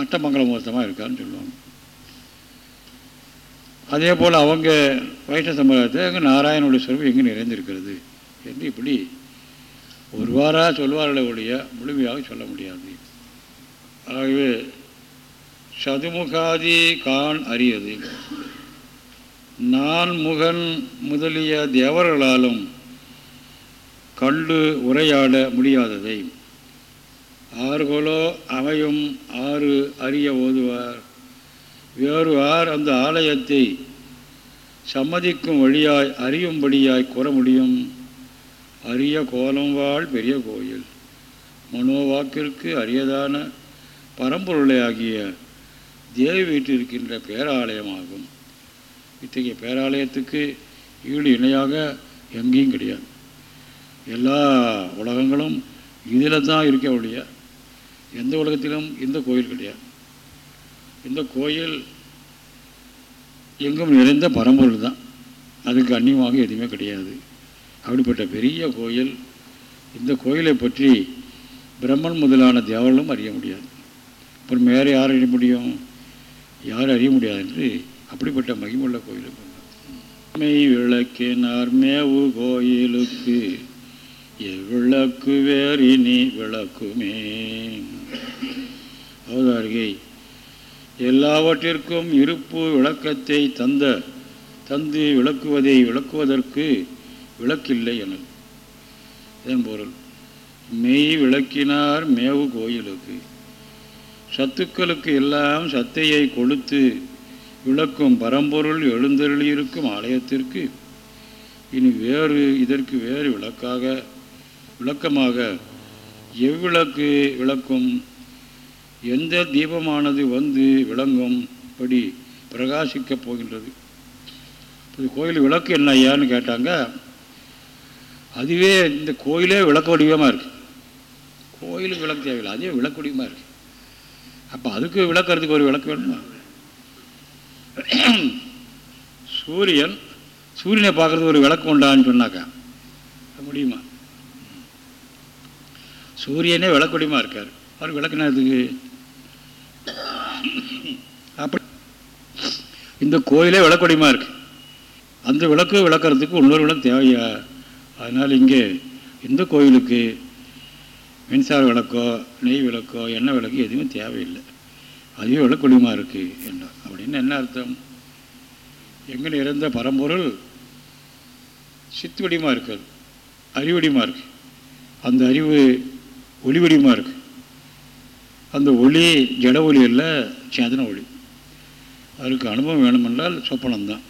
அட்டமங்கல முகூர்த்தமாக இருக்காருன்னு சொல்லுவாங்க. அதே போல் அவங்க வைஷ்ணவ சம்பிரதாயத்தை அங்கே நாராயணனுடைய சொல்வம் எங்கே நிறைந்திருக்கிறது என்று இப்படி ஒருவாராக சொல்வார்களே ஒழிய முழுமையாக சொல்ல முடியாது. ஆகவே சதுமுகாதி கான் அரியது. நான் முகன் முதலிய தேவர்களாலும் கண்டு உரையாட முடியாததை ஆறுகளோ அமையும் ஆறு அறிய ஓதுவார். வேறு ஆர் அந்த ஆலயத்தை சம்மதிக்கும் வழியாய் அறியும்படியாய் கூற முடியும். அரிய கோலம் வாழ் பெரிய கோயில். மனோவாக்கிற்கு அரியதான பரம்பொருளை ஆகிய தேவி வீட்டிருக்கின்ற பேராலயமாகும். இத்தகைய பேராலயத்துக்கு ஈடு இணையாக எங்கேயும் கிடையாது. எல்லா உலகங்களும் இதில் தான் இருக்க ஒழிய எந்த உலகத்திலும் இந்த கோயில் கிடையாது. இந்த கோயில் எங்கும் நிறைந்த பரம்பொருள் தான். அதுக்கு அந்நியமாக எதுவுமே கிடையாது. அப்படிப்பட்ட பெரிய கோயில் இந்த கோயிலை பற்றி பிரம்மன் முதலான தேவர்களும் அறிய முடியாது. அப்புறம் வேறு யார் அறிய முடியும்? யார் அறிய முடியாது என்று அப்படிப்பட்ட மகிமுள்ள கோயிலுக்கு மெய் விளக்கினார் மேவு கோயிலுக்கு எவ்விளக்கு வேறினி விளக்குமே. அவதாரிகை எல்லாவற்றிற்கும் இருப்பு விளக்கத்தை தந்த தந்து விளக்குவதை விளக்குவதற்கு விளக்கில்லை என இதன் பொருள் மெய் விளக்கினார் மேவு கோயிலுக்கு. சத்துக்களுக்கு எல்லாம் சத்தையை கொடுத்து விளக்கும் பரம்பொருள் எழுந்தருளியிருக்கும் ஆலயத்திற்கு. இனி வேறு இதற்கு வேறு விளக்காக விளக்கமாக எவ்விளக்கு விளக்கும்? எந்த தீபமானது வந்து விளங்கும்? படி பிரகாசிக்கப் போகின்றது. இப்போ கோயில் விளக்கு என்ன ஐயான்னு கேட்டாங்க. அதுவே இந்த கோயிலே விளக்க வடிவமாக இருக்குது கோயிலுக்கு விளக்கு தேவையில்லை. அதே விளக்கு வடிவமாக இருக்குது அப்போ அதுக்கு விளக்குறதுக்கு ஒரு விளக்கு வேணுமா? சூரியன் சூரியனை பார்க்குறது ஒரு விளக்கு உண்டான்னு சொன்னாக்கா முடியுமா? சூரியனே விளக்குடியமாக இருக்கார். அவர் விளக்குனதுக்கு அப்படி இந்த கோயிலே விளக்குடியமாக இருக்கு. அந்த விளக்கு விளக்குறதுக்கு இன்னொரு விளக்கு தேவையா? அதனால் இங்கே இந்த கோயிலுக்கு மின்சார விளக்கோ நெய் விளக்கோ எண்ணெய் விளக்கு எதுவுமே தேவையில்லை. அதுவே விளக்குடியமாக இருக்குது என்ன அப்படின்னு என்ன அர்த்தம்? எங்கே இறந்த பரம்பொருள் சித்து இருக்கிறது அறிவடியமாக இருக்குது அந்த அறிவு ஒளி வடிவமாக இருக்குது அந்த ஒளி ஜட ஒளி இல்லை சேதன ஒளி அதுக்கு அனுபவம் வேணுமென்றால் சொப்பனம்தான்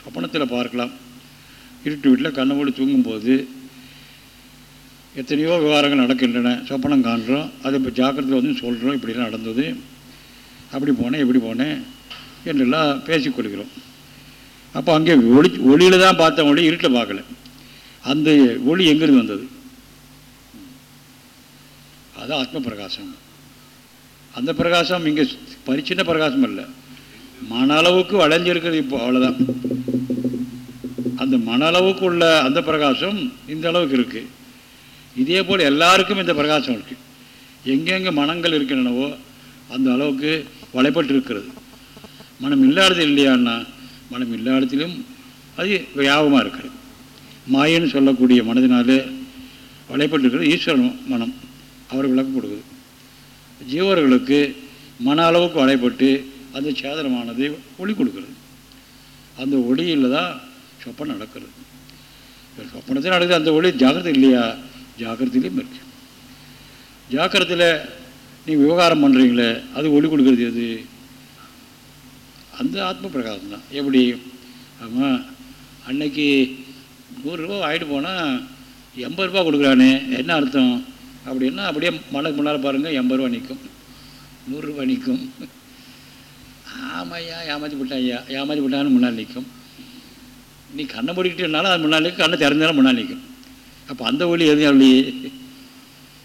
சொப்பனத்தில் பார்க்கலாம். இருட்டு வீட்டில் கண்ணை மூடி தூங்கும்போது எத்தனையோ விவகாரங்கள் நடக்கின்றன. சொப்பனம் காண்றோம். அதை இப்போ ஜாக்கிரத்தில் வந்து சொல்கிறோம் இப்படிலாம் நடந்தது. அப்படி போனேன் இப்படி போனேன் என்றெல்லாம் பேசிக்கொள்கிறோம் அப்போ அங்கே ஒளி ஒளியில் தான் பார்த்த ஒளி இருட்டில் பார்க்கல. அந்த ஒளி எங்கிருந்து வந்தது? அது ஆத்ம பிரகாசம் அந்த பிரகாசம் இங்கே பரிச்சின்ன பிரகாசம் இல்லை மன அளவுக்கு வளைஞ்சிருக்கிறது இப்போ அவ்வளோதான் அந்த மன அளவுக்கு உள்ள அந்த பிரகாசம் இந்த அளவுக்கு இருக்குது இதே போல் எல்லாருக்கும் இந்த பிரகாசம் இருக்குது எங்கெங்கே மனங்கள் இருக்கின்றனவோ அந்த அளவுக்கு வலைப்பட்டு இருக்கிறது மனம் இல்லாதது இல்லையான்னா மனம் இல்லாடத்திலும் அது வியாபமாக இருக்கிறது. மாயன்னு சொல்லக்கூடிய மனதினாலே வலைப்பட்டு இருக்கிறது ஈஸ்வரன் மனம். அவர் விளக்கம் கொடுக்குது. ஜீவர்களுக்கு மன அளவுக்கு வலைப்பட்டு அந்த சேதனமானது ஒளி கொடுக்குறது. அந்த ஒளியில் தான் சொப்பனம் நடக்கிறது. சொப்பனத்தில் நடக்குது அந்த ஒளி ஜாக்கிரதை இல்லையா? ஜாக்கிரதையிலையும் இருக்கு. ஜாக்கிரத்தில் நீங்கள் விவகாரம் பண்ணுறீங்களே அது ஒளி கொடுக்குறது எது? அந்த ஆத்ம பிரகாசம் தான். எப்படி? ஆமாம் அன்னைக்கு நூறுரூவா ஆகிட்டு போனால் எண்பது ரூபா கொடுக்குறானே என்ன அர்த்தம்? அப்படின்னா அப்படியே மலைக்கு முன்னால் பாருங்கள் எண்பது ரூபா நிற்கும் நூறுரூவா நிற்கும் ஆமாய்யா ஏமாற்றி விட்டான் ஐயா ஏமாற்றி விட்டான்னு முன்னால் நிற்கும் நீ கண்ணை மூடிக்கிட்டனாலும் அது முன்னால் நிற்கும் கண்ணை திறந்தாலும் முன்னால் நிற்கும் அப்போ அந்த ஒளி எதுவும் ஒளி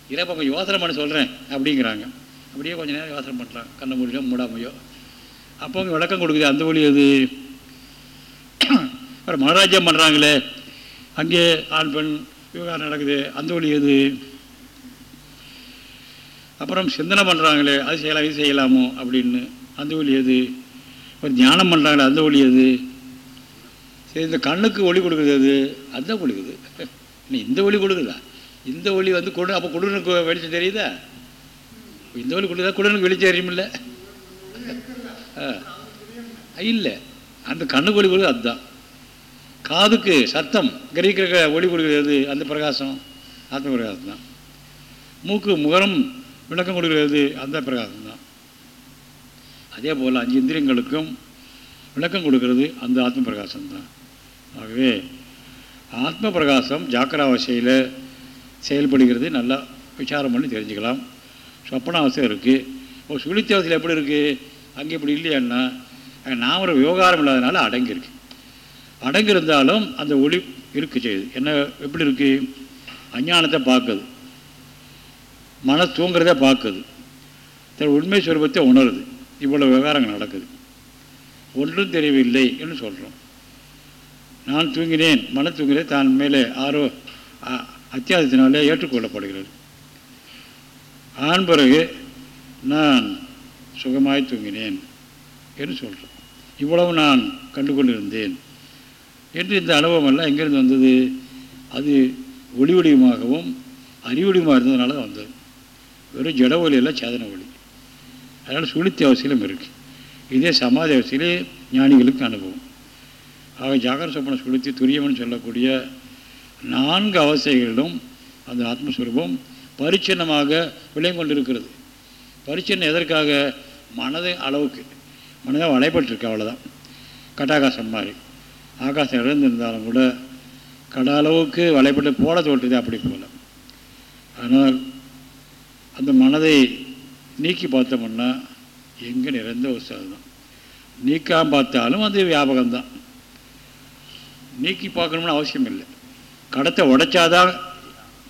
இல்லை இப்போ கொஞ்சம் யோசனை பண்ண சொல்கிறேன் அப்படிங்கிறாங்க. அப்படியே கொஞ்சம் நேரம் யோசனை பண்ணுறான் கண்ணை மூடியோ மூடாமையோ. அப்போ அவங்க விளக்கம் கொடுக்குது அந்த ஒளி எது அப்புறம் மனராஜ்யம் பண்ணுறாங்களே அங்கே ஆண் பெண் விவகாரம் நடக்குது. அந்த ஒளி எது அப்புறம் சிந்தனை பண்ணுறாங்களே அது செய்யலாம் இது செய்யலாமோ அப்படின்னு. அந்த ஒளி எது? ஒரு தியானம் பண்ணுறாங்களே அந்த ஒளி எது? சரி இந்த கண்ணுக்கு ஒளி கொடுக்குறது அது அதுதான் கொடுக்குது. இந்த ஒளி கொடுக்குதா இந்த ஒளி வந்து கொடு அப்போ குடனுக்கு வெளிச்சம் தெரியுதா? இந்த ஒளி கொடுக்குதா குடனுக்கு வெளிச்சம் தெரியுமில்ல? இல்லை. அந்த கண்ணுக்கு ஒளி கொடுக்குது அதுதான். காதுக்கு சத்தம் கிரகிக்கிற ஒளி கொடுக்குறது அந்த பிரகாசம். ஆத்ம பிரகாசம் தான் மூக்கு முகரம் விளக்கம் கொடுக்கிறது அந்த பிரகாசம் தான் அதே போல் அஞ்சு இந்திரியங்களுக்கும் விளக்கம் கொடுக்கிறது அந்த ஆத்ம பிரகாசம் தான் ஆகவே ஆத்ம பிரகாசம் ஜாக்கிராவசையில் செயல்படுகிறது. நல்லா விசாரம் பண்ணி தெரிஞ்சுக்கலாம். சொப்பனாவசை இருக்குது ஒரு சுழித்த அவசையில் எப்படி இருக்குது அங்கே இப்படி இல்லையான்னா நாம் ஒரு விவகாரம் இல்லாதனால அடங்கியிருக்கு அடங்கியிருந்தாலும் அந்த ஒளி இருக்கு செய்யுது. என்ன எப்படி இருக்குது அஞ்ஞானத்தை பார்க்குது. மன தூங்குறதே பார்க்குது. தன் உண்மை சுரூபத்தை உணருது. இவ்வளோ விவகாரங்கள் நடக்குது. ஒன்றும் தெரியவில்லை என்று சொல்கிறோம் நான் தூங்கினேன். மன தூங்கினேன் தான் மேலே ஆரோ அத்தியாசத்தினாலே ஏற்றுக்கொள்ளப்படுகிறது. ஆண் பிறகு நான் சுகமாய் தூங்கினேன் என்று சொல்கிறோம் இவ்வளவு நான் கண்டு கொண்டிருந்தேன் என்று இந்த அனுபவம் எல்லாம் எங்கேருந்து வந்தது? அது ஒளிவடிவமாகவும் அறிவடிவமாக இருந்ததுனால தான் வந்தது. வெறும் ஜட ஒலி இல்லை சேதன ஒளி அதனால் சுளுத்தி அவசியம் இருக்குது இதே சமாதி அவசியிலே ஞானிகளுக்கு அனுபவம். ஆக ஜாகர சொப்பன சுளுத்தி துரியம்னு சொல்லக்கூடிய நான்கு அவசைகளிலும் அந்த ஆத்மஸ்வரூபம் பரிச்சின்னமாக விளங்கி கொண்டிருக்கிறது. பரிச்சின்னம் எதற்காக? மனது அளவுக்கு. மனதை வளைப்பட்டிருக்கு அவ்வளோதான் கட்டாகாசம் மாதிரி. ஆகாசம் இழந்திருந்தாலும் கூட கடை அளவுக்கு வளைப்பட்டு போல தோற்றுது அப்படி போல. ஆனால் அந்த மனதை நீக்கி பார்த்தோம்னா எங்கே நிறைந்த ஒரு சாதனம் நீக்காமல் பார்த்தாலும் அது வியாபகம்தான். நீக்கி பார்க்கணும்னு அவசியம் இல்லை. கடத்தை உடைச்சாதான்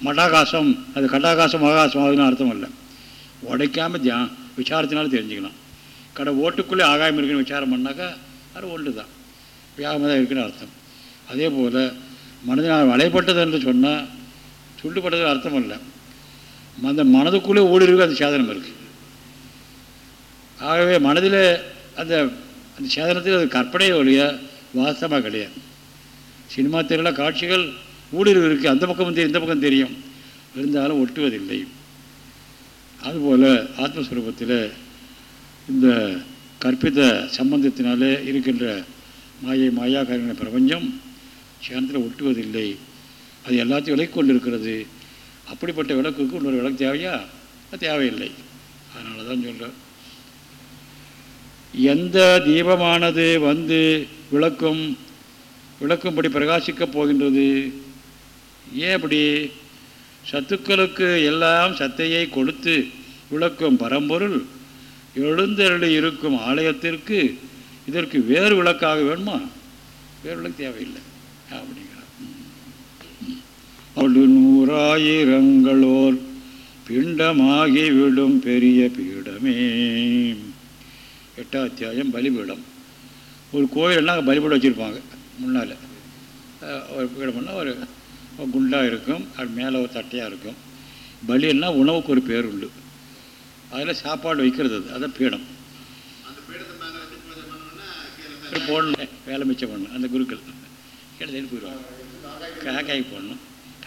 மடாகாசம் அது கடாகாசம் மகாகாசம் ஆகுதுன்னு அர்த்தம் இல்லை. உடைக்காமல் தியா விசாரத்தினாலும் தெரிஞ்சுக்கலாம். கடை ஓட்டுக்குள்ளே ஆகாயம் இருக்குன்னு விசாரம் பண்ணாக்கா அது ஒன்று தான் வியாபகம் தான் இருக்குன்னு அர்த்தம். அதே போல் மனதினால் வலைப்பட்டது என்று சொன்னால் சுட்டுப்பட்டது அர்த்தம் இல்லை. அந்த மனதுக்குள்ளே ஊடுருவி அந்த சேதனம் இருக்குது ஆகவே மனதில் அந்த அந்த சேதனத்தில் அது கற்பனை ஒழிய வாஸ்தமாக கிடையாது. சினிமா திரையில் காட்சிகள் ஊடுருவு இருக்குது அந்த பக்கமும் தெரியும் இந்த பக்கம் தெரியும். இருந்தாலும் ஒட்டுவதில்லை. அதுபோல் ஆத்மஸ்வரூபத்தில் இந்த கற்பித்த சம்பந்தத்தினாலே இருக்கின்ற மாயை மாயா காரண பிரபஞ்சம் சேனத்தில் ஒட்டுவதில்லை. அது எல்லாத்தையும் விலை கொண்டிருக்கிறது. அப்படிப்பட்ட விளக்குக்கு இன்னொரு விளக்கு தேவையா? தேவையில்லை. அதனால தான் சொல்கிறேன் எந்த தீபமானது வந்து விளக்கும் விளக்கும்படி பிரகாசிக்கப் போகின்றது? ஏன் அப்படி? சத்துக்களுக்கு எல்லாம் சத்தையை கொடுத்து விளக்கும் பரம்பொருள் எழுந்தருளி இருக்கும் ஆலயத்திற்கு இதற்கு வேறு விளக்காக வேணுமா? வேறு விளக்கு தேவையில்லை. அப்படிங்க அவளு நூறாயிரங்களோர் பிண்டமாகி விடும் பெரிய பீடமே. எட்டாம் அத்தியாயம் பலிபீடம். ஒரு கோயில்னா பலிபீடம் வச்சுருப்பாங்க முன்னால். ஒரு பீடம் பண்ணால் ஒரு குண்டாக இருக்கும் அது மேலே ஒரு தட்டையாக இருக்கும். பலின்னா உணவுக்கு ஒரு பேர் உண்டு. அதில் சாப்பாடு வைக்கிறது அது அதான் பீடம். போடணும் வேலை மிச்சம் பண்ணணும் அந்த குருக்கள். கீழே போயிடுவாங்க. காக்காய் போடணும்.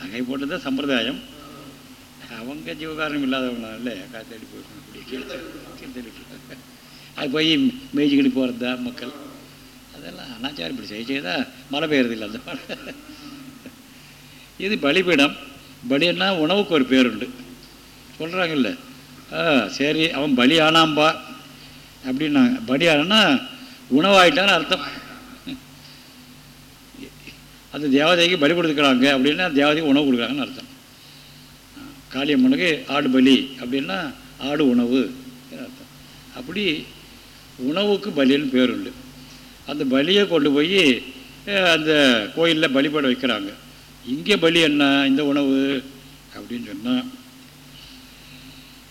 நகை போட்டது தான் சம்பிரதாயம். அவங்க ஜீவகாரணம் இல்லாதவங்களால காய் தேடி போயிடணும் அப்படி அது போய் மேய்ச்சிக்கிட்டு போகிறது மக்கள். அதெல்லாம் அனாச்சாரம் இப்படி செய்ய செய்தால் மழை பெய்யறது இல்லை அந்த இது பலிபீடம். பலின்னா உணவுக்கு ஒரு பேருண்டு. சொல்கிறாங்கல்ல ஆ சரி அவன் பலி ஆனாம்பா அப்படின்னாங்க. பலி ஆனால் உணவாயிட்டான்னு அர்த்தம். அந்த தேவதைக்கு பலி கொடுத்துக்கிறாங்க அப்படின்னா தேவதைக்கு உணவு கொடுக்குறாங்கன்னு அர்த்தம். காளியம்மனுக்கு ஆடு பலி அப்படின்னா ஆடு உணவு அர்த்தம். அப்படி உணவுக்கு பலின்னு பேர் உண்டு. அந்த பலியை கொண்டு போய் அந்த கோயிலில் பலிபட வைக்கிறாங்க. இங்கே பலி என்ன? இந்த உணவு அப்படின்னு சொன்னால்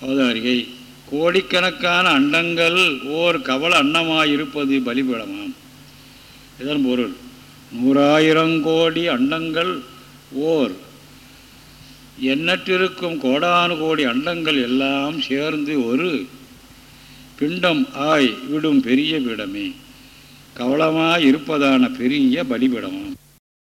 அவதாரிகை கோடிக்கணக்கான அண்டங்கள் ஓர் கவல அன்னமாக இருப்பது பலிபீடமாம் இதன் பொருள். நூறாயிரம் கோடி அண்டங்கள் ஓர். எண்ணற்றிருக்கும் கோடானு கோடி அண்டங்கள் எல்லாம் சேர்ந்து ஒரு. பிண்டம் ஆய் விடும் பெரிய பீடமே. கவலமாக இருப்பதான பெரிய பலிபீடமாம்.